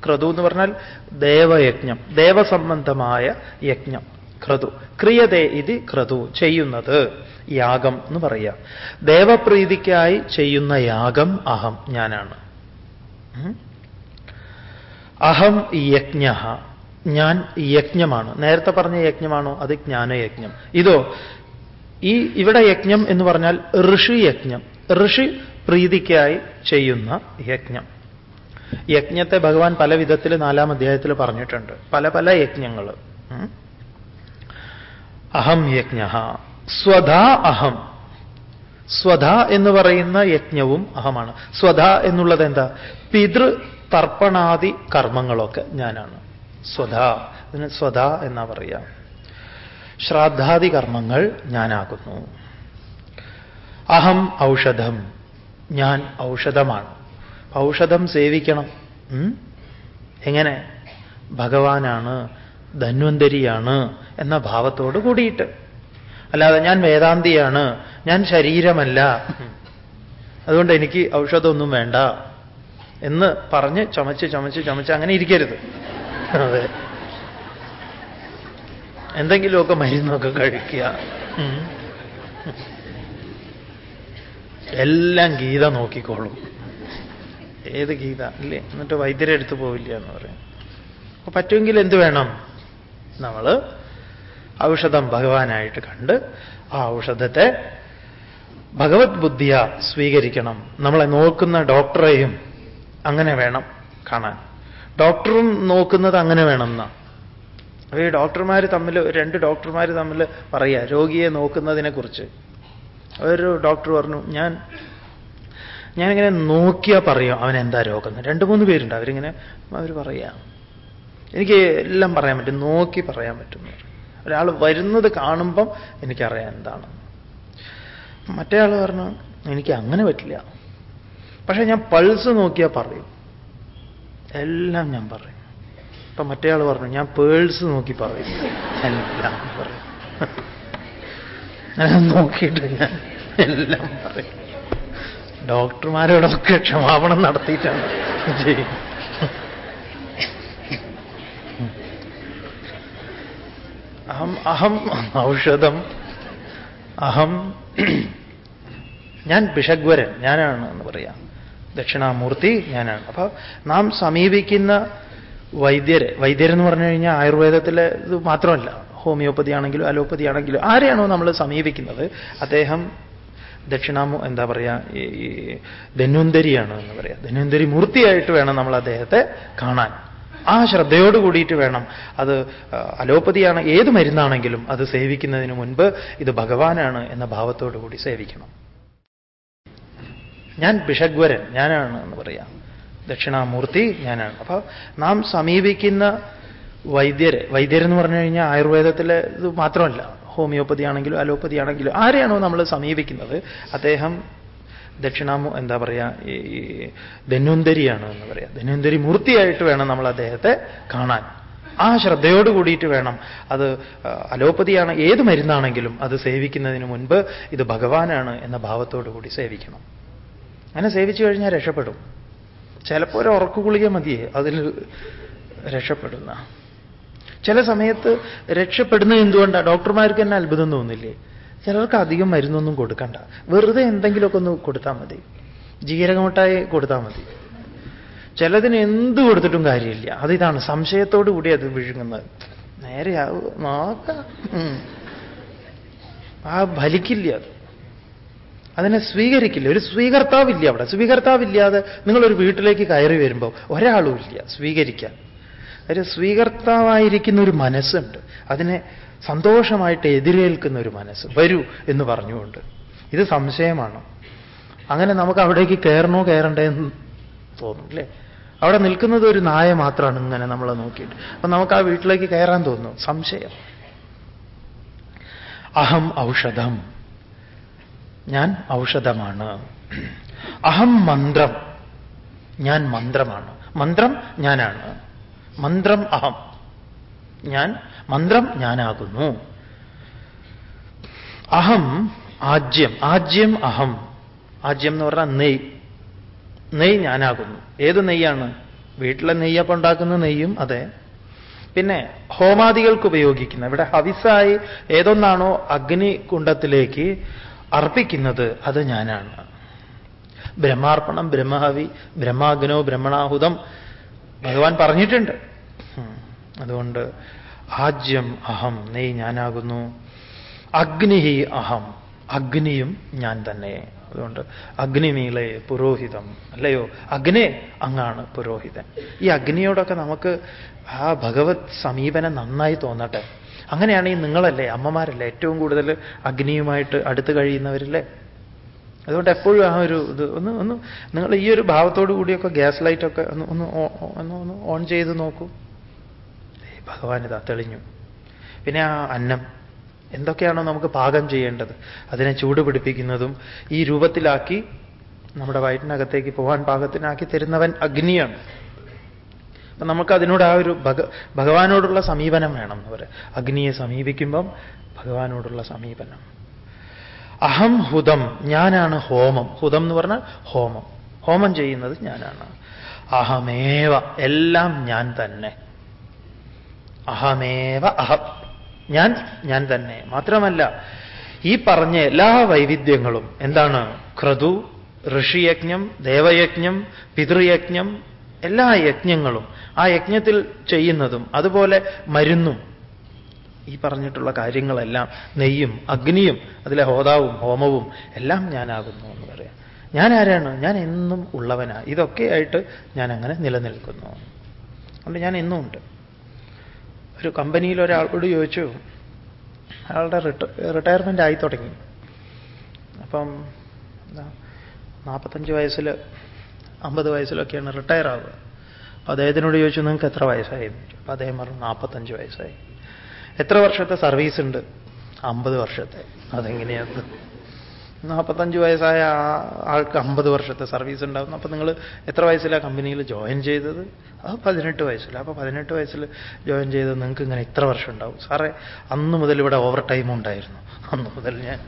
ക്രതു എന്ന് പറഞ്ഞാൽ ദേവയജ്ഞം. ദേവസംബന്ധമായ യജ്ഞം. ക്രതു. ക്രിയതേ ഇത് ക്രതു. ചെയ്യുന്നത്. യാഗം എന്ന് പറയാം. ദേവപ്രീതിക്കായി ചെയ്യുന്ന യാഗം അഹം. ഞാനാണ്. അഹം യജ്ഞ ഞാൻ യജ്ഞമാണ്. നേരത്തെ പറഞ്ഞ യജ്ഞമാണോ? അത് ജ്ഞാനയജ്ഞം. ഇതോ ഈ ഇവിടെ യജ്ഞം എന്ന് പറഞ്ഞാൽ ഋഷി യജ്ഞം. ഋഷി പ്രീതിക്കായി ചെയ്യുന്ന യജ്ഞം. യജ്ഞത്തെ ഭഗവാൻ പല വിധത്തിൽ നാലാം അധ്യായത്തിൽ പറഞ്ഞിട്ടുണ്ട്. പല പല യജ്ഞങ്ങൾ. അഹം യജ്ഞ സ്വധാ അഹം. സ്വധ എന്ന് പറയുന്ന യജ്ഞവും അഹമാണ്. സ്വധ എന്നുള്ളത് എന്താ? പിതൃ തർപ്പണാദി കർമ്മങ്ങളൊക്കെ ഞാനാണ്. സ്വധ. അതിന് സ്വധ എന്നാ പറയാ. ശ്രാദ്ധാദി കർമ്മങ്ങൾ ഞാനാകുന്നു അഹം ഔഷധം. ഞാൻ ഔഷധമാണ്. ഔഷധം സേവിക്കണം. എങ്ങനെ? ഭഗവാനാണ് ധന്വന്തരിയാണ് എന്ന ഭാവത്തോട് കൂടിയിട്ട്. അല്ലാതെ ഞാൻ വേദാന്തിയാണ് ഞാൻ ശരീരമല്ല. അതുകൊണ്ട് എനിക്ക് ഔഷധമൊന്നും വേണ്ട എന്ന് പറഞ്ഞ് ചമച്ച് ചമച്ച് ചമച്ച് അങ്ങനെ ഇരിക്കരുത്. അതെ. എന്തെങ്കിലുമൊക്കെ മരുന്നൊക്കെ കഴിക്കുക. എല്ലാം ഗീത നോക്കിക്കോളും. ഏത് ഗീത? അല്ലേ എന്നിട്ട് വൈദ്യരെ എടുത്തു പോവില്ല എന്ന് പറയും. അപ്പൊ പറ്റുമെങ്കിൽ എന്ത് വേണം? നമ്മൾ ഔഷധം ഭഗവാനായിട്ട് കണ്ട് ആ ഔഷധത്തെ ഭഗവത് ബുദ്ധിയ സ്വീകരിക്കണം. നമ്മളെ നോക്കുന്ന ഡോക്ടറെയും അങ്ങനെ വേണം കാണാൻ. ഡോക്ടറും നോക്കുന്നത് അങ്ങനെ വേണം എന്നാ. അപ്പൊ ഈ ഡോക്ടർമാർ തമ്മിൽ രണ്ട് ഡോക്ടർമാർ തമ്മിൽ പറയുക രോഗിയെ നോക്കുന്നതിനെക്കുറിച്ച് ഒരു ഡോക്ടർ പറഞ്ഞു ഞാൻ ഞാനിങ്ങനെ നോക്കിയാൽ പറയാം അവൻ എന്താ രോഗം രണ്ട് മൂന്ന് പേരുണ്ട്. അവരിങ്ങനെ അവർ പറയാം എനിക്ക് എല്ലാം പറയാൻ പറ്റും നോക്കി പറയാൻ പറ്റും ഒരാൾ വരുന്നത് കാണുമ്പം എനിക്കറിയാം എന്താണ്. മറ്റേ ആൾ പറഞ്ഞു എനിക്ക് അങ്ങനെ പറ്റില്ല. പക്ഷേ ഞാൻ പൾസ് നോക്കിയാൽ പറയും. എല്ലാം ഞാൻ പറയും. അപ്പൊ മറ്റേ ആൾ പറഞ്ഞു ഞാൻ പേഴ്സ് നോക്കി പറയും. എല്ലാം പറയും. ഞാൻ നോക്കിയിട്ട് ഞാൻ എല്ലാം പറയും. ഡോക്ടർമാരോടൊക്കെ ക്ഷമാപണം നടത്തിയിട്ടാണ് ചെയ്യും അഹം അഹം ഔഷധം അഹം ഞാൻ പിഷഗ്വരൻ ഞാനാണ് എന്ന് പറയാം. ദക്ഷിണാമൂർത്തി ഞാനാണ്. അപ്പൊ നാം സമീപിക്കുന്ന വൈദ്യര് വൈദ്യരെന്ന് പറഞ്ഞു കഴിഞ്ഞാൽ ആയുർവേദത്തിലെ ഇത് മാത്രമല്ല. ഹോമിയോപ്പതി ആണെങ്കിലും അലോപ്പതി ആണെങ്കിലും ആരെയാണോ നമ്മൾ സമീപിക്കുന്നത്? അദ്ദേഹം ദക്ഷിണാമു എന്താ പറയുക ഈ ധന്വന്തരിയാണ് എന്ന് പറയാം. ധന്വന്തരി മൂർത്തിയായിട്ട് വേണം നമ്മൾ അദ്ദേഹത്തെ കാണാൻ. ആ ശ്രദ്ധയോട് കൂടിയിട്ട് വേണം അത് അലോപ്പതിയാണ് ഏത് മരുന്നാണെങ്കിലും അത് സേവിക്കുന്നതിന് മുൻപ് ഇത് ഭഗവാനാണ് എന്ന ഭാവത്തോടു കൂടി സേവിക്കണം. ഞാൻ ഭിഷഗ്വരൻ ഞാനാണ് എന്ന് പറയാം. ദക്ഷിണാമൂർത്തി ഞാനാണ്. അപ്പോൾ നാം സമീപിക്കുന്ന വൈദ്യര് വൈദ്യരെന്ന് പറഞ്ഞു കഴിഞ്ഞാൽ ആയുർവേദത്തിലെ ഇത് മാത്രമല്ല. ഹോമിയോപ്പതി ആണെങ്കിലും അലോപ്പതി ആണെങ്കിലും ആരെയാണോ നമ്മൾ സമീപിക്കുന്നത്? അദ്ദേഹം ദക്ഷിണാമു എന്താ പറയുക ഈ ധന്വന്തരിയാണ് എന്ന് പറയാം. ധന്വന്തരി മൂർത്തിയായിട്ട് വേണം നമ്മൾ അദ്ദേഹത്തെ കാണാൻ. ആ ശ്രദ്ധയോട് കൂടിയിട്ട് വേണം അത് അലോപ്പതിയാണ് ഏത് മരുന്നാണെങ്കിലും അത് സേവിക്കുന്നതിന് മുൻപ് ഇത് ഭഗവാനാണ് എന്ന ഭാവത്തോടു കൂടി സേവിക്കണം. അങ്ങനെ സേവിച്ചു കഴിഞ്ഞാൽ രക്ഷപ്പെടും. ചിലപ്പോൾ ഒരു ഉറക്കു ഗുളിക മതിയേ അതിൽ രക്ഷപ്പെടുന്ന. ചില സമയത്ത് രക്ഷപ്പെടുന്നത് എന്തുകൊണ്ടാണ് ഡോക്ടർമാർക്ക് തന്നെ അത്ഭുതം തോന്നില്ലേ? ചിലർക്ക് അധികം മരുന്നൊന്നും കൊടുക്കണ്ട. വെറുതെ എന്തെങ്കിലുമൊക്കെ ഒന്ന് കൊടുത്താൽ മതി. ജീരകമുട്ടായി കൊടുത്താൽ മതി. ചിലതിന് എന്ത് കൊടുത്തിട്ടും കാര്യമില്ല. അതിതാണ് സംശയത്തോടു കൂടി അത് വിഴുങ്ങുന്നത്. നേരെയാവും നോക്കാം. ആ ഫലിക്കില്ല അത്. അതിനെ സ്വീകരിക്കില്ല. ഒരു സ്വീകർത്താവില്ല അവിടെ. സ്വീകർത്താവില്ലാതെ നിങ്ങളൊരു വീട്ടിലേക്ക് കയറി വരുമ്പോൾ ഒരാളും ഇല്ല. സ്വീകരിക്കാൻ. ഒരു സ്വീകർത്താവായിരിക്കുന്ന ഒരു മനസ്സുണ്ട്. അതിനെ സന്തോഷമായിട്ട് എതിരേൽക്കുന്ന ഒരു മനസ്സ്. വരൂ എന്ന് പറഞ്ഞുകൊണ്ട്. ഇത് സംശയമാണ്. അങ്ങനെ നമുക്ക് അവിടേക്ക് കയറണോ കയറണ്ടേ എന്ന് തോന്നും അല്ലേ? അവിടെ നിൽക്കുന്നത് ഒരു നായ മാത്രമാണ് ഇങ്ങനെ നമ്മളെ നോക്കിയിട്ട്. അപ്പൊ നമുക്ക് ആ വീട്ടിലേക്ക് കയറാൻ തോന്നുന്നു. സംശയം. അഹം ഔഷധം. ഞാൻ ഔഷധമാണ്. അഹം മന്ത്രം ഞാൻ മന്ത്രമാണ്. മന്ത്രം ഞാനാണ്. മന്ത്രം അഹം. ഞാൻ മന്ത്രം ഞാനാകുന്നു. അഹം ആജ്യം. ആജ്യം അഹം. ആജ്യം എന്ന് പറഞ്ഞാൽ നെയ്. നെയ് ഞാനാകുന്നു. ഏത് നെയ്യാണ്? വീട്ടിലെ നെയ്യപ്പം ഉണ്ടാക്കുന്ന നെയ്യും അതെ. പിന്നെ ഹോമാദികൾക്ക് ഉപയോഗിക്കുന്ന ഇവിടെ ഹവിസായി ഏതൊന്നാണോ അഗ്നികുണ്ടത്തിലേക്ക് അർപ്പിക്കുന്നത് അത് ഞാനാണ്. ബ്രഹ്മാർപ്പണം ബ്രഹ്മഹവി ബ്രഹ്മാഗ്നോ ബ്രഹ്മണാഹുതം ഭഗവാൻ പറഞ്ഞിട്ടുണ്ട്. അതുകൊണ്ട് ആജ്യം അഹം നെയ് ഞാനാകുന്നു. അഗ്നിഹി അഹം അഗ്നിയും ഞാൻ തന്നെ. അതുകൊണ്ട് അഗ്നിമീളെ പുരോഹിതം. അല്ലയോ? അഗ്നെ അങ്ങാണ് പുരോഹിതൻ. ഈ അഗ്നിയോടൊക്കെ നമുക്ക് ആ ഭഗവത് സമീപനം നന്നായി തോന്നട്ടെ. അങ്ങനെയാണെങ്കിൽ നിങ്ങളല്ലേ അമ്മമാരല്ലേ ഏറ്റവും കൂടുതൽ അഗ്നിയുമായിട്ട് അടുത്ത് കഴിയുന്നവരില്ലേ? അതുകൊണ്ട് എപ്പോഴും ആ ഒരു ഇത് ഒന്ന് ഒന്ന് നിങ്ങൾ ഈ ഒരു ഭാവത്തോടു കൂടിയൊക്കെ ഗ്യാസ് ലൈറ്റൊക്കെ ഒന്ന് ഒന്ന് ഒന്ന് ഒന്ന് ഓൺ ചെയ്ത് നോക്കൂ. ഭഗവാൻ ഇതാ തെളിഞ്ഞു. പിന്നെ ആ അന്നം എന്തൊക്കെയാണോ നമുക്ക് പാകം ചെയ്യേണ്ടത്? അതിനെ ചൂട് പിടിപ്പിക്കുന്നതും ഈ രൂപത്തിലാക്കി നമ്മുടെ വയറ്റിനകത്തേക്ക് പോകാൻ പാകത്തിനാക്കി തരുന്നവൻ അഗ്നിയാണ്. അപ്പൊ നമുക്ക് അതിനോട് ആ ഒരു ഭഗ ഭഗവാനോടുള്ള സമീപനം വേണം എന്ന് പറയാം. അഗ്നിയെ സമീപിക്കുമ്പം ഭഗവാനോടുള്ള സമീപനം. അഹം ഹുതം ഞാനാണ് ഹോമം. ഹുതം എന്ന് പറഞ്ഞാൽ ഹോമം. ഹോമം ചെയ്യുന്നത് ഞാനാണ്. അഹമേവ എല്ലാം ഞാൻ തന്നെ. അഹമേവ അഹം ഞാൻ ഞാൻ തന്നെ. മാത്രമല്ല ഈ പറഞ്ഞ എല്ലാ വൈവിധ്യങ്ങളും എന്താണ്? ക്രതു ഋഷിയജ്ഞം ദേവയജ്ഞം പിതൃയജ്ഞം എല്ലാ യജ്ഞങ്ങളും ആ യജ്ഞത്തിൽ ചെയ്യുന്നതും അതുപോലെ മരുന്നും ഈ പറഞ്ഞിട്ടുള്ള കാര്യങ്ങളെല്ലാം നെയ്യും അഗ്നിയും അതിലെ ഹോതാവും ഹോമവും എല്ലാം ഞാനാകുന്നു എന്ന് പറയാം. ഞാൻ ആരാണ്? ഞാൻ എന്നും ഉള്ളവനാ. ഇതൊക്കെയായിട്ട് ഞാൻ അങ്ങനെ നിലനിൽക്കുന്നു. അതുകൊണ്ട് ഞാൻ എന്നും ഉണ്ട്. ഒരു കമ്പനിയിൽ ഒരാളോട് ചോദിച്ചു അയാളുടെ റിട്ടയർമെന്റ് ആയി തുടങ്ങി. അപ്പം നാൽപ്പത്തഞ്ച് വയസ്സിൽ അമ്പത് വയസ്സിലൊക്കെയാണ് റിട്ടയർ ആവുക. അപ്പോൾ അദ്ദേഹത്തിനോട് ചോദിച്ചു നിങ്ങൾക്ക് എത്ര വയസ്സായി? അപ്പൊ അദ്ദേഹം പറഞ്ഞു നാൽപ്പത്തഞ്ച് വയസ്സായി. എത്ര വർഷത്തെ സർവീസ് ഉണ്ട്? അമ്പത് വർഷത്തെ. അതെങ്ങനെയാണ് നാൽപ്പത്തഞ്ച് വയസ്സായ ആൾക്ക് അമ്പത് വർഷത്തെ സർവീസ് ഉണ്ടാകുന്നു അപ്പൊ നിങ്ങൾ എത്ര വയസ്സിലാണ് കമ്പനിയിൽ ജോയിൻ ചെയ്തത്? അത് പതിനെട്ട് വയസ്സിൽ അപ്പോൾ പതിനെട്ട് വയസ്സിൽ ജോയിൻ ചെയ്തത് നിങ്ങൾക്ക് ഇങ്ങനെ ഇത്ര വർഷം ഉണ്ടാവും. സാറേ അന്ന് മുതൽ ഇവിടെ ഓവർ ടൈം ഉണ്ടായിരുന്നു. അന്ന് മുതൽ ഞാൻ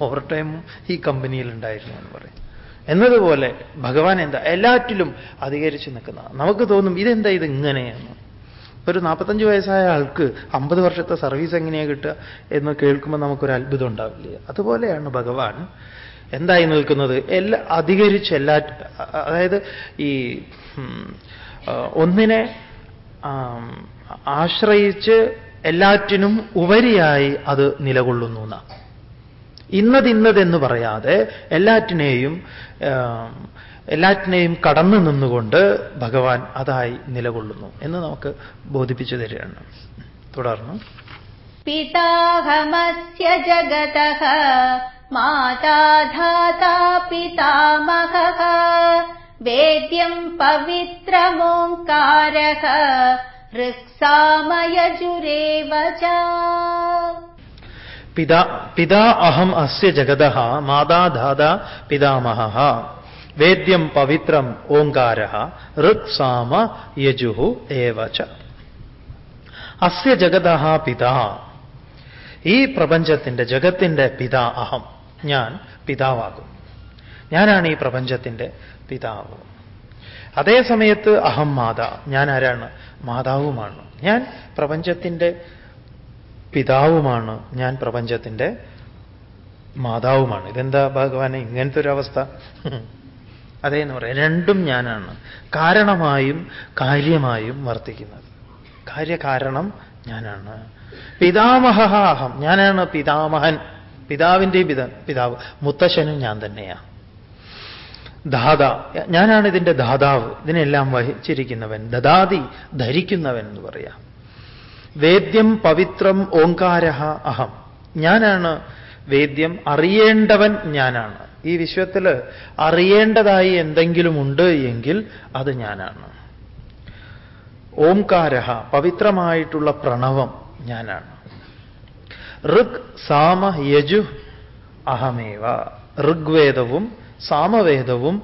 ഓവർ ടൈമും ഈ കമ്പനിയിൽ ഉണ്ടായിരുന്നു എന്ന് പറയും. എന്നതുപോലെ ഭഗവാൻ എന്താ എല്ലാറ്റിലും അധികരിച്ചു നിൽക്കുന്ന. നമുക്ക് തോന്നും ഇതെന്താ ഇത് ഇങ്ങനെയെന്ന് ഒരു നാൽപ്പത്തഞ്ച് വയസ്സായ ആൾക്ക് അമ്പത് വർഷത്തെ സർവീസ് എങ്ങനെയാണ് കിട്ടുക എന്ന് കേൾക്കുമ്പോൾ നമുക്കൊരു അത്ഭുതം ഉണ്ടാവില്ല? അതുപോലെയാണ് ഭഗവാൻ എന്തായി നിൽക്കുന്നത്? എല്ലാ അധികരിച്ച് എല്ലാ അതായത് ഈ ഒന്നിനെ ആശ്രയിച്ച് എല്ലാറ്റിനും ഉപരിയായി അത് നിലകൊള്ളുന്നു എന്നാണ്. ഇന്നതിന്നതെന്ന് പറയാതെ എല്ലാറ്റിനെയും എല്ലാറ്റിനെയും കടന്നു നിന്നുകൊണ്ട് ഭഗവാൻ അതായി നിലകൊള്ളുന്നു എന്ന് നമുക്ക് ബോധിപ്പിച്ചു തരികയാണ്. തുടർന്നു. പിതാഹമസ്യ ജഗത മാതാധാതാ പിതാമഹ വേദ്യം പവിത്രമോങ്കാര ഋക്സാമയജുരേവ പിതാ പിതാ അഹം അസ്യ ജഗത മാതാ ധാത പിതാമഹ. വേദ്യം പവിത്രം ഓങ്കാര ഋക് സാമ യജുഹു ഏവച അസ്യ ജഗത പിതാ. ഈ പ്രപഞ്ചത്തിന്റെ ജഗത്തിന്റെ പിതാ അഹം ഞാൻ പിതാവാകും. ഞാനാണ് ഈ പ്രപഞ്ചത്തിന്റെ പിതാവ്. അതേ സമയത്ത് അഹം മാതാ. ഞാൻ ആരാണ്? മാതാവുമാണ്. ഞാൻ പ്രപഞ്ചത്തിന്റെ പിതാവുമാണ് ഞാൻ പ്രപഞ്ചത്തിന്റെ മാതാവുമാണ്. ഇതെന്താ ഭഗവാനെ ഇങ്ങനത്തെ ഒരു അവസ്ഥ? അതേ എന്ന് പറയാം. രണ്ടും ഞാനാണ്. കാരണമായും കാര്യമായും വർത്തിക്കുന്നത്. കാര്യകാരണം ഞാനാണ്. പിതാമഹ അഹം. ഞാനാണ് പിതാമഹൻ. പിതാവിന്റെ പിത പിതാവ്. മുത്തശ്ശനും ഞാൻ തന്നെയാണ് ദാത ഞാനാണ് ഇതിന്റെ ദാതാവ്. ഇതിനെല്ലാം വഹിച്ചിരിക്കുന്നവൻ. ദദാതി ധരിക്കുന്നവൻ എന്ന് പറയാം. വേദ്യം പവിത്രം ഓങ്കാര അഹം. ഞാനാണ് വേദ്യം അറിയേണ്ടവൻ ഞാനാണ്. ഈ വിശ്വത്തിൽ അറിയേണ്ടതായി എന്തെങ്കിലും ഉണ്ട് എങ്കിൽ അത് ഞാനാണ്. ഓംകാര പവിത്രമായിട്ടുള്ള പ്രണവം ഞാനാണ്. ഋഗ് സാമ യജു അഹമേവ. ഋഗ്വേദവും സാമവേദവും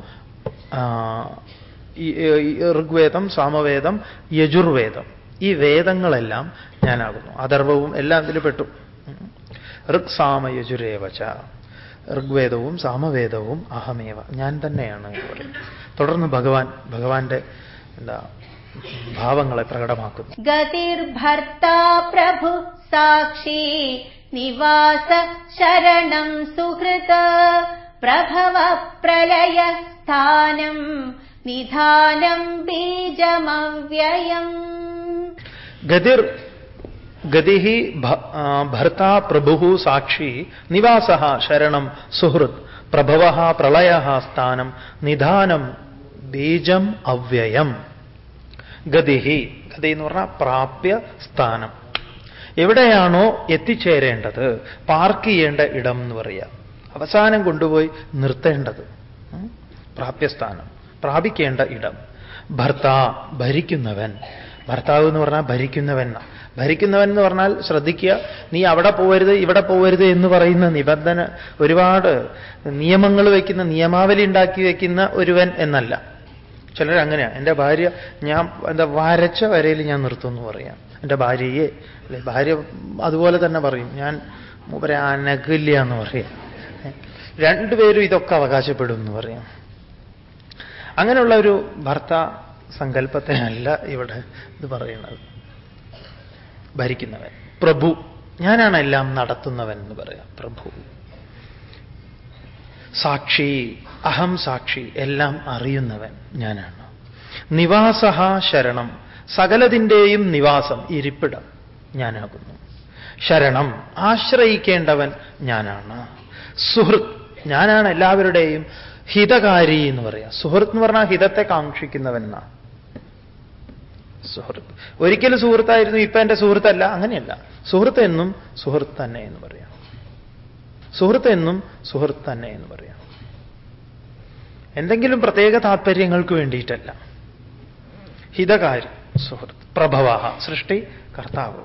ഋഗ്വേദം സാമവേദം യജുർവേദം. ഈ വേദങ്ങളെല്ലാം ഞാനാകുന്നു. അഥർവവും എല്ലാം ഇതിൽ പെട്ടു. ഋക് സാമയജുരേവച ഋഗ്വേദവും സാമവേദവും അഹമേവ. ഞാൻ തന്നെയാണ് തുടർന്ന് ഭഗവാൻ ഭഗവാന്റെ എന്താ ഭാവങ്ങളെ പ്രകടമാക്കുന്നു. ഗതിർഭർത്ത പ്രഭു സാക്ഷി നിവാസ ശരണം സുഹൃത് പ്രഭവ പ്രളയ സ്ഥാനം निधानम् बीजमव्ययम् ഗതിർ ഗതി ഭർത്ത പ്രഭു സാക്ഷി നിവാസ ശരണം സുഹൃത് പ്രഭവ പ്രളയ സ്ഥാനം നിധാനം ബീജം അവ്യയം ഗതി ഗതി എന്ന് പറഞ്ഞാൽ പ്രാപ്യ സ്ഥാനം എവിടെയാണോ എത്തിച്ചേരേണ്ടത് പാർക്ക് ചെയ്യേണ്ട ഇടം എന്ന് പറയാം അവസാനം കൊണ്ടുപോയി നിർത്തേണ്ടത് ഉം? പ്രാപ്യസ്ഥാനം പ്രാപിക്കേണ്ട ഇടം. ഭർത്താ ഭരിക്കുന്നവൻ. ഭർത്താവ് എന്ന് പറഞ്ഞാൽ ഭരിക്കുന്നവൻ. ഭരിക്കുന്നവൻ എന്ന് പറഞ്ഞാൽ ശ്രദ്ധിക്കുക നീ അവിടെ പോകരുത് ഇവിടെ പോകരുത് എന്ന് പറയുന്ന നിബന്ധന ഒരുപാട് നിയമങ്ങൾ വയ്ക്കുന്ന നിയമാവലി ഉണ്ടാക്കി വയ്ക്കുന്ന ഒരുവൻ എന്നല്ല. ചിലർ അങ്ങനെയാണ് എന്റെ ഭാര്യ ഞാൻ എന്താ വരച്ച വരയിൽ ഞാൻ നിർത്തുമെന്ന് പറയാം. എന്റെ ഭാര്യയെ അല്ലെ ഭാര്യ അതുപോലെ തന്നെ പറയും. ഞാൻ മൂപ്പരെ അനകില്ല എന്ന് പറയാം. രണ്ടുപേരും ഇതൊക്കെ അവകാശപ്പെടും എന്ന് പറയാം. അങ്ങനെയുള്ള ഒരു ഭർത്ത സങ്കല്പത്തിനല്ല ഇവിടെ ഇത് പറയുന്നത്. ഭരിക്കുന്നവൻ. പ്രഭു. ഞാനാണ് എല്ലാം നടത്തുന്നവൻ എന്ന് പറയാം. പ്രഭു. സാക്ഷി. അഹം സാക്ഷി. എല്ലാം അറിയുന്നവൻ ഞാനാണ്. നിവാസ ശരണം. സകലതിന്റെയും നിവാസം ഇരിപ്പിടം ഞാനാകുന്നു. ശരണം. ആശ്രയിക്കേണ്ടവൻ ഞാനാണ്. സുഹൃത്ത്. ഞാനാണ് എല്ലാവരുടെയും ഹിതകാരി എന്ന് പറയാം. സുഹൃത്ത് എന്ന് പറഞ്ഞാൽ ഹിതത്തെ കാക്ഷിക്കുന്നവൻ സുഹൃത്ത്. ഒരിക്കലും സുഹൃത്തായിരുന്നു ഇപ്പൊ എന്റെ സുഹൃത്തല്ല. അങ്ങനെയല്ല. സുഹൃത്ത് എന്നും സുഹൃത്ത് തന്നെ എന്ന് പറയാം. സുഹൃത്ത് എന്നും സുഹൃത്ത് തന്നെ എന്ന് പറയാം. എന്തെങ്കിലും പ്രത്യേക താല്പര്യങ്ങൾക്ക് വേണ്ടിയിട്ടല്ല. ഹിതകാരി സുഹൃത്ത് പ്രഭവ സൃഷ്ടി കർത്താവ്.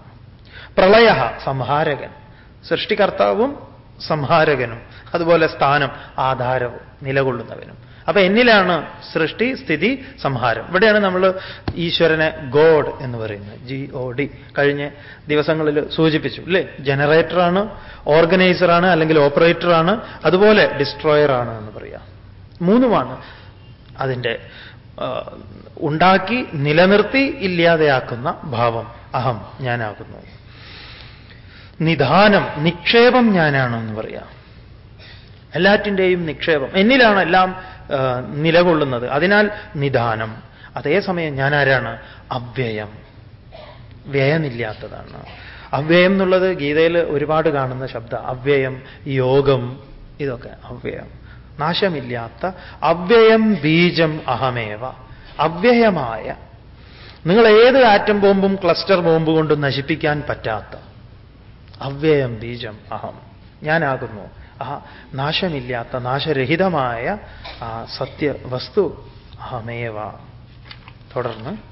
പ്രളയ സംഹാരകൻ. സൃഷ്ടികർത്താവും സംഹാരകനും. അതുപോലെ സ്ഥാനം ആധാരവും നിലകൊള്ളുന്നവനും. അപ്പൊ എന്നിലാണ് സൃഷ്ടി സ്ഥിതി സംഹാരം. ഇവിടെയാണ് നമ്മൾ ഈശ്വരനെ ഗോഡ് എന്ന് പറയുന്നത്. ജി ഒ ഡി കഴിഞ്ഞ ദിവസങ്ങളിൽ സൂചിപ്പിച്ചു അല്ലേ ജനറേറ്ററാണ് ഓർഗനൈസറാണ് അല്ലെങ്കിൽ ഓപ്പറേറ്ററാണ് അതുപോലെ ഡിസ്ട്രോയറാണ് എന്ന് പറയാം. മൂന്നുമാണ് അതിന്റെ ഉണ്ടാക്കി നിലനിർത്തി ഇല്ലാതെയാക്കുന്ന ഭാവം. അഹം ഞാനാകുന്നു. നിധാനം നിക്ഷേപം ഞാനാണെന്ന് പറയാം. എല്ലാറ്റിന്റെയും നിക്ഷേപം. എന്നിലാണ് എല്ലാം നിലകൊള്ളുന്നത്. അതിനാൽ നിദാനം. അതേസമയം ഞാൻ ആരാണ്? അവ്യയം. വ്യയമില്ലാത്തതാണ്. അവ്യയം എന്നുള്ളത് ഗീതയിൽ ഒരുപാട് കാണുന്ന ശബ്ദ. അവ്യയം യോഗം ഇതൊക്കെ. അവ്യയം. നാശമില്ലാത്ത അവ്യയം ബീജം അഹമേവ. അവ്യയമായ. നിങ്ങൾ ഏത് ആറ്റം ബോംബും ക്ലസ്റ്റർ ബോംബ് കൊണ്ടും നശിപ്പിക്കാൻ പറ്റാത്ത അവ്യയം ബീജം അഹം. ഞാനാകുന്നു. ആ നാശമില്ലാത്ത നാശരഹിതമായ ആ സത്യവസ്തു അഹമേവ. തുടർന്ന്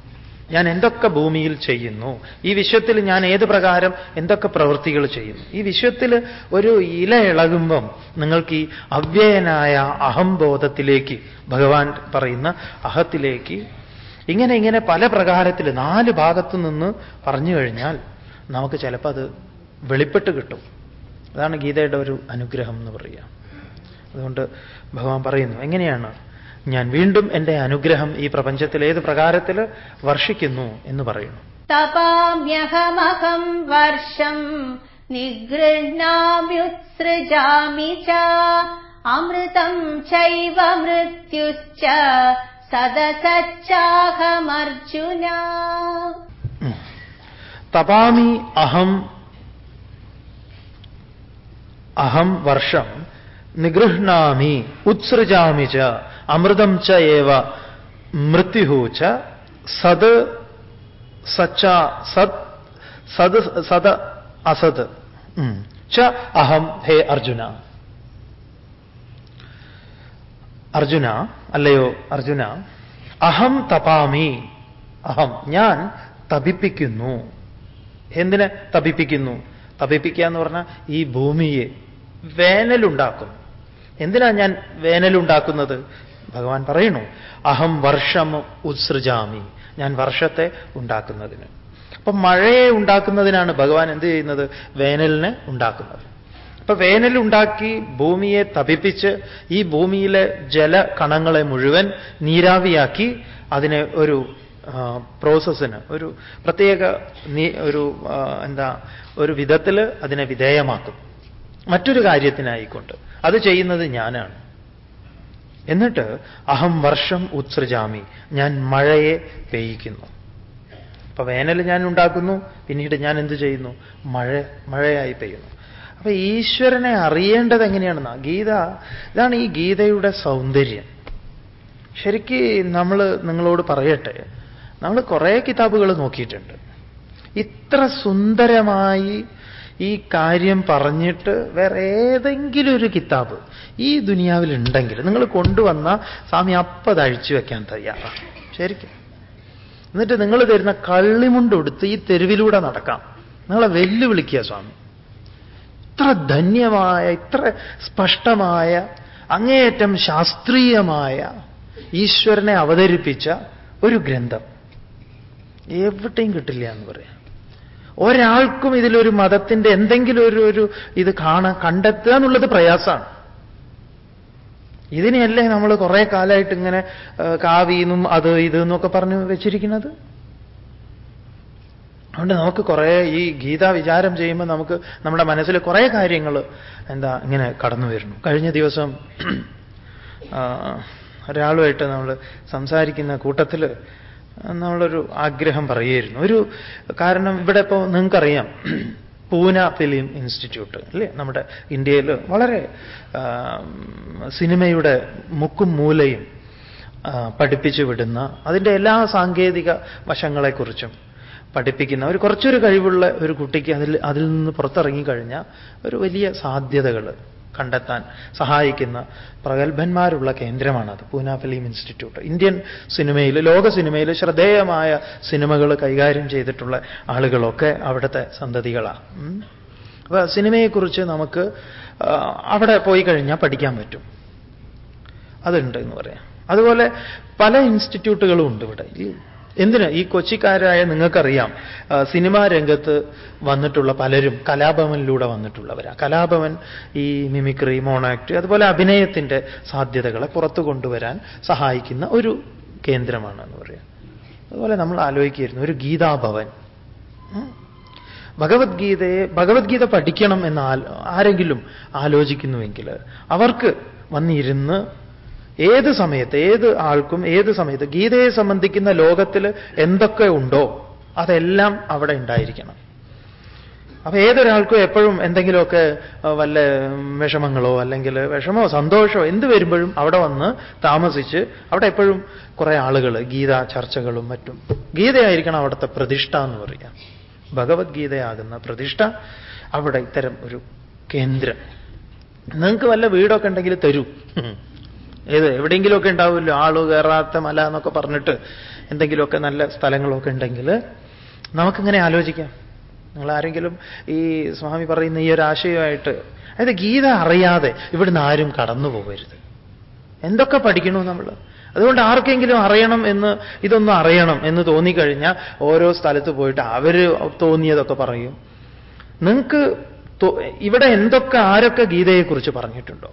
ഞാൻ എന്തൊക്കെ ഭൂമിയിൽ ചെയ്യുന്നു? ഈ വിശ്വത്തിൽ ഞാൻ ഏത് പ്രകാരം എന്തൊക്കെ പ്രവൃത്തികൾ ചെയ്യുന്നു? ഈ വിശ്വത്തിൽ ഒരു ഇല ഇളകുമ്പം നിങ്ങൾക്ക് ഈ അവ്യയനായ അഹംബോധത്തിലേക്ക് ഭഗവാൻ പറയുന്ന അഹത്തിലേക്ക് ഇങ്ങനെ ഇങ്ങനെ പല പ്രകാരത്തിൽ നാല് ഭാഗത്തു നിന്ന് പറഞ്ഞു കഴിഞ്ഞാൽ നമുക്ക് ചിലപ്പോൾ അത് വെളിപ്പെട്ട് കിട്ടും. അതാണ് ഗീതയുടെ ഒരു അനുഗ്രഹം എന്ന് പറയുക. അതുകൊണ്ട് ഭഗവാൻ പറയുന്നു എങ്ങനെയാണ് ഞാൻ വീണ്ടും എന്റെ അനുഗ്രഹം ഈ പ്രപഞ്ചത്തിൽ ഏത് പ്രകാരത്തിൽ വർഷിക്കുന്നു എന്ന് പറയുന്നു. തപാമ്യഹമഹം വർഷം നിഗൃഹ്ണാമ്യുത്സൃജാമി ച അമൃതം ചൈവ മൃത്യുശ്ച സദസച്ചാഹമർജുന. തപാമി അഹം അഹം വർഷം നിഗൃഹ്ണാമി ഉത്സൃജാമി ച അമൃതം ച ഏവ മൃത്യു ച സത് സച്ച സത് സത് സത് അസത്. ച അഹം ഹേ അർജുന. അർജുന അല്ലയോ അർജുന? അഹം തപാമി. അഹം. ഞാൻ തപിപ്പിക്കുന്നു. എന്തിനെ തപിപ്പിക്കുന്നു? തപിപ്പിക്കുക എന്ന് പറഞ്ഞാൽ ഈ ഭൂമിയെ വേനലുണ്ടാക്കും. എന്തിനാ ഞാൻ വേനലുണ്ടാക്കുന്നത്? ഭഗവാൻ പറയുന്നു അഹം വർഷം ഉത്സൃജാമി. ഞാൻ വർഷത്തെ ഉണ്ടാക്കുന്നതിന്. അപ്പൊ മഴയെ ഉണ്ടാക്കുന്നതിനാണ് ഭഗവാൻ എന്ത് ചെയ്യുന്നത്? വേനലിനെ ഉണ്ടാക്കുന്നത്. അപ്പൊ വേനലുണ്ടാക്കി ഭൂമിയെ തപിപ്പിച്ച് ഈ ഭൂമിയിലെ ജലകണങ്ങളെ മുഴുവൻ നീരാവിയാക്കി അതിനെ ഒരു പ്രോസസ്സിന് ഒരു പ്രത്യേക ഒരു എന്താ ഒരു വിധത്തിൽ അതിനെ വിധേയമാക്കും. മറ്റൊരു കാര്യത്തിനായിക്കൊണ്ട്. അത് ചെയ്യുന്നത് ഞാനാണ്. എന്നിട്ട് അഹം വർഷം ഉത്സൃജാമി. ഞാൻ മഴയെ പെയ്യിക്കുന്നു അപ്പൊ വേനൽ ഞാൻ ഉണ്ടാക്കുന്നു പിന്നീട് ഞാൻ എന്ത് ചെയ്യുന്നു? മഴ മഴയായി പെയ്യുന്നു. അപ്പൊ ഈശ്വരനെ അറിയേണ്ടത് എങ്ങനെയാണെന്നാ? ഗീത ഇതാണ് ഈ ഗീതയുടെ സൗന്ദര്യം. ശരിക്ക് നമ്മൾ നിങ്ങളോട് പറയട്ടെ. നമ്മൾ കുറേ കിതാബുകൾ നോക്കിയിട്ടുണ്ട്. ഇത്ര സുന്ദരമായി ഈ കാര്യം പറഞ്ഞിട്ട് വേറെ ഏതെങ്കിലും ഒരു കിതാബ് ഈ ദുനിയാവിലുണ്ടെങ്കിൽ നിങ്ങൾ കൊണ്ടുവന്ന സ്വാമി അപ്പത് അഴിച്ചു വെക്കാൻ തയ്യാറാണ്. ശരിക്കും. എന്നിട്ട് നിങ്ങൾ തരുന്ന കള്ളിമുണ്ടൊടുത്ത് ഈ തെരുവിലൂടെ നടക്കാം. നിങ്ങളെ വെല്ലുവിളിക്കുക സ്വാമി. ഇത്ര ധന്യമായ ഇത്ര സ്പഷ്ടമായ അങ്ങേയറ്റം ശാസ്ത്രീയമായ ഈശ്വരനെ അവതരിപ്പിച്ച ഒരു ഗ്രന്ഥം. എവിടെയും കിട്ടില്ല എന്ന് പറയാം. ഒരാൾക്കും ഇതിലൊരു മതത്തിന്റെ എന്തെങ്കിലും ഒരു ഒരു ഇത് കാണാൻ കണ്ടെത്തുക എന്നുള്ളത് പ്രയാസമാണ്. ഇതിനെയല്ലേ നമ്മൾ കുറെ കാലമായിട്ട് ഇങ്ങനെ കാവീന്നും അത് ഇത് എന്നൊക്കെ പറഞ്ഞു വെച്ചിരിക്കുന്നത്? അതുകൊണ്ട് നമുക്ക് കുറേ ഈ ഗീത വിചാരം ചെയ്യുമ്പോൾ നമുക്ക് നമ്മുടെ മനസ്സിൽ കുറേ കാര്യങ്ങൾ എന്താ ഇങ്ങനെ കടന്നു വരുന്നു. കഴിഞ്ഞ ദിവസം ഒരാളുമായിട്ട് നമ്മൾ സംസാരിക്കുന്ന കൂട്ടത്തിൽ നമ്മളൊരു ആഗ്രഹം പറയുമായിരുന്നു ഒരു കാരണം ഇവിടെ ഇപ്പോൾ നിങ്ങൾക്കറിയാം. പൂന ഫിലിം ഇൻസ്റ്റിറ്റ്യൂട്ട് അല്ലേ? നമ്മുടെ ഇന്ത്യയിൽ വളരെ സിനിമയുടെ മുക്കും മൂലയും പഠിപ്പിച്ചു വിടുന്ന അതിന്റെ എല്ലാ സാങ്കേതിക വശങ്ങളെക്കുറിച്ചും പഠിപ്പിക്കുന്ന ഒരു കുറച്ചൊരു കഴിവുള്ള ഒരു കുട്ടിക്ക് അതിൽ അതിൽ നിന്ന് പുറത്തിറങ്ങിക്കഴിഞ്ഞാൽ ഒരു വലിയ സാധ്യതകൾ കണ്ടെത്താൻ സഹായിക്കുന്ന പ്രഗത്ഭന്മാരുള്ള കേന്ദ്രമാണത്. Pune film institute. ഇന്ത്യൻ സിനിമയിൽ ലോക സിനിമയിൽ ശ്രദ്ധേയമായ സിനിമകൾ കൈകാര്യം ചെയ്തിട്ടുള്ള ആളുകളൊക്കെ അവിടുത്തെ സന്തതികളാണ് അപ്പൊ സിനിമയെക്കുറിച്ച് നമുക്ക് അവിടെ പോയി കഴിഞ്ഞാൽ പഠിക്കാൻ പറ്റും. അതുണ്ട് എന്ന് പറയാം. അതുപോലെ പല ഇൻസ്റ്റിറ്റ്യൂട്ടുകളും ഉണ്ട് ഇവിടെ. എന്തിന്? ഈ കൊച്ചിക്കാരായ നിങ്ങൾക്കറിയാം സിനിമാ രംഗത്ത് വന്നിട്ടുള്ള പലരും കലാഭവനിലൂടെ വന്നിട്ടുള്ളവരാ. കലാഭവൻ ഈ മിമിക്രി മോണാക്ട് അതുപോലെ അഭിനയത്തിന്റെ സാധ്യതകളെ പുറത്തു കൊണ്ടുവരാൻ സഹായിക്കുന്ന ഒരു കേന്ദ്രമാണ് എന്ന് പറയാം. അതുപോലെ നമ്മൾ ആലോചിക്കുകയായിരുന്നു ഒരു ഗീതാഭവൻ. ഭഗവത്ഗീതയെ ഭഗവത്ഗീത പഠിക്കണം എന്ന് ആരെങ്കിലും ആലോചിക്കുന്നുവെങ്കിൽ അവർക്ക് വന്നിരുന്ന് ഏത് സമയത്ത് ഏത് ആൾക്കും ഏത് സമയത്ത് ഗീതയെ സംബന്ധിക്കുന്ന ലോകത്തിൽ എന്തൊക്കെ ഉണ്ടോ അതെല്ലാം അവിടെ ഉണ്ടായിരിക്കണം. അപ്പൊ ഏതൊരാൾക്കും എപ്പോഴും എന്തെങ്കിലുമൊക്കെ വല്ല വിഷമങ്ങളോ അല്ലെങ്കിൽ വിഷമോ സന്തോഷമോ എന്ത് വരുമ്പോഴും അവിടെ വന്ന് താമസിച്ച് അവിടെ എപ്പോഴും കുറെ ആളുകൾ ഗീത ചർച്ചകളും മറ്റും. ഗീതയായിരിക്കണം അവിടുത്തെ പ്രതിഷ്ഠ എന്ന് പറയാം. ഭഗവത്ഗീതയാകുന്ന പ്രതിഷ്ഠ അവിടെ ഇത്തരം ഒരു കേന്ദ്രം. നിങ്ങൾക്ക് വല്ല വീടൊക്കെ ഉണ്ടെങ്കിൽ തരൂ. ഏത് എവിടെയെങ്കിലുമൊക്കെ ഉണ്ടാവുമല്ലോ ആൾ കയറാത്ത മല എന്നൊക്കെ പറഞ്ഞിട്ട് എന്തെങ്കിലുമൊക്കെ നല്ല സ്ഥലങ്ങളൊക്കെ ഉണ്ടെങ്കിൽ നമുക്കിങ്ങനെ ആലോചിക്കാം. നിങ്ങൾ ആരെങ്കിലും ഈ സ്വാമി പറയുന്ന ഈ ഒരു ആശയമായിട്ട് അതായത് ഗീത അറിയാതെ ഇവിടുന്ന് ആരും കടന്നു പോകരുത്. എന്തൊക്കെ പഠിക്കണു നമ്മൾ അതുകൊണ്ട് ആർക്കെങ്കിലും അറിയണം എന്ന് ഇതൊന്നും അറിയണം എന്ന് തോന്നിക്കഴിഞ്ഞാൽ ഓരോ സ്ഥലത്ത് പോയിട്ട് അവർ തോന്നിയതൊക്കെ പറയും. നിങ്ങൾക്ക് ഇവിടെ എന്തൊക്കെ ആരൊക്കെ ഗീതയെക്കുറിച്ച് പറഞ്ഞിട്ടുണ്ടോ?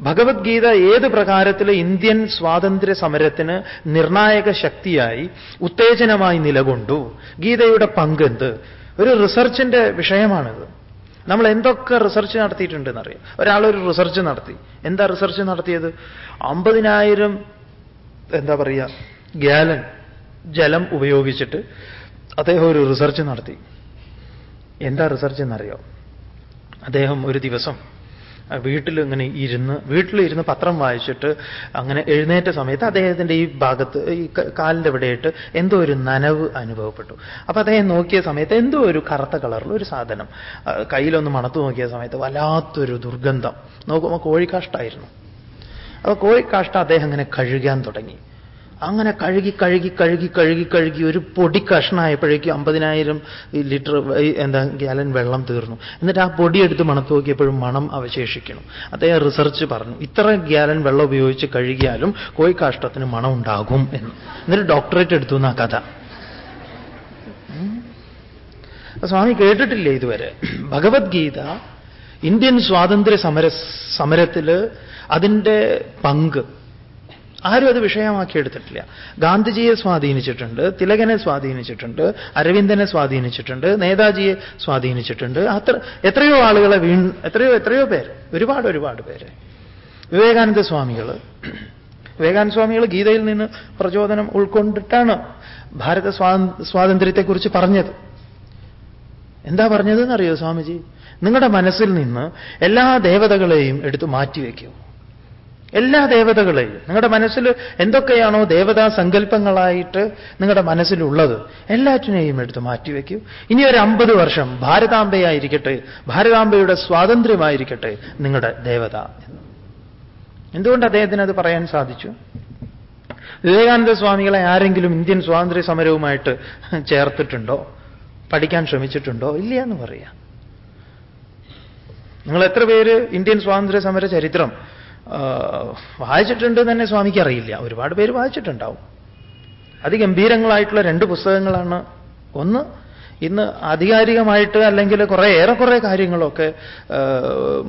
ഭഗവത്ഗീത ഏത് പ്രകാരത്തിൽ ഇന്ത്യൻ സ്വാതന്ത്ര്യ സമരത്തിന് നിർണായക ശക്തിയായി ഉത്തേജനമായി നിലകൊണ്ടു? ഗീതയുടെ പങ്കെന്ത് ഒരു റിസർച്ചിന്റെ വിഷയമാണിത്. നമ്മൾ എന്തൊക്കെ റിസർച്ച് നടത്തിയിട്ടുണ്ടെന്നറിയാം. ഒരാൾ ഒരു റിസർച്ച് നടത്തി. എന്താ റിസർച്ച് നടത്തിയത്? അമ്പതിനായിരം എന്താ പറയുക ഗ്യാലൻ ജലം ഉപയോഗിച്ചിട്ട് അദ്ദേഹം ഒരു റിസർച്ച് നടത്തി. എന്താ റിസർച്ച് എന്നറിയോ? അദ്ദേഹം ഒരു ദിവസം വീട്ടിൽ ഇങ്ങനെ ഇരുന്ന് വീട്ടിലിരുന്ന് പത്രം വായിച്ചിട്ട് അങ്ങനെ എഴുന്നേറ്റ സമയത്ത് അദ്ദേഹത്തിന്റെ ഈ ഭാഗത്ത് ഈ കാലിന്റെ ഇവിടെയായിട്ട് എന്തോ ഒരു നനവ് അനുഭവപ്പെട്ടു. അപ്പൊ അദ്ദേഹം നോക്കിയ സമയത്ത് എന്തോ ഒരു കറുത്ത കളറിൽ ഒരു സാധനം. കയ്യിലൊന്ന് മണത്തു നോക്കിയ സമയത്ത് വല്ലാത്തൊരു ദുർഗന്ധം. നോക്കുമ്പോൾ കോഴിക്കാഷ്ടായിരുന്നു. അപ്പൊ കോഴിക്കാഷ്ട അദ്ദേഹം അങ്ങനെ കഴുകാൻ തുടങ്ങി. അങ്ങനെ കഴുകി കഴുകി കഴുകി കഴുകി കഴുകി ഒരു പൊടി കഷ്ണമായപ്പോഴേക്കും അമ്പതിനായിരം ലിറ്റർ എന്താ ഗ്യാലൻ വെള്ളം തീർന്നു. എന്നിട്ട് ആ പൊടി എടുത്ത് മണത്ത് നോക്കിയപ്പോഴും മണം അവശേഷിക്കണം. അദ്ദേഹം റിസർച്ച് പറഞ്ഞു ഇത്ര ഗ്യാലൻ വെള്ളം ഉപയോഗിച്ച് കഴുകിയാലും കോഴിക്കാഷ്ടത്തിന് മണം ഉണ്ടാകും എന്ന്. എന്നിട്ട് ഡോക്ടറേറ്റ് എടുത്തു എന്നാ കഥ. സ്വാമി കേട്ടിട്ടില്ലേ ഇതുവരെ? ഭഗവത്ഗീത ഇന്ത്യൻ സ്വാതന്ത്ര്യ സമര സമരത്തിൽ അതിന്റെ പങ്ക് ആരും അത് വിഷയമാക്കി എടുത്തിട്ടില്ല. ഗാന്ധിജിയെ സ്വാധീനിച്ചിട്ടുണ്ട് തിലകനെ സ്വാധീനിച്ചിട്ടുണ്ട് അരവിന്ദനെ സ്വാധീനിച്ചിട്ടുണ്ട് നേതാജിയെ സ്വാധീനിച്ചിട്ടുണ്ട്. അത്ര എത്രയോ ആളുകളെ വീ എത്രയോ എത്രയോ പേര് ഒരുപാട് ഒരുപാട് പേര്. വിവേകാനന്ദ സ്വാമികൾ വിവേകാനന്ദ സ്വാമികൾ ഗീതയിൽ നിന്ന് പ്രചോദനം ഉൾക്കൊണ്ടിട്ടാണ് ഭാരത സ്വാതന്ത്ര്യത്തെക്കുറിച്ച് പറഞ്ഞത്. എന്താ പറഞ്ഞതെന്നറിയോ സ്വാമിജി? നിങ്ങളുടെ മനസ്സിൽ നിന്ന് എല്ലാ ദേവതകളെയും എടുത്തു മാറ്റിവെക്കൂ. എല്ലാ ദേവതകളെയും. നിങ്ങളുടെ മനസ്സിൽ എന്തൊക്കെയാണോ ദേവതാ സങ്കല്പങ്ങളായിട്ട് നിങ്ങളുടെ മനസ്സിലുള്ളത് എല്ലാറ്റിനെയും എടുത്ത് മാറ്റിവെക്കൂ ഇനി ഒരു അമ്പത് വർഷം ഭാരതാംബയായിരിക്കട്ടെ ഭാരതാംബയുടെ സ്വാതന്ത്ര്യമായിരിക്കട്ടെ നിങ്ങളുടെ ദേവത എന്തുകൊണ്ട് അദ്ദേഹത്തിന് അത് പറയാൻ സാധിച്ചു? വിവേകാനന്ദ സ്വാമികളെ ആരെങ്കിലും ഇന്ത്യൻ സ്വാതന്ത്ര്യ സമരവുമായിട്ട് ചേർത്തിട്ടുണ്ടോ? പഠിക്കാൻ ശ്രമിച്ചിട്ടുണ്ടോ? ഇല്ല എന്ന് പറയാം. നിങ്ങൾ എത്ര പേര് ഇന്ത്യൻ സ്വാതന്ത്ര്യ സമര ചരിത്രം വായിച്ചിട്ടുണ്ട് തന്നെ സ്വാമിക്ക് അറിയില്ല. ഒരുപാട് പേര് വായിച്ചിട്ടുണ്ടാവും. അതിഗംഭീരങ്ങളായിട്ടുള്ള രണ്ട് പുസ്തകങ്ങളാണ് ഒന്ന്. ഇന്ന് ആധികാരികമായിട്ട് അല്ലെങ്കിൽ കുറെ ഏറെക്കുറെ കാര്യങ്ങളൊക്കെ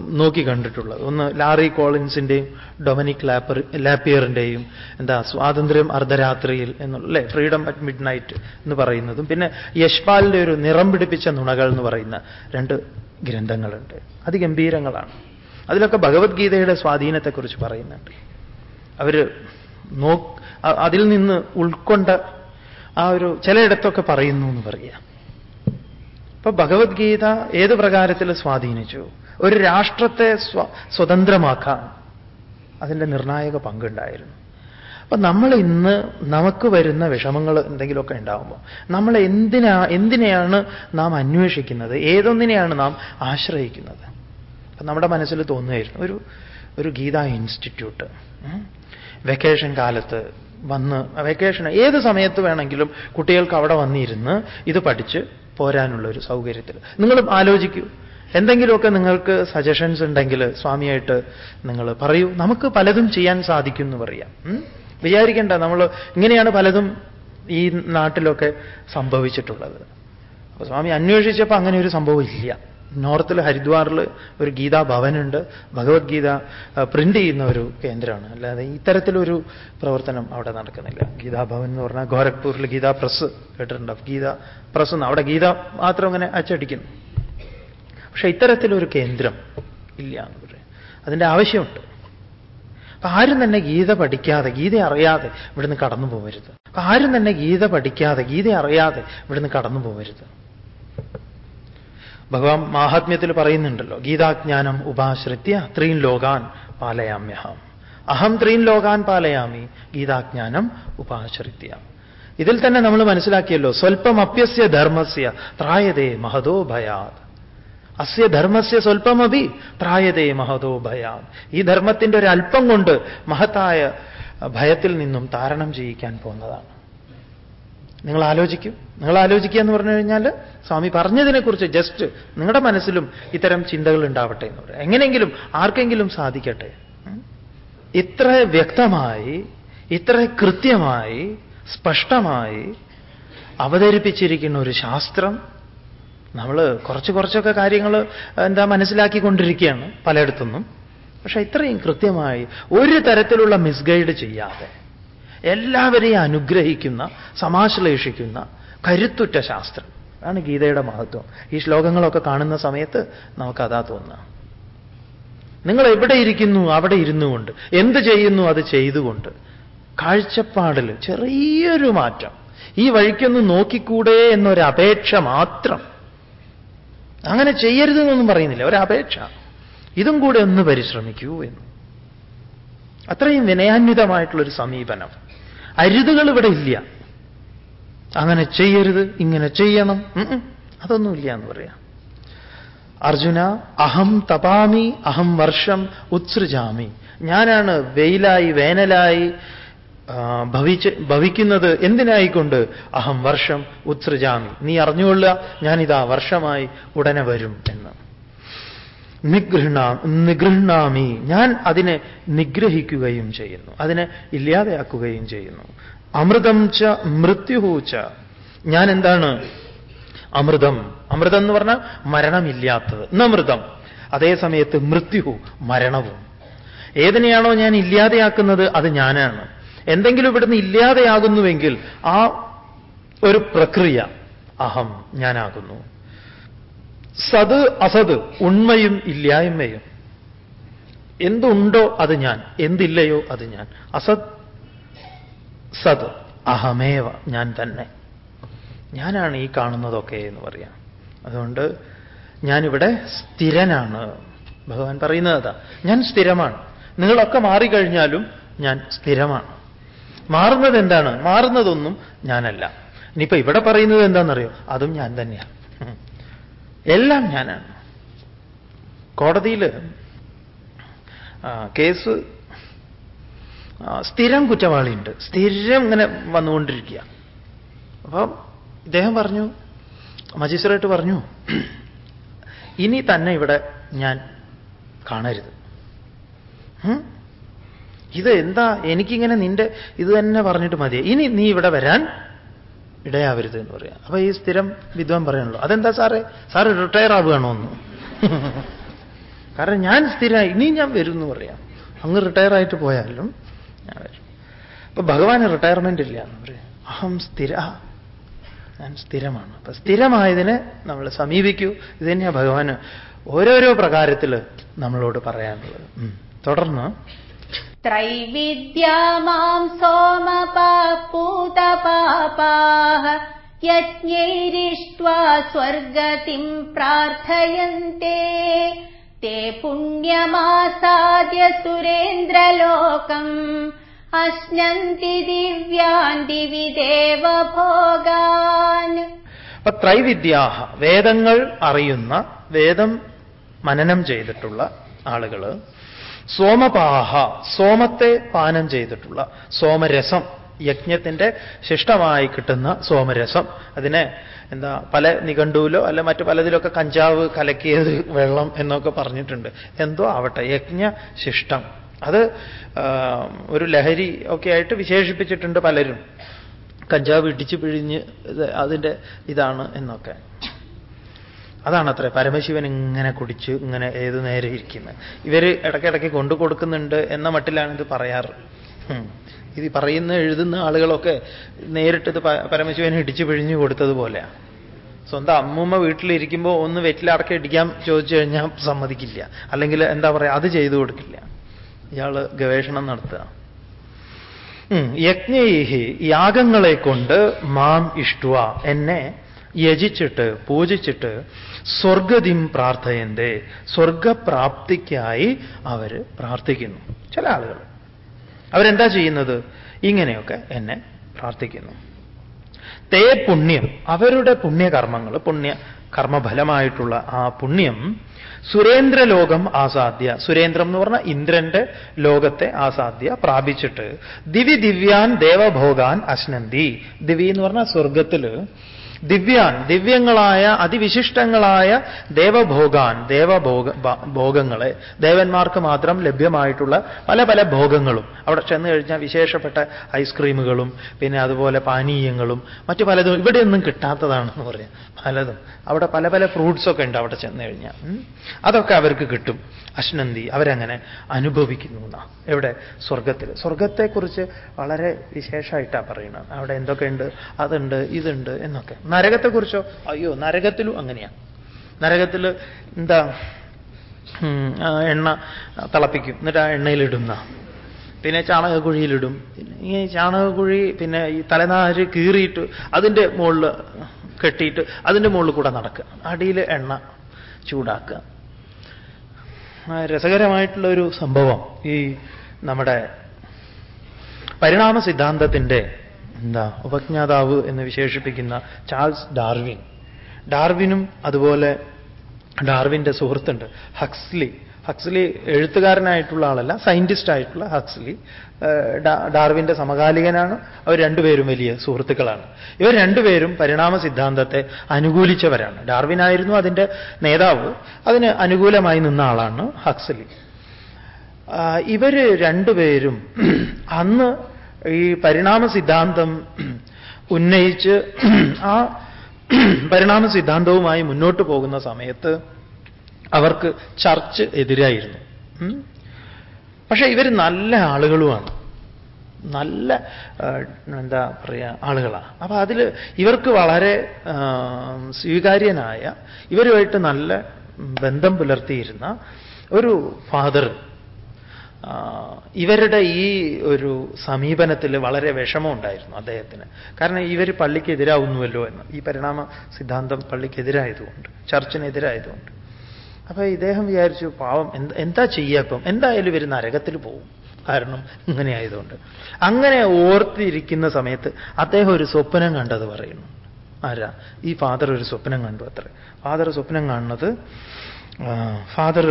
നോക്കി കണ്ടിട്ടുള്ളത്. ഒന്ന് ലാറി കോളിൻസിന്റെയും ഡൊമിനിക് ലാപ്പർ ലാപ്പിയറിന്റെയും എന്താ സ്വാതന്ത്ര്യം അർദ്ധരാത്രിയിൽ എന്നുള്ള അല്ലേ ഫ്രീഡം അറ്റ് മിഡ് നൈറ്റ് എന്ന് പറയുന്നതും. പിന്നെ യശ്പാലിന്റെ ഒരു നിറം പിടിപ്പിച്ച നുണകൾ എന്ന് പറയുന്ന രണ്ട് ഗ്രന്ഥങ്ങളുണ്ട്. അതിഗംഭീരങ്ങളാണ്. അതിലൊക്കെ ഭഗവത്ഗീതയുടെ സ്വാധീനത്തെക്കുറിച്ച് പറയുന്നുണ്ട്. അവർ നോ അതിൽ നിന്ന് ഉൾക്കൊണ്ട ആ ഒരു ചിലയിടത്തൊക്കെ പറയുന്നു എന്ന് പറയാം അപ്പൊ ഭഗവത്ഗീത ഏത് പ്രകാരത്തിൽ സ്വാധീനിച്ചു? ഒരു രാഷ്ട്രത്തെ സ്വ സ്വതന്ത്രമാക്കാൻ അതിന്റെ നിർണായക പങ്കുണ്ടായിരുന്നു. അപ്പൊ നമ്മൾ ഇന്ന് നമുക്ക് വരുന്ന വിഷമങ്ങൾ എന്തെങ്കിലുമൊക്കെ ഉണ്ടാകുമ്പോൾ നമ്മൾ എന്തിനാ എന്തിനെയാണ് നാം അന്വേഷിക്കുന്നത്? ഏതൊന്നിനെയാണ് നാം ആശ്രയിക്കുന്നത്? അപ്പം നമ്മുടെ മനസ്സിൽ തോന്നുകയായിരുന്നു ഒരു ഒരു ഗീത ഇൻസ്റ്റിറ്റ്യൂട്ട്. വെക്കേഷൻ കാലത്ത് വന്ന് വെക്കേഷൻ ഏത് സമയത്ത് വേണമെങ്കിലും കുട്ടികൾക്ക് അവിടെ വന്നിരുന്ന് ഇത് പഠിച്ച് പോരാനുള്ള ഒരു സൗകര്യത്തിൽ. നിങ്ങൾ ആലോചിക്കൂ. എന്തെങ്കിലുമൊക്കെ നിങ്ങൾക്ക് സജഷൻസ് ഉണ്ടെങ്കിൽ സ്വാമിയായിട്ട് നിങ്ങൾ പറയൂ. നമുക്ക് പലതും ചെയ്യാൻ സാധിക്കും എന്ന് പറയാം? വിചാരിക്കേണ്ട നമ്മൾ ഇങ്ങനെയാണ് പലതും ഈ നാട്ടിലൊക്കെ സംഭവിച്ചിട്ടുള്ളത്. അപ്പൊ സ്വാമി അന്വേഷിച്ചപ്പോൾ അങ്ങനെ ഒരു സംഭവം ഇല്ല. നോർത്തിൽ ഹരിദ്വാറിൽ ഒരു ഗീതാ ഭവനുണ്ട്. ഭഗവത്ഗീത പ്രിന്റ് ചെയ്യുന്ന ഒരു കേന്ദ്രമാണ്. അല്ലാതെ ഇത്തരത്തിലൊരു പ്രവർത്തനം അവിടെ നടക്കുന്നില്ല. ഗീതാ ഭവൻ എന്ന് പറഞ്ഞാൽ ഗോരഖ്പൂരിൽ ഗീതാ പ്രസ് കേട്ടിട്ടുണ്ടാവും ഗീത പ്രസ് അവിടെ ഗീത മാത്രം അങ്ങനെ അച്ചടിക്കുന്നു. പക്ഷേ ഇത്തരത്തിലൊരു കേന്ദ്രം ഇല്ല എന്ന് പറയും. അതിന്റെ ആവശ്യമുണ്ട്. അപ്പൊ ആരും തന്നെ ഗീത പഠിക്കാതെ ഗീത അറിയാതെ ഇവിടുന്ന് കടന്നു പോകരുത് അപ്പൊ ആരും തന്നെ ഗീത പഠിക്കാതെ ഗീത അറിയാതെ ഇവിടുന്ന് കടന്നു പോകരുത് ഭഗവാൻ മാഹാത്മ്യത്തിൽ പറയുന്നുണ്ടല്ലോ ഗീതാജ്ഞാനം ഉപാശ്രിത്യ ത്രീൻ ലോകാൻ പാലയാമ്യഹം. അഹം ത്രീൻ ലോകാൻ പാലയാമി ഗീതാജ്ഞാനം ഉപാശ്രിത്യ. ഇതിൽ തന്നെ നമ്മൾ മനസ്സിലാക്കിയല്ലോ സ്വൽപ്പം അപ്യസ്യ ധർമ്മസ്യ ത്രായതേ മഹതോ ഭയാത്. അസ്യ ധർമ്മസ്യ സ്വൽപ്പമഭി ത്രായതേ മഹതോ ഭയാത്. ഈ ധർമ്മത്തിന്റെ ഒരു അല്പം കൊണ്ട് മഹത്തായ ഭയത്തിൽ നിന്നും താരണം ചെയ്യിക്കാൻ പോകുന്നതാണ്. നിങ്ങൾ ആലോചിക്കും നിങ്ങൾ ആലോചിക്കുക എന്ന് പറഞ്ഞു കഴിഞ്ഞാൽ സ്വാമി പറഞ്ഞതിനെക്കുറിച്ച് ജസ്റ്റ് നിങ്ങളുടെ മനസ്സിലും ഇത്തരം ചിന്തകൾ ഉണ്ടാവട്ടെ എന്ന് പറയാം. എങ്ങനെയെങ്കിലും ആർക്കെങ്കിലും സാധിക്കട്ടെ. ഇത്ര വ്യക്തമായി ഇത്ര കൃത്യമായി സ്പഷ്ടമായി അവതരിപ്പിച്ചിരിക്കുന്ന ഒരു ശാസ്ത്രം നമ്മൾ കുറച്ച് കുറച്ചൊക്കെ കാര്യങ്ങൾ എന്താ മനസ്സിലാക്കിക്കൊണ്ടിരിക്കുകയാണ് പലയിടത്തുനിന്നും. പക്ഷേ ഇത്രയും കൃത്യമായി ഒരു തരത്തിലുള്ള മിസ്ഗൈഡ് ചെയ്യാതെ എല്ലാവരെയും അനുഗ്രഹിക്കുന്ന സമാശ്ലേഷിക്കുന്ന കരുത്തുറ്റ ശാസ്ത്രം. അതാണ് ഗീതയുടെ മഹത്വം. ഈ ശ്ലോകങ്ങളൊക്കെ കാണുന്ന സമയത്ത് നമുക്കതാ തോന്നുക നിങ്ങൾ എവിടെ ഇരിക്കുന്നു? അവിടെ ഇരുന്നുകൊണ്ട്. എന്ത് ചെയ്യുന്നു? അത് ചെയ്തുകൊണ്ട്. കാഴ്ചപ്പാടിൽ ചെറിയൊരു മാറ്റം. ഈ വഴിക്കൊന്ന് നോക്കിക്കൂടെ എന്നൊരു അപേക്ഷ മാത്രം. അങ്ങനെ ചെയ്യരുതെന്നൊന്നും പറയുന്നില്ല. ഒരപേക്ഷ ഇതും കൂടെ ഒന്ന് പരിശ്രമിക്കൂ എന്ന്. അത്രയും വിനയാന്വിതമായിട്ടുള്ളൊരു സമീപനം. അരുതുകൾ ഇവിടെ ഇല്ല. അങ്ങനെ ചെയ്യരുത് ഇങ്ങനെ ചെയ്യണം. അതൊന്നുമില്ല എന്ന് പറയാം. അർജുന അഹം തപാമി അഹം വർഷം ഉത്സൃജാമി. ഞാനാണ് വെയിലായി വേനലായി ഭവിച്ച് ഭവിക്കുന്നത് എന്തിനായിക്കൊണ്ട് അഹം വർഷം ഉത്സൃജാമി? നീ അറിഞ്ഞുകൊള്ളുക ഞാനിതാ വർഷമായി ഉടനെ വരും എന്ന്. നിഗൃഹണ നിഗൃഹണാമി ഞാൻ അതിനെ നിഗ്രഹിക്കുകയും ചെയ്യുന്നു. അതിനെ ഇല്ലാതെയാക്കുകയും ചെയ്യുന്നു. അമൃതം ച മൃത്യുഹൂച്ച ഞാൻ എന്താണ്? അമൃതം. അമൃതം എന്ന് പറഞ്ഞാൽ മരണമില്ലാത്തത്. നമൃതം അതേ സമയത്ത് മൃത്യു മരണവും. ഏതിനെയാണോ ഞാൻ ഇല്ലാതെയാക്കുന്നത്? അത് ഞാനാണ്. എന്തെങ്കിലും ഇവിടുന്ന് ഇല്ലാതെയാകുന്നുവെങ്കിൽ ആ ഒരു പ്രക്രിയ അഹം ഞാനാകുന്നു. സത് അസത് ഉണ്മയും ഇല്ലായ്മയും. എന്തുണ്ടോ അത് ഞാൻ എന്തില്ലയോ അത് ഞാൻ. അസത് സത് അഹമേവ ഞാൻ തന്നെ. ഞാനാണ് ഈ കാണുന്നതൊക്കെ എന്ന് പറയാം. അതുകൊണ്ട് ഞാനിവിടെ സ്ഥിരനാണ്. ഭഗവാൻ പറയുന്നത് അതാ ഞാൻ സ്ഥിരമാണ്. നിങ്ങളൊക്കെ മാറിക്കഴിഞ്ഞാലും ഞാൻ സ്ഥിരമാണ്. മാറുന്നത് എന്താണ് മാറുന്നതൊന്നും ഞാനല്ല. ഇനിയിപ്പോ ഇവിടെ പറയുന്നത് എന്താണെന്നറിയോ? അതും ഞാൻ തന്നെയാണ് എല്ലാം ഞാനാണ്. കോടതിയിൽ കേസ് സ്ഥിരം കുറ്റവാളിയുണ്ട്. സ്ഥിരം ഇങ്ങനെ വന്നുകൊണ്ടിരിക്കുക. അപ്പം ഇദ്ദേഹം പറഞ്ഞു മജിസ്ട്രേറ്റ് പറഞ്ഞു ഇനി തന്നെ ഇവിടെ ഞാൻ കാണരുത്. ഇത് എന്താ? എനിക്കിങ്ങനെ നിന്റെ ഇത് തന്നെ പറഞ്ഞിട്ട് മതി ഇനി നീ ഇവിടെ വരാൻ ഇടയാവരുത് എന്ന് പറയാം. അപ്പൊ ഈ സ്ഥിരം വിദ്വാൻ പറയണല്ലോ അതെന്താ സാറേ? സാറ് റിട്ടയർ ആവുകയാണോ ഒന്ന് കാരണം ഞാൻ സ്ഥിരമായി ഇനിയും ഞാൻ വരും എന്ന് പറയാം. അങ്ങ് റിട്ടയർ ആയിട്ട് പോയാലും ഞാൻ വരും. അപ്പൊ ഭഗവാന് റിട്ടയർമെന്റ് ഇല്ല എന്ന് പറയാം. അഹം സ്ഥിര ഞാൻ സ്ഥിരമാണ്. അപ്പൊ സ്ഥിരമായതിനെ നമ്മൾ സമീപിക്കൂ. ഇത് തന്നെയാ ഭഗവാന് ഓരോരോ പ്രകാരത്തിൽ നമ്മളോട് പറയാനുള്ളത്. തുടർന്ന് त्रैविद्या माम् सोमपापूतपापाः यज्ञैरिष्ट्वा स्वर्गतिम् प्रार्थयन्ते ते पुण्यमासाद्य सुरेन्द्रलोकम् അശ്നന്തി ദിവ്യാൻ ദിവി ദേവഭോഗാൻ അപ്പൊ ത്രൈവിദ്യാഹ വേദങ്ങൾ അറിയുന്ന വേദം മനനം ചെയ്തിട്ടുള്ള ആളുകൾ സോമപാഹ സോമത്തെ പാനം ചെയ്തിട്ടുള്ള സോമരസം യജ്ഞത്തിന്റെ ശിഷ്ടമായി കിട്ടുന്ന സോമരസം. അതിനെ എന്താ പല നിഘണ്ടുവിലോ അല്ല മറ്റു പലതിലൊക്കെ കഞ്ചാവ് കലക്കിയത് വെള്ളം എന്നൊക്കെ പറഞ്ഞിട്ടുണ്ട്. എന്തോ ആവട്ടെ യജ്ഞ ശിഷ്ടം. അത് ഒരു ലഹരി ഒക്കെ ആയിട്ട് വിശേഷിപ്പിച്ചിട്ടുണ്ട് പലരും. കഞ്ചാവ് ഇടിച്ചു പിഴിഞ്ഞ് അതിന്റെ ഇതാണ് എന്നൊക്കെ. അതാണ് അത്ര പരമശിവൻ ഇങ്ങനെ കുടിച്ച് ഇങ്ങനെ ഏത് നേരെ ഇരിക്കുന്നത് ഇവർ ഇടയ്ക്കിടയ്ക്ക് കൊണ്ടു കൊടുക്കുന്നുണ്ട് എന്ന മട്ടിലാണ് ഇത് പറയാറ്. ഇത് പറയുന്ന എഴുതുന്ന ആളുകളൊക്കെ നേരിട്ട് പരമശിവനെ ഇടിച്ചു പിഴിഞ്ഞു കൊടുത്തതുപോലെയാണ് സ്വന്തം അമ്മൂമ്മ വീട്ടിലിരിക്കുമ്പോൾ ഒന്ന് വെറ്റിലടക്കം ഇടിക്കാൻ ചോദിച്ചു കഴിഞ്ഞാൽ സമ്മതിക്കില്ല. അല്ലെങ്കിൽ എന്താ പറയുക അത് ചെയ്തു കൊടുക്കില്ല. ഇയാൾ ഗവേഷണം നടത്തുക. യജ്ഞേഹി യാഗങ്ങളെ കൊണ്ട് മാം ഇഷ്ടുവ. എന്നെ യജിച്ചിട്ട് പൂജിച്ചിട്ട് സ്വർഗതിം പ്രാർത്ഥയന്റെ സ്വർഗപ്രാപ്തിക്കായി അവർ പ്രാർത്ഥിക്കുന്നു. ചില ആളുകൾ. അവരെന്താ ചെയ്യുന്നത്? ഇങ്ങനെയൊക്കെ എന്നെ പ്രാർത്ഥിക്കുന്നു. തേ പുണ്യം അവരുടെ പുണ്യകർമ്മങ്ങൾ പുണ്യ കർമ്മഫലമായിട്ടുള്ള ആ പുണ്യം സുരേന്ദ്രലോകം ആസാദ്യ. സുരേന്ദ്രം എന്ന് പറഞ്ഞാൽ ഇന്ദ്രന്റെ ലോകത്തെ ആസാദ്യ പ്രാപിച്ചിട്ട്. ദിവി ദിവ്യാൻ ദേവഭോഗാൻ അശ്നന്തി. ദിവി എന്ന് പറഞ്ഞാൽ സ്വർഗത്തിൽ ദിവ്യാൻ ദിവ്യങ്ങളായ അതിവിശിഷ്ടങ്ങളായ ദേവഭോഗാൻ ദേവഭോഗ ഭോഗങ്ങളെ. ദേവന്മാർക്ക് മാത്രം ലഭ്യമായിട്ടുള്ള പല പല ഭോഗങ്ങളും. അവിടെ ചെന്ന് കഴിഞ്ഞാൽ വിശേഷപ്പെട്ട ഐസ്ക്രീമുകളും പിന്നെ അതുപോലെ പാനീയങ്ങളും മറ്റു പലതും ഇവിടെയൊന്നും കിട്ടാത്തതാണെന്ന് പറയാം. പലതും. അവിടെ പല പല ഫ്രൂട്ട്സൊക്കെ ഉണ്ട് അവിടെ ചെന്ന് കഴിഞ്ഞാൽ. അതൊക്കെ അവർക്ക് കിട്ടും. അശ്നന്തി അവരങ്ങനെ അനുഭവിക്കുന്നു എന്നാ എവിടെ? സ്വർഗത്തിൽ സ്വർഗത്തെക്കുറിച്ച് വളരെ വിശേഷമായിട്ടാണ് പറയുന്നത്. അവിടെ എന്തൊക്കെയുണ്ട്? അതുണ്ട് ഇതുണ്ട് എന്നൊക്കെ. നരകത്തെക്കുറിച്ചോ? അയ്യോ നരകത്തിലും അങ്ങനെയാണ് നരകത്തിൽ എന്താ എണ്ണ തിളപ്പിക്കും. എന്നിട്ട് ആ എണ്ണയിലിടുന്ന പിന്നെ ചാണകക്കുഴിയിലിടും. ഈ ചാണകക്കുഴി പിന്നെ ഈ തലനാര് കീറിയിട്ട് അതിന്റെ മുകളിൽ കെട്ടിയിട്ട് അതിന്റെ മുകളിൽ കൂടെ നടക്കുക. അടിയിൽ എണ്ണ ചൂടാക്കുക. രസകരമായിട്ടുള്ള ഒരു സംഭവം. ഈ നമ്മുടെ പരിണാമ സിദ്ധാന്തത്തിന്റെ എന്താ ഉപജ്ഞാതാവ് എന്ന് വിശേഷിപ്പിക്കുന്ന ചാൾസ് ഡാർവിൻ. ഡാർവിനും അതുപോലെ ഡാർവിന്റെ സുഹൃത്തുണ്ട് ഹക്സ്ലി. ഹക്സ്ലി എഴുത്തുകാരനായിട്ടുള്ള ആളല്ല സയന്റിസ്റ്റ് ആയിട്ടുള്ള ഹക്സ്ലി. ഡാർവിന്റെ സമകാലികനാണ്. അവർ രണ്ടുപേരും വലിയ സുഹൃത്തുക്കളാണ്. ഇവർ രണ്ടുപേരും പരിണാമ സിദ്ധാന്തത്തെ അനുകൂലിച്ചവരാണ്. ഡാർവിനായിരുന്നു അതിന്റെ നേതാവ്. അതിന് അനുകൂലമായി നിന്ന ആളാണ് ഹക്സലി. ഇവർ രണ്ടുപേരും [CLEARS THROAT] അന്ന് ഈ പരിണാമ സിദ്ധാന്തം [CLEARS THROAT] ഉന്നയിച്ച് ആ [CLEARS THROAT] പരിണാമ സിദ്ധാന്തവുമായി മുന്നോട്ട് പോകുന്ന സമയത്ത് അവർക്ക് ചർച്ച് എതിരായിരുന്നു. പക്ഷേ ഇവർ നല്ല ആളുകളുമാണ്. നല്ല എന്താ പറയുക ആളുകളാണ് അപ്പൊ അതിൽ ഇവർക്ക് വളരെ സ്വീകാര്യനായ ഇവരുമായിട്ട് നല്ല ബന്ധം പുലർത്തിയിരുന്ന ഒരു ഫാദർ ഇവരുടെ ഈ ഒരു സമീപനത്തിൽ വളരെ വിഷമമുണ്ടായിരുന്നു അദ്ദേഹത്തിന്. കാരണം ഇവർ പള്ളിക്കെതിരാവുന്നുവല്ലോ എന്ന്. ഈ പരിണാമ സിദ്ധാന്തം പള്ളിക്കെതിരായതുകൊണ്ട് ചർച്ചിനെതിരായതുകൊണ്ട്. അപ്പൊ ഇദ്ദേഹം വിചാരിച്ചു പാവം എന്താ ചെയ്യുക ഇപ്പം? എന്തായാലും ഇവർ നരകത്തിൽ പോവും കാരണം ഇങ്ങനെ ആയതുകൊണ്ട്. അങ്ങനെ ഓർത്തിരിക്കുന്ന സമയത്ത് അദ്ദേഹം ഒരു സ്വപ്നം കണ്ടത് പറയുന്നു. ആരാ? ഈ ഫാദർ ഒരു സ്വപ്നം കണ്ടു അത്ര. ഫാദർ സ്വപ്നം കാണുന്നത് ഫാദർ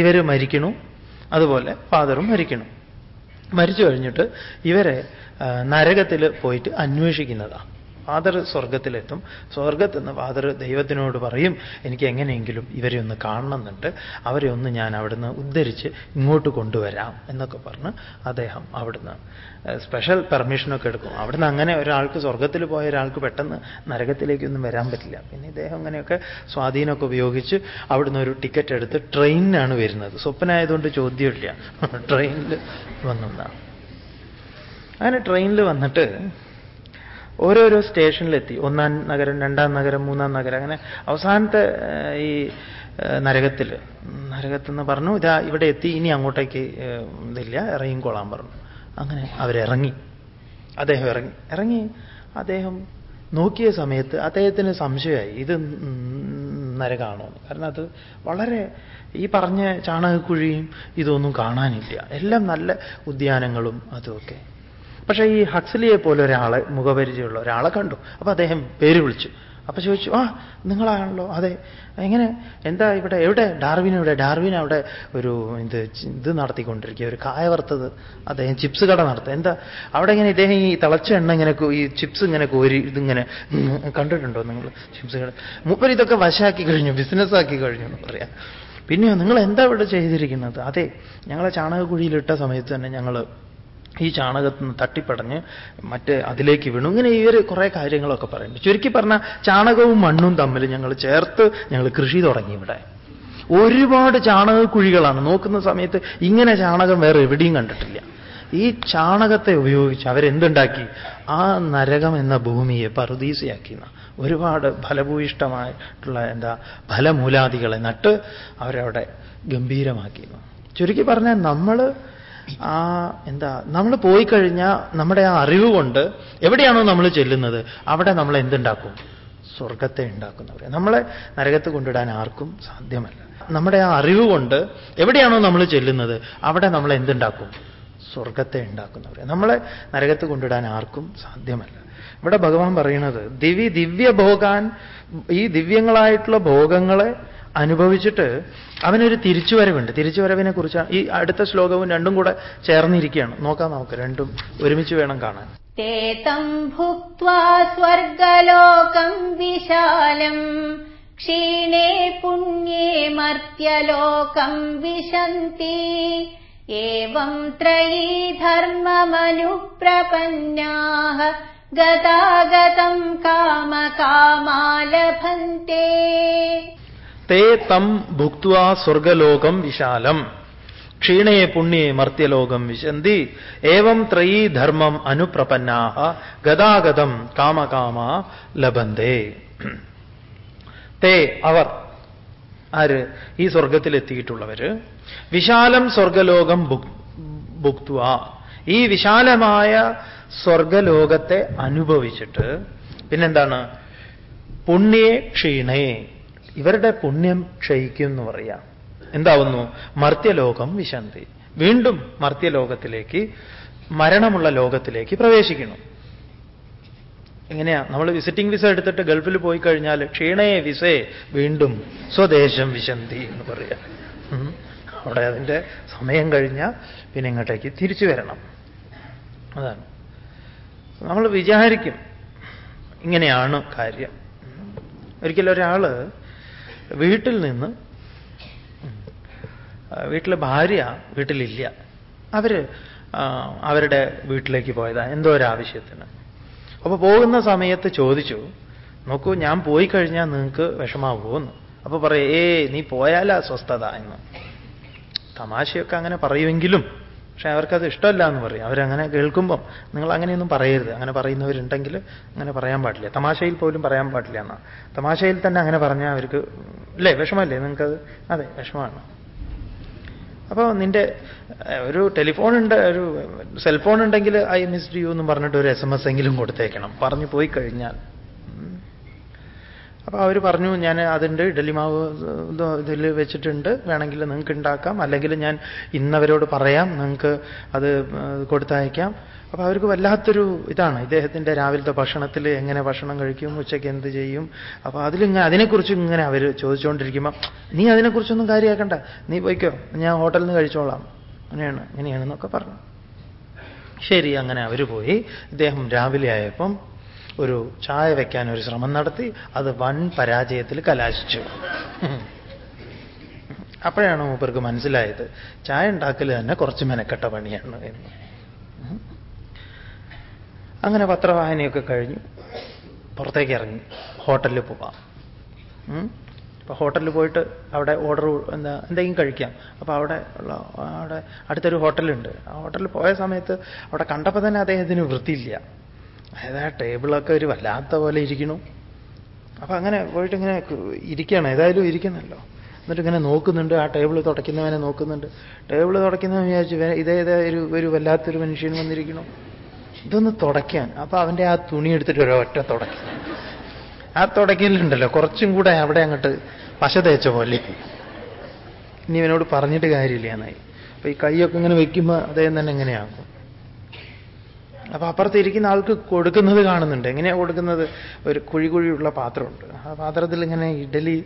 ഇവർ മരിക്കണു. അതുപോലെ ഫാദറും മരിക്കണം. മരിച്ചു കഴിഞ്ഞിട്ട് ഇവരെ നരകത്തിൽ പോയിട്ട് അന്വേഷിക്കുന്നതാണ് ഫാദർ സ്വർഗത്തിലെത്തും സ്വർഗത്തെന്ന് ഫാദർ ദൈവത്തിനോട് പറയും എനിക്ക് എങ്ങനെയെങ്കിലും ഇവരെ ഒന്ന് കാണണമെന്നുണ്ട്. അവരെ ഒന്ന് ഞാൻ അവിടുന്ന് ഉദ്ധരിച്ച് ഇങ്ങോട്ട് കൊണ്ടുവരാം എന്നൊക്കെ പറഞ്ഞ് അദ്ദേഹം അവിടുന്ന് സ്പെഷ്യൽ പെർമിഷനൊക്കെ എടുക്കും. അവിടുന്ന് അങ്ങനെ ഒരാൾക്ക് സ്വർഗത്തിൽ പോയ ഒരാൾക്ക് പെട്ടെന്ന് നരകത്തിലേക്കൊന്നും വരാൻ പറ്റില്ല. പിന്നെ ഇദ്ദേഹം അങ്ങനെയൊക്കെ സ്വാധീനമൊക്കെ ഉപയോഗിച്ച് അവിടുന്ന് ഒരു ടിക്കറ്റ് എടുത്ത് ട്രെയിനിനാണ് വരുന്നത്. സ്വപ്നമായതുകൊണ്ട് ചോദ്യമില്ല. [LAUGHS] ട്രെയിനിൽ വന്നതാണ് അങ്ങനെ ട്രെയിനിൽ വന്നിട്ട് ഓരോരോ സ്റ്റേഷനിലെത്തി. ഒന്നാം നഗരം രണ്ടാം നഗരം മൂന്നാം നഗരം. അങ്ങനെ അവസാനത്തെ ഈ നരകത്തിൽ നരകത്തെന്ന് പറഞ്ഞു ഇതാ ഇവിടെ എത്തി. ഇനി അങ്ങോട്ടേക്ക് ഇതില്ല. ഇറങ്ങിക്കോളാൻ പറഞ്ഞു. അങ്ങനെ അവരിറങ്ങി. അദ്ദേഹം ഇറങ്ങി. ഇറങ്ങി അദ്ദേഹം നോക്കിയ സമയത്ത് അദ്ദേഹത്തിന് സംശയമായി ഇത് നരകാണോ? കാരണം അത് വളരെ ഈ പറഞ്ഞ ചാണകക്കുഴിയും ഇതൊന്നും കാണാനില്ല. എല്ലാം നല്ല ഉദ്യാനങ്ങളും അതുമൊക്കെ. പക്ഷേ ഈ ഹക്സലിയെ പോലെ ഒരാളെ മുഖപരിചയമുള്ള ഒരാളെ കണ്ടു. അപ്പൊ അദ്ദേഹം പേര് വിളിച്ചു. അപ്പൊ ചോദിച്ചു ആ നിങ്ങളാണല്ലോ? അതെ. എങ്ങനെ? എന്താ ഇവിടെ എവിടെ? ഡാർവിൻ എവിടെ? ഡാർവിൻ അവിടെ ഒരു ഇത് ഇത് നടത്തിക്കൊണ്ടിരിക്കുക ഒരു കായ വറുത്തത്. അദ്ദേഹം ചിപ്സ് കട നടത്തുക എന്താ? അവിടെ ഇങ്ങനെ ഇദ്ദേഹം ഈ തിളച്ച എണ്ണ ഇങ്ങനെ ഈ ചിപ്സ് ഇങ്ങനെ കോരി ഇതിങ്ങനെ കണ്ടിട്ടുണ്ടോ നിങ്ങൾ? ചിപ്സ് കട. മുപ്പർ ഇതൊക്കെ വശാക്കി കഴിഞ്ഞു ബിസിനസ് ആക്കി കഴിഞ്ഞു എന്ന് പറയാം. പിന്നെയോ നിങ്ങൾ എന്താ ഇവിടെ ചെയ്തിരിക്കുന്നത്? അതെ ഞങ്ങളെ ചാണകക്കുഴിയിലിട്ട സമയത്ത് തന്നെ ഞങ്ങൾ ഈ ചാണകത്തിൽ നിന്ന് തട്ടിപ്പടഞ്ഞ് മറ്റ് അതിലേക്ക് വീണു. ഇങ്ങനെ ഇവർ കുറേ കാര്യങ്ങളൊക്കെ പറയുന്നുണ്ട് ചുരുക്കി പറഞ്ഞാൽ ചാണകവും മണ്ണും തമ്മിൽ ഞങ്ങൾ ചേർത്ത് ഞങ്ങൾ കൃഷി തുടങ്ങി ഇവിടെ. ഒരുപാട് ചാണകക്കുഴികളാണ്. നോക്കുന്ന സമയത്ത് ഇങ്ങനെ ചാണകം വേറെ എവിടെയും കണ്ടിട്ടില്ല. ഈ ചാണകത്തെ ഉപയോഗിച്ച് അവരെന്തുണ്ടാക്കി? ആ നരകം എന്ന ഭൂമിയെ പറുദീസയാക്കി ഒരുപാട് ഫലഭൂയിഷ്ടമായിട്ടുള്ള എന്താ ഫലമൂലാദികളെ നട്ട് അവരവിടെ ഗംഭീരമാക്കിയിരുന്നു ചുരുക്കി പറഞ്ഞാൽ നമ്മൾ ആ എന്താ നമ്മൾ പോയി കഴിഞ്ഞാൽ നമ്മുടെ ആ അറിവ് കൊണ്ട് എവിടെയാണോ നമ്മൾ ചെല്ലുന്നത് അവിടെ നമ്മൾ എന്തുണ്ടാക്കും? സ്വർഗത്തെ ഉണ്ടാക്കുന്നവർ നമ്മളെ നരകത്ത് കൊണ്ടിടാൻ ആർക്കും സാധ്യമല്ല. നമ്മുടെ ആ അറിവ് കൊണ്ട് എവിടെയാണോ നമ്മൾ ചെല്ലുന്നത് അവിടെ നമ്മൾ എന്തുണ്ടാക്കും? സ്വർഗത്തെ ഉണ്ടാക്കുന്നവർ നമ്മളെ നരകത്ത് കൊണ്ടിടാൻ ആർക്കും സാധ്യമല്ല. ഇവിടെ ഭഗവാൻ പറയുന്നത് ദിവി ദിവ്യ ഭോഗാൻ ഈ ദിവ്യങ്ങളായിട്ടുള്ള ഭോഗങ്ങളെ അനുഭവിച്ചിട്ട് അവനൊരു തിരിച്ചുവരവുണ്ട്. തിരിച്ചുവരവിനെ കുറിച്ച് ഈ അടുത്ത ശ്ലോകവും രണ്ടും കൂടെ ചേർന്നിരിക്കുകയാണ്. നോക്കാം നമുക്ക്. രണ്ടും ഒരുമിച്ച് വേണം കാണാൻ. തേതം സ്വർഗലോകം വിശാലം. ക്ഷീണേ പുണ്യേ മർത്യലോകം വിശന്തി. ഏവം ത്രയീ ധർമ്മമനുപ്രപന്നാഹ. ഗതാഗതം കാമകാമാലഭന്തെ. തേ തം ഭുക്വാ സ്വർഗലോകം വിശാലം. ക്ഷീണേ പുണ്യേ മർത്യലോകം വിശന്തി. ഏവം ത്രയീ ധർമ്മം അനുപ്രപന്നാഹ. ഗതാഗതം കാമകാമ ലഭന്തേ. തേ അവർ. ആര്? ഈ സ്വർഗത്തിലെത്തിയിട്ടുള്ളവര്. വിശാലം സ്വർഗലോകം ഭുക്വ ഈ വിശാലമായ സ്വർഗലോകത്തെ അനുഭവിച്ചിട്ട് പിന്നെന്താണ്? പുണ്യേ ക്ഷീണേ. ഇവരുടെ പുണ്യം ക്ഷയിക്കും എന്ന് പറയാം. എന്താവുന്നു? മർത്യലോകം വിശന്തി. വീണ്ടും മർത്യലോകത്തിലേക്ക് മരണമുള്ള ലോകത്തിലേക്ക് പ്രവേശിക്കണം എങ്ങനെയാ? നമ്മൾ വിസിറ്റിംഗ് വിസ എടുത്തിട്ട് ഗൾഫിൽ പോയി കഴിഞ്ഞാൽ ക്ഷീണയെ വിസയെ വീണ്ടും സ്വദേശം വിശന്തി എന്ന് പറയാം. അവിടെ അതിന്റെ സമയം കഴിഞ്ഞാൽ പിന്നെ ഇങ്ങോട്ടേക്ക് തിരിച്ചു വരണം. അതാണ്. നമ്മൾ വിചാരിക്കും ഇങ്ങനെയാണ് കാര്യം. ഒരിക്കലും ഒരാൾ വീട്ടിൽ നിന്ന് വീട്ടിലെ ഭാര്യ വീട്ടിലില്ല. അവർ? അവരുടെ വീട്ടിലേക്ക് പോയതാ എന്തോ ഒരു ആവശ്യത്തിന്. അപ്പൊ പോകുന്ന സമയത്ത് ചോദിച്ചു നോക്കൂ ഞാൻ പോയി കഴിഞ്ഞാൽ നിങ്ങൾക്ക് വിഷമാവുമെന്ന് അപ്പൊ പറയേ ഏ നീ പോയാലാ സ്വസ്ഥത എന്ന്. തമാശയൊക്കെ അങ്ങനെ പറയുമെങ്കിലും പക്ഷെ അവർക്കത് ഇഷ്ടമല്ല എന്ന് പറയും. അവരങ്ങനെ കേൾക്കുമ്പം നിങ്ങൾ അങ്ങനെയൊന്നും പറയരുത്. അങ്ങനെ പറയുന്നവരുണ്ടെങ്കിൽ അങ്ങനെ പറയാൻ പാടില്ല. തമാശയിൽ പോലും പറയാൻ പാടില്ല എന്നാ. തമാശയിൽ തന്നെ അങ്ങനെ പറഞ്ഞാൽ അവർക്ക് അല്ലേ? വിഷമല്ലേ നിങ്ങൾക്കത്? അതെ വിഷമമാണ്. അപ്പോൾ നിന്റെ ഒരു ടെലിഫോൺ ഉണ്ട് ഒരു സെൽഫോൺ ഉണ്ടെങ്കിൽ ഐ മിസ്ഡ് യു എന്ന് പറഞ്ഞിട്ട് ഒരു എസ് എം എസ് എങ്കിലും കൊടുത്തേക്കണം. പറഞ്ഞു പോയി കഴിഞ്ഞാൽ. അപ്പോൾ അവർ പറഞ്ഞു ഞാൻ അതിന്റെ ഇഡലി മാവ് ഇതിൽ വെച്ചിട്ടുണ്ട്. വേണമെങ്കിൽ നിങ്ങൾക്ക് ഉണ്ടാക്കാം. അല്ലെങ്കിൽ ഞാൻ ഇന്നവരോട് പറയാം. നിങ്ങൾക്ക് അത് കൊടുത്തയക്കാം. അപ്പോൾ അവർക്ക് വല്ലാത്തൊരു ഇതാണ്. ഇദ്ദേഹത്തിന്റെ രാവിലത്തെ ഭക്ഷണത്തിൽ എങ്ങനെ ഭക്ഷണം കഴിക്കും ഉച്ചയ്ക്ക് എന്ത് ചെയ്യും. അപ്പൊ അതിലിങ്ങനെ അതിനെക്കുറിച്ച് ഇങ്ങനെ അവർ ചോദിച്ചുകൊണ്ടിരിക്കുമ്പോൾ നീ അതിനെക്കുറിച്ചൊന്നും കാര്യമാക്കണ്ട. നീ പോയിക്കോ. ഞാൻ ഹോട്ടലിൽ നിന്ന് കഴിച്ചോളാം. അങ്ങനെയാണ് ഇങ്ങനെയാണെന്നൊക്കെ പറഞ്ഞു. ശരി അങ്ങനെ അവർ പോയി. ഇദ്ദേഹം രാവിലെ ആയപ്പം ഒരു ചായ വയ്ക്കാൻ ഒരു ശ്രമം നടത്തി അത് വൻ പരാജയത്തിൽ കലാശിച്ചു. അപ്പോഴാണ് മൂപ്പർക്ക് മനസ്സിലായത് ചായ ഉണ്ടാക്കൽ തന്നെ കുറച്ച് മെനക്കെട്ട പണിയാണ് എന്ന്. അങ്ങനെ പത്രവായനയൊക്കെ കഴിഞ്ഞു പുറത്തേക്ക് ഇറങ്ങി. ഹോട്ടലിൽ പോവാം. അപ്പൊ ഹോട്ടലിൽ പോയിട്ട് അവിടെ ഓർഡർ എന്താ എന്തെങ്കിലും കഴിക്കാം. അപ്പൊ അവിടെ ഉള്ള അവിടെ അടുത്തൊരു ഹോട്ടലുണ്ട്. ആ ഹോട്ടലിൽ പോയ സമയത്ത് അവിടെ കണ്ടപ്പോൾ തന്നെ അദ്ദേഹത്തിന് വൃത്തിയില്ല. അതായത് ആ ടേബിളൊക്കെ ഒരു വല്ലാത്ത പോലെ ഇരിക്കണു. അപ്പൊ അങ്ങനെ പോയിട്ട് ഇങ്ങനെ ഇരിക്കണം ഏതായാലും ഇരിക്കുന്നല്ലോ എന്നിട്ട് ഇങ്ങനെ നോക്കുന്നുണ്ട്. ആ ടേബിൾ തുടയ്ക്കുന്നവനെ നോക്കുന്നുണ്ട്. ടേബിൾ തുടയ്ക്കുന്നവൻ വിചാരിച്ചു ഇതേ ഒരു ഒരു വല്ലാത്തൊരു മനുഷ്യൻ വന്നിരിക്കണു. ഇതൊന്ന് തുടയ്ക്കാൻ. അപ്പൊ അവന്റെ ആ തുണി എടുത്തിട്ട് ഒരു ഒറ്റ തുടയ്ക്കും. ആ തുടയ്ക്കലുണ്ടല്ലോ. കുറച്ചും കൂടെ അവിടെ അങ്ങോട്ട് പശ തേച്ച പോലെ ഇനി ഇവനോട് പറഞ്ഞിട്ട് കാര്യമില്ല എന്നായി. അപ്പൊ ഈ കൈയൊക്കെ ഇങ്ങനെ വെക്കുമ്പോൾ അദ്ദേഹം തന്നെ എങ്ങനെയാകും അപ്പൊ അപ്പുറത്തിരിക്കുന്ന ആൾക്ക് കൊടുക്കുന്നത് കാണുന്നുണ്ട്. എങ്ങനെയാണ് കൊടുക്കുന്നത്? ഒരു കുഴി കുഴിയുള്ള പാത്രമുണ്ട്. ആ പാത്രത്തിൽ ഇങ്ങനെ ഇഡലി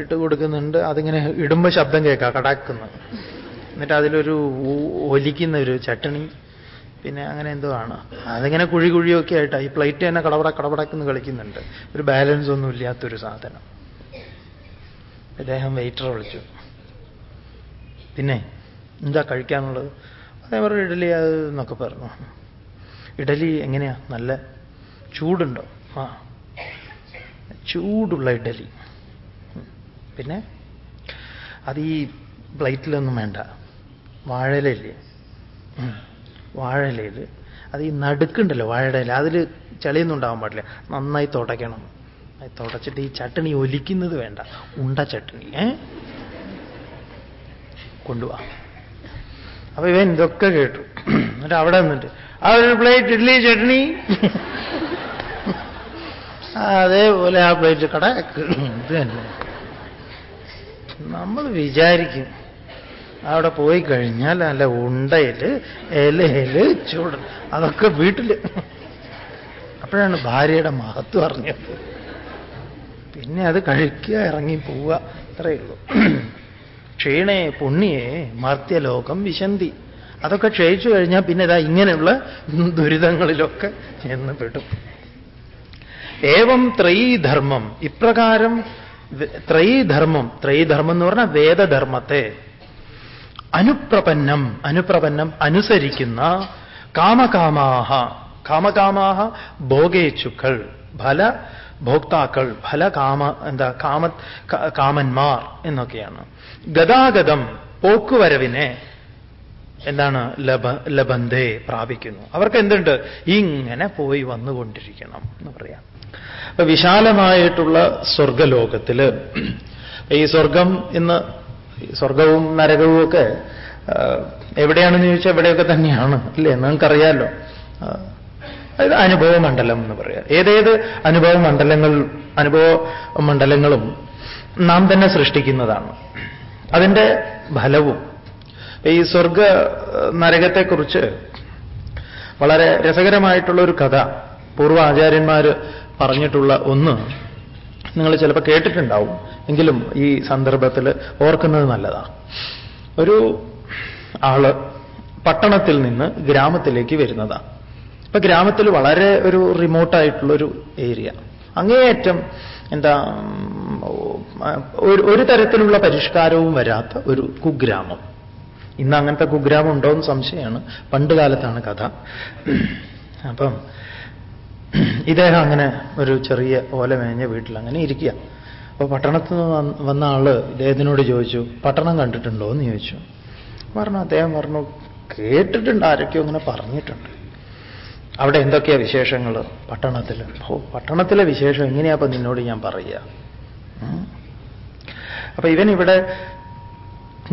ഇട്ട് കൊടുക്കുന്നുണ്ട്. അതിങ്ങനെ ഇടുമ്പോൾ ശബ്ദം കേൾക്കാം കടാക്കുന്നത് എന്നിട്ട് അതിലൊരു ഒലിക്കുന്ന ഒരു ചട്ടണി. പിന്നെ അങ്ങനെ എന്തോ ആണ്. അതിങ്ങനെ കുഴി കുഴിയൊക്കെ ആയിട്ട്. ഈ പ്ലേറ്റ് തന്നെ കടപട കടപടക്കെന്ന് കളിക്കുന്നുണ്ട്. ഒരു ബാലൻസ് ഒന്നും ഇല്ലാത്തൊരു സാധനം. അദ്ദേഹം വെയിറ്റർ വിളിച്ചു. പിന്നെ എന്താ കഴിക്കാനുള്ളത്? അതേ പറഞ്ഞു ഇഡലി അത് എന്നൊക്കെ പറഞ്ഞു. ഇഡലി എങ്ങനെയാ? നല്ല ചൂടുണ്ടോ? ആ. ചൂടുള്ള ഇഡലി. പിന്നെ അത് ഈ പ്ലേറ്റിലൊന്നും വേണ്ട. വാഴയിലല്ലേ ഉം. വാഴയിലയിൽ അത് ഈ നടുക്കുണ്ടല്ലോ വാഴയുടെ അതിൽ ചളിയൊന്നും ഉണ്ടാവാൻ പാടില്ല. നന്നായി തുടയ്ക്കണം. തുടച്ചിട്ട് ഈ ചട്ടണി ഒലിക്കുന്നത് വേണ്ട. ഉണ്ട ചട്ടണി ഏ? കൊണ്ടുപോവാ അപ്പൊ ഇവൻ ഇതൊക്കെ കേട്ടു. എന്നിട്ട് അവിടെ നിന്നിട്ട് ഒരു പ്ലേറ്റ് ഇഡ്ലി ചട്നി. അതേപോലെ ആ പ്ലേറ്റ് കട. നമ്മൾ വിചാരിക്കും. അവിടെ പോയി കഴിഞ്ഞാൽ അല്ല ഉണ്ടയിൽ ഇലയിൽ ചൂട്. അതൊക്കെ വീട്ടിൽ. അപ്പോഴാണ് ഭാര്യയുടെ മഹത്വം അറിഞ്ഞത്. പിന്നെ അത് കഴിക്കുക ഇറങ്ങി പോവുക. അത്രയേ ഉള്ളൂ. ക്ഷീണേ പുണ്യേ മർത്യലോകം വിശന്തി. അതൊക്കെ ക്ഷയിച്ചു കഴിഞ്ഞാൽ പിന്നെ ഇതാ ഇങ്ങനെയുള്ള ദുരിതങ്ങളിലൊക്കെ ചെന്ന് പെടും. ഏവം ത്രയീധർമ്മം. ഇപ്രകാരം ത്രൈധർമ്മം ത്രയീധർമ്മം. എന്ന് പറഞ്ഞാൽ വേദധർമ്മത്തെ. അനുപ്രപന്നം. അനുപ്രപന്നം അനുസരിക്കുന്ന കാമകാമാഹ. കാമകാമാഹ ഭോഗേച്ഛുക്കൾ ഫല ഭോക്താക്കൾ ഫല കാമ എന്താ കാമ കാമന്മാർ എന്നൊക്കെയാണ്. ഗതാഗതം പോക്കുവരവിനെ എന്താണ് ലബ ലബന്ധേ പ്രാപിക്കുന്നു. അവർക്ക് എന്തുണ്ട് ഇങ്ങനെ പോയി വന്നുകൊണ്ടിരിക്കണം എന്ന് പറയാം. അപ്പൊ വിശാലമായിട്ടുള്ള സ്വർഗലോകത്തിൽ ഈ സ്വർഗം ഇന്ന് സ്വർഗവും നരകവും ഒക്കെ എവിടെയാണെന്ന് ചോദിച്ചാൽ എവിടെയൊക്കെ തന്നെയാണ് അല്ലേ? നിങ്ങൾക്കറിയാലോ. അതായത് അത് അനുഭവ മണ്ഡലം എന്ന് പറയാം. ഏതേത് അനുഭവ മണ്ഡലങ്ങൾ അനുഭവ മണ്ഡലങ്ങളും നാം തന്നെ സൃഷ്ടിക്കുന്നതാണ്. അതിന്റെ ഫലവും ഈ സ്വർഗ നരകത്തെക്കുറിച്ച് വളരെ രസകരമായിട്ടുള്ള ഒരു കഥ പൂർവ ആചാര്യന്മാർ പറഞ്ഞിട്ടുള്ള ഒന്ന് നിങ്ങൾ ചിലപ്പോൾ കേട്ടിട്ടുണ്ടാവും. എങ്കിലും ഈ സന്ദർഭത്തിൽ ഓർക്കുന്നത് നല്ലതാണ് ഒരു ആൾ പട്ടണത്തിൽ നിന്ന് ഗ്രാമത്തിലേക്ക് വരുന്നതാണ് ഇപ്പൊ ഗ്രാമത്തിൽ വളരെ ഒരു റിമോട്ടായിട്ടുള്ളൊരു ഏരിയ. അങ്ങേയറ്റം എന്താ ഒരു ഒരു തരത്തിലുള്ള പരിഷ്കാരവും വരാത്ത ഒരു കുഗ്രാമം. ഇന്ന് അങ്ങനത്തെ കുഗ്രാമം ഉണ്ടോ എന്ന് സംശയമാണ്. പണ്ട് കാലത്താണ് കഥ. അപ്പം ഇദ്ദേഹം അങ്ങനെ ഒരു ചെറിയ ഓല മേഞ്ഞ വീട്ടിൽ അങ്ങനെ ഇരിക്കുക. അപ്പോൾ പട്ടണത്തിൽ നിന്ന് വന്ന- ആൾ ഇദ്ദേഹത്തിനോട് ചോദിച്ചു പട്ടണം കണ്ടിട്ടുണ്ടോ എന്ന് ചോദിച്ചു. പറഞ്ഞു അദ്ദേഹം പറഞ്ഞു കേട്ടിട്ടുണ്ട് ആരൊക്കെയോ അങ്ങനെ പറഞ്ഞിട്ടുണ്ട്. അവിടെ എന്തൊക്കെയാ വിശേഷങ്ങൾ പട്ടണത്തിൽ ഓ പട്ടണത്തിലെ വിശേഷം എങ്ങനെയാ അപ്പൊ നിന്നോട് ഞാൻ പറയുക. അപ്പൊ ഇവൻ ഇവിടെ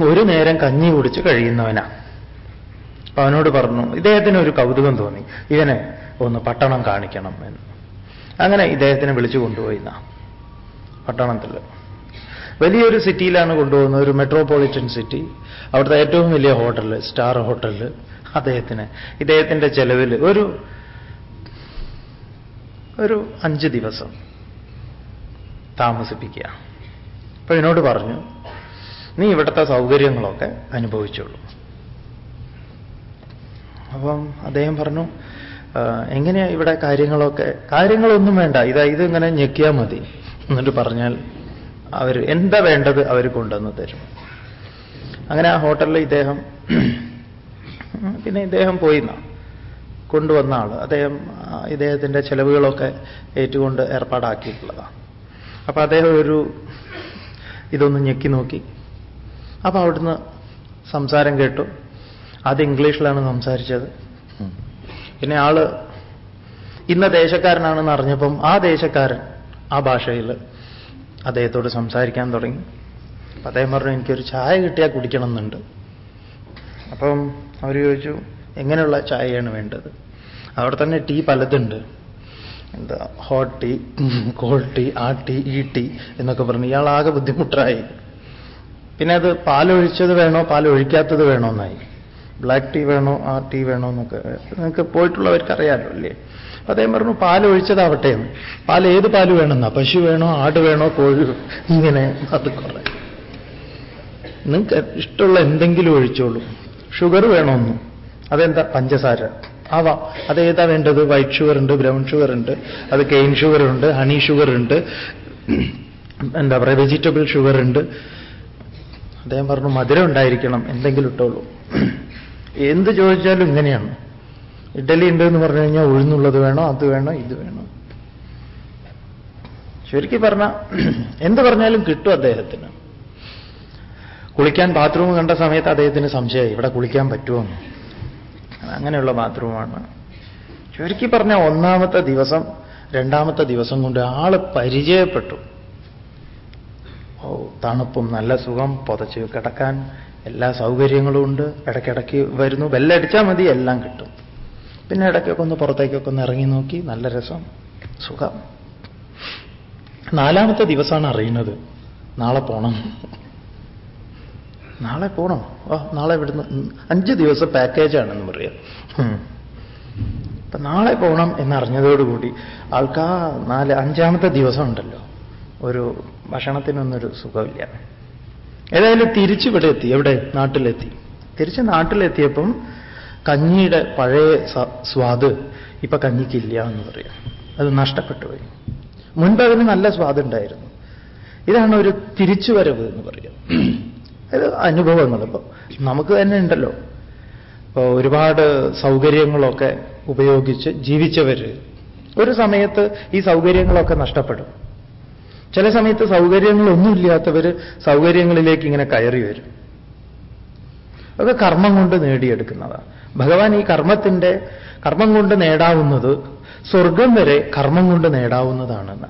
ഒരു നേരം കഞ്ഞി കുടിച്ച് കഴിയുന്നവനാ. അപ്പൊ അവനോട് പറഞ്ഞു ഇദ്ദേഹത്തിന് ഒരു കൗതുകം തോന്നി. ഇവനെ ഒന്ന് പട്ടണം കാണിക്കണം എന്ന്. അങ്ങനെ ഇദ്ദേഹത്തിനെ വിളിച്ചു കൊണ്ടുപോയി എന്നാ പട്ടണത്തിൽ. വലിയൊരു സിറ്റിയിലാണ് കൊണ്ടുപോകുന്നത് ഒരു മെട്രോപൊളിറ്റൻ സിറ്റി അവിടുത്തെ ഏറ്റവും വലിയ ഹോട്ടൽ സ്റ്റാർ ഹോട്ടൽ. അദ്ദേഹത്തിന് ഇദ്ദേഹത്തിന്റെ ചെലവിൽ ഒരു ഒരു അഞ്ച് ദിവസം താമസിപ്പിക്കുക. അപ്പൊ എന്നോട് പറഞ്ഞു നീ ഇവിടുത്തെ സൗകര്യങ്ങളൊക്കെ അനുഭവിച്ചോളൂ. അപ്പം അദ്ദേഹം പറഞ്ഞു എങ്ങനെയാ ഇവിടെ കാര്യങ്ങളൊക്കെ? കാര്യങ്ങളൊന്നും വേണ്ട. ഇതാ ഇതിങ്ങനെ ഞെക്കിയാൽ മതി. എന്നിട്ട് പറഞ്ഞാൽ അവർ എന്താ വേണ്ടത് അവർ കൊണ്ടുവന്ന് തരും. അങ്ങനെ ആ ഹോട്ടലിൽ ഇദ്ദേഹം പിന്നെ ഇദ്ദേഹം പോയി കൊണ്ടുവന്ന ആൾ അദ്ദേഹം ഇദ്ദേഹത്തിന്റെ ചെലവുകളൊക്കെ ഏറ്റുകൊണ്ട് ഏർപ്പാടാക്കിയിട്ടുള്ളതാണ് അപ്പൊ അദ്ദേഹം ഒരു ഇതൊന്ന് ഞെക്കി നോക്കി. അപ്പൊ അവിടുന്ന് സംസാരം കേട്ടു. അത് ഇംഗ്ലീഷിലാണ് സംസാരിച്ചത്. പിന്നെ ആൾ ഇന്ന ദേശക്കാരനാണെന്ന് അറിഞ്ഞപ്പം ആ ദേശക്കാരൻ ആ ഭാഷയിൽ അദ്ദേഹത്തോട് സംസാരിക്കാൻ തുടങ്ങി. അപ്പൊ അദ്ദേഹം പറഞ്ഞു എനിക്കൊരു ചായ കിട്ടിയാൽ കുടിക്കണം എന്നുണ്ട് അപ്പം അവർ ചോദിച്ചു എങ്ങനെയുള്ള ചായയാണ് വേണ്ടത്? അവിടെ തന്നെ ടീ പലതുണ്ട്. എന്താ ഹോട്ട് ടീ കോൾഡ് ടീ ആ ടീ ഈ ടീ എന്നൊക്കെ പറഞ്ഞു ഇയാൾ ആകെ ബുദ്ധിമുട്ടായി. പിന്നെ അത് പാലൊഴിച്ചത് വേണോ പാലൊഴിക്കാത്തത് വേണോ എന്നായി. ബ്ലാക്ക് ടീ വേണോ ആ ടീ വേണോ എന്നൊക്കെ. നിങ്ങൾക്ക് പോയിട്ടുള്ളവർക്ക് അറിയാമല്ലോ അല്ലേ? അദ്ദേഹം പറഞ്ഞു പാലൊഴിച്ചതാവട്ടെ എന്ന്. പാൽ ഏത് പാൽ വേണമെന്നാ? പശു വേണോ ആട് വേണോ കോഴി ഇങ്ങനെ അത് കുറെ. നിങ്ങൾക്ക് ഇഷ്ടമുള്ള എന്തെങ്കിലും ഒഴിച്ചോളൂ. ഷുഗർ വേണമെന്നു അതെന്താ? പഞ്ചസാര. ആവാം. അതേതാ വേണ്ടത്? വൈറ്റ് ഷുഗർ ഉണ്ട് ബ്രൗൺ ഷുഗർ ഉണ്ട് അത് കെയിൻ ഷുഗർ ഉണ്ട് ഹണി ഷുഗർ ഉണ്ട് എന്താ പറയുക വെജിറ്റബിൾ ഷുഗർ ഉണ്ട്. അദ്ദേഹം പറഞ്ഞു മധുരം ഉണ്ടായിരിക്കണം എന്തെങ്കിലും ഇട്ടോളൂ. എന്ത് ചോദിച്ചാലും ഇങ്ങനെയാണ്. ഇഡലി ഉണ്ട് എന്ന് പറഞ്ഞു കഴിഞ്ഞാൽ ഉഴുന്നുള്ളത് വേണോ അത് വേണോ ഇത് വേണോ? ശരിക്കും പറഞ്ഞ എന്ത് പറഞ്ഞാലും കിട്ടും അദ്ദേഹത്തിന്. കുളിക്കാൻ ബാത്റൂം കണ്ട സമയത്ത് അദ്ദേഹത്തിന് സംശയമായി ഇവിടെ കുളിക്കാൻ പറ്റുമോ. അങ്ങനെയുള്ള ബാത്റൂമാണ്. ചുരുക്കി പറഞ്ഞ ഒന്നാമത്തെ ദിവസം രണ്ടാമത്തെ ദിവസം കൊണ്ട് ആൾ പരിചയപ്പെട്ടു. തണുപ്പും നല്ല സുഖം പുതച്ച് കിടക്കാൻ എല്ലാ സൗകര്യങ്ങളും ഉണ്ട്. ഇടയ്ക്കിടയ്ക്ക് വരുന്നു. ബെല്ലടിച്ചാൽ മതി എല്ലാം കിട്ടും. പിന്നെ ഇടയ്ക്കൊക്കെ ഒന്ന് പുറത്തേക്കൊക്കെ ഒന്ന് ഇറങ്ങി നോക്കി നല്ല രസം സുഖം. നാലാമത്തെ ദിവസമാണ് അറിയുന്നത്. നാളെ പോണം. നാളെ പോണം? ഓ നാളെ ഇവിടുന്ന് അഞ്ച് ദിവസം പാക്കേജാണെന്ന് പറയാം. അപ്പൊ നാളെ പോകണം എന്നറിഞ്ഞതോടുകൂടി ആൾക്കാ നാല് അഞ്ചാമത്തെ ദിവസം ഉണ്ടല്ലോ. ഒരു ഭക്ഷണത്തിനൊന്നൊരു സുഖമില്ല. ഏതായാലും തിരിച്ചിവിടെ എത്തി എവിടെ? നാട്ടിലെത്തി. തിരിച്ച് നാട്ടിലെത്തിയപ്പം കഞ്ഞിയുടെ പഴയ സ്വാദ് ഇപ്പൊ കഞ്ഞിക്കില്ല എന്ന് പറയാം. അത് നഷ്ടപ്പെട്ടു പോയി മുൻപ് അതിന് നല്ല സ്വാദുണ്ടായിരുന്നു. ഇതാണ് ഒരു തിരിച്ചുവരവ് എന്ന് പറയാം. അത് അനുഭവങ്ങൾ. ഇപ്പൊ നമുക്ക് തന്നെ ഉണ്ടല്ലോ. ഇപ്പോൾ ഒരുപാട് സൗകര്യങ്ങളൊക്കെ ഉപയോഗിച്ച് ജീവിച്ചവര് ഒരു സമയത്ത് ഈ സൗകര്യങ്ങളൊക്കെ നഷ്ടപ്പെടും. ചില സമയത്ത് സൗകര്യങ്ങളൊന്നുമില്ലാത്തവർ സൗകര്യങ്ങളിലേക്ക് ഇങ്ങനെ കയറി വരും. അതൊക്കെ കർമ്മം കൊണ്ട് നേടിയെടുക്കുന്നതാണ് ഭഗവാൻ ഈ കർമ്മത്തിന്റെ കർമ്മം കൊണ്ട് നേടാവുന്നത് സ്വർഗം വരെ കർമ്മം കൊണ്ട് നേടാവുന്നതാണെന്ന്.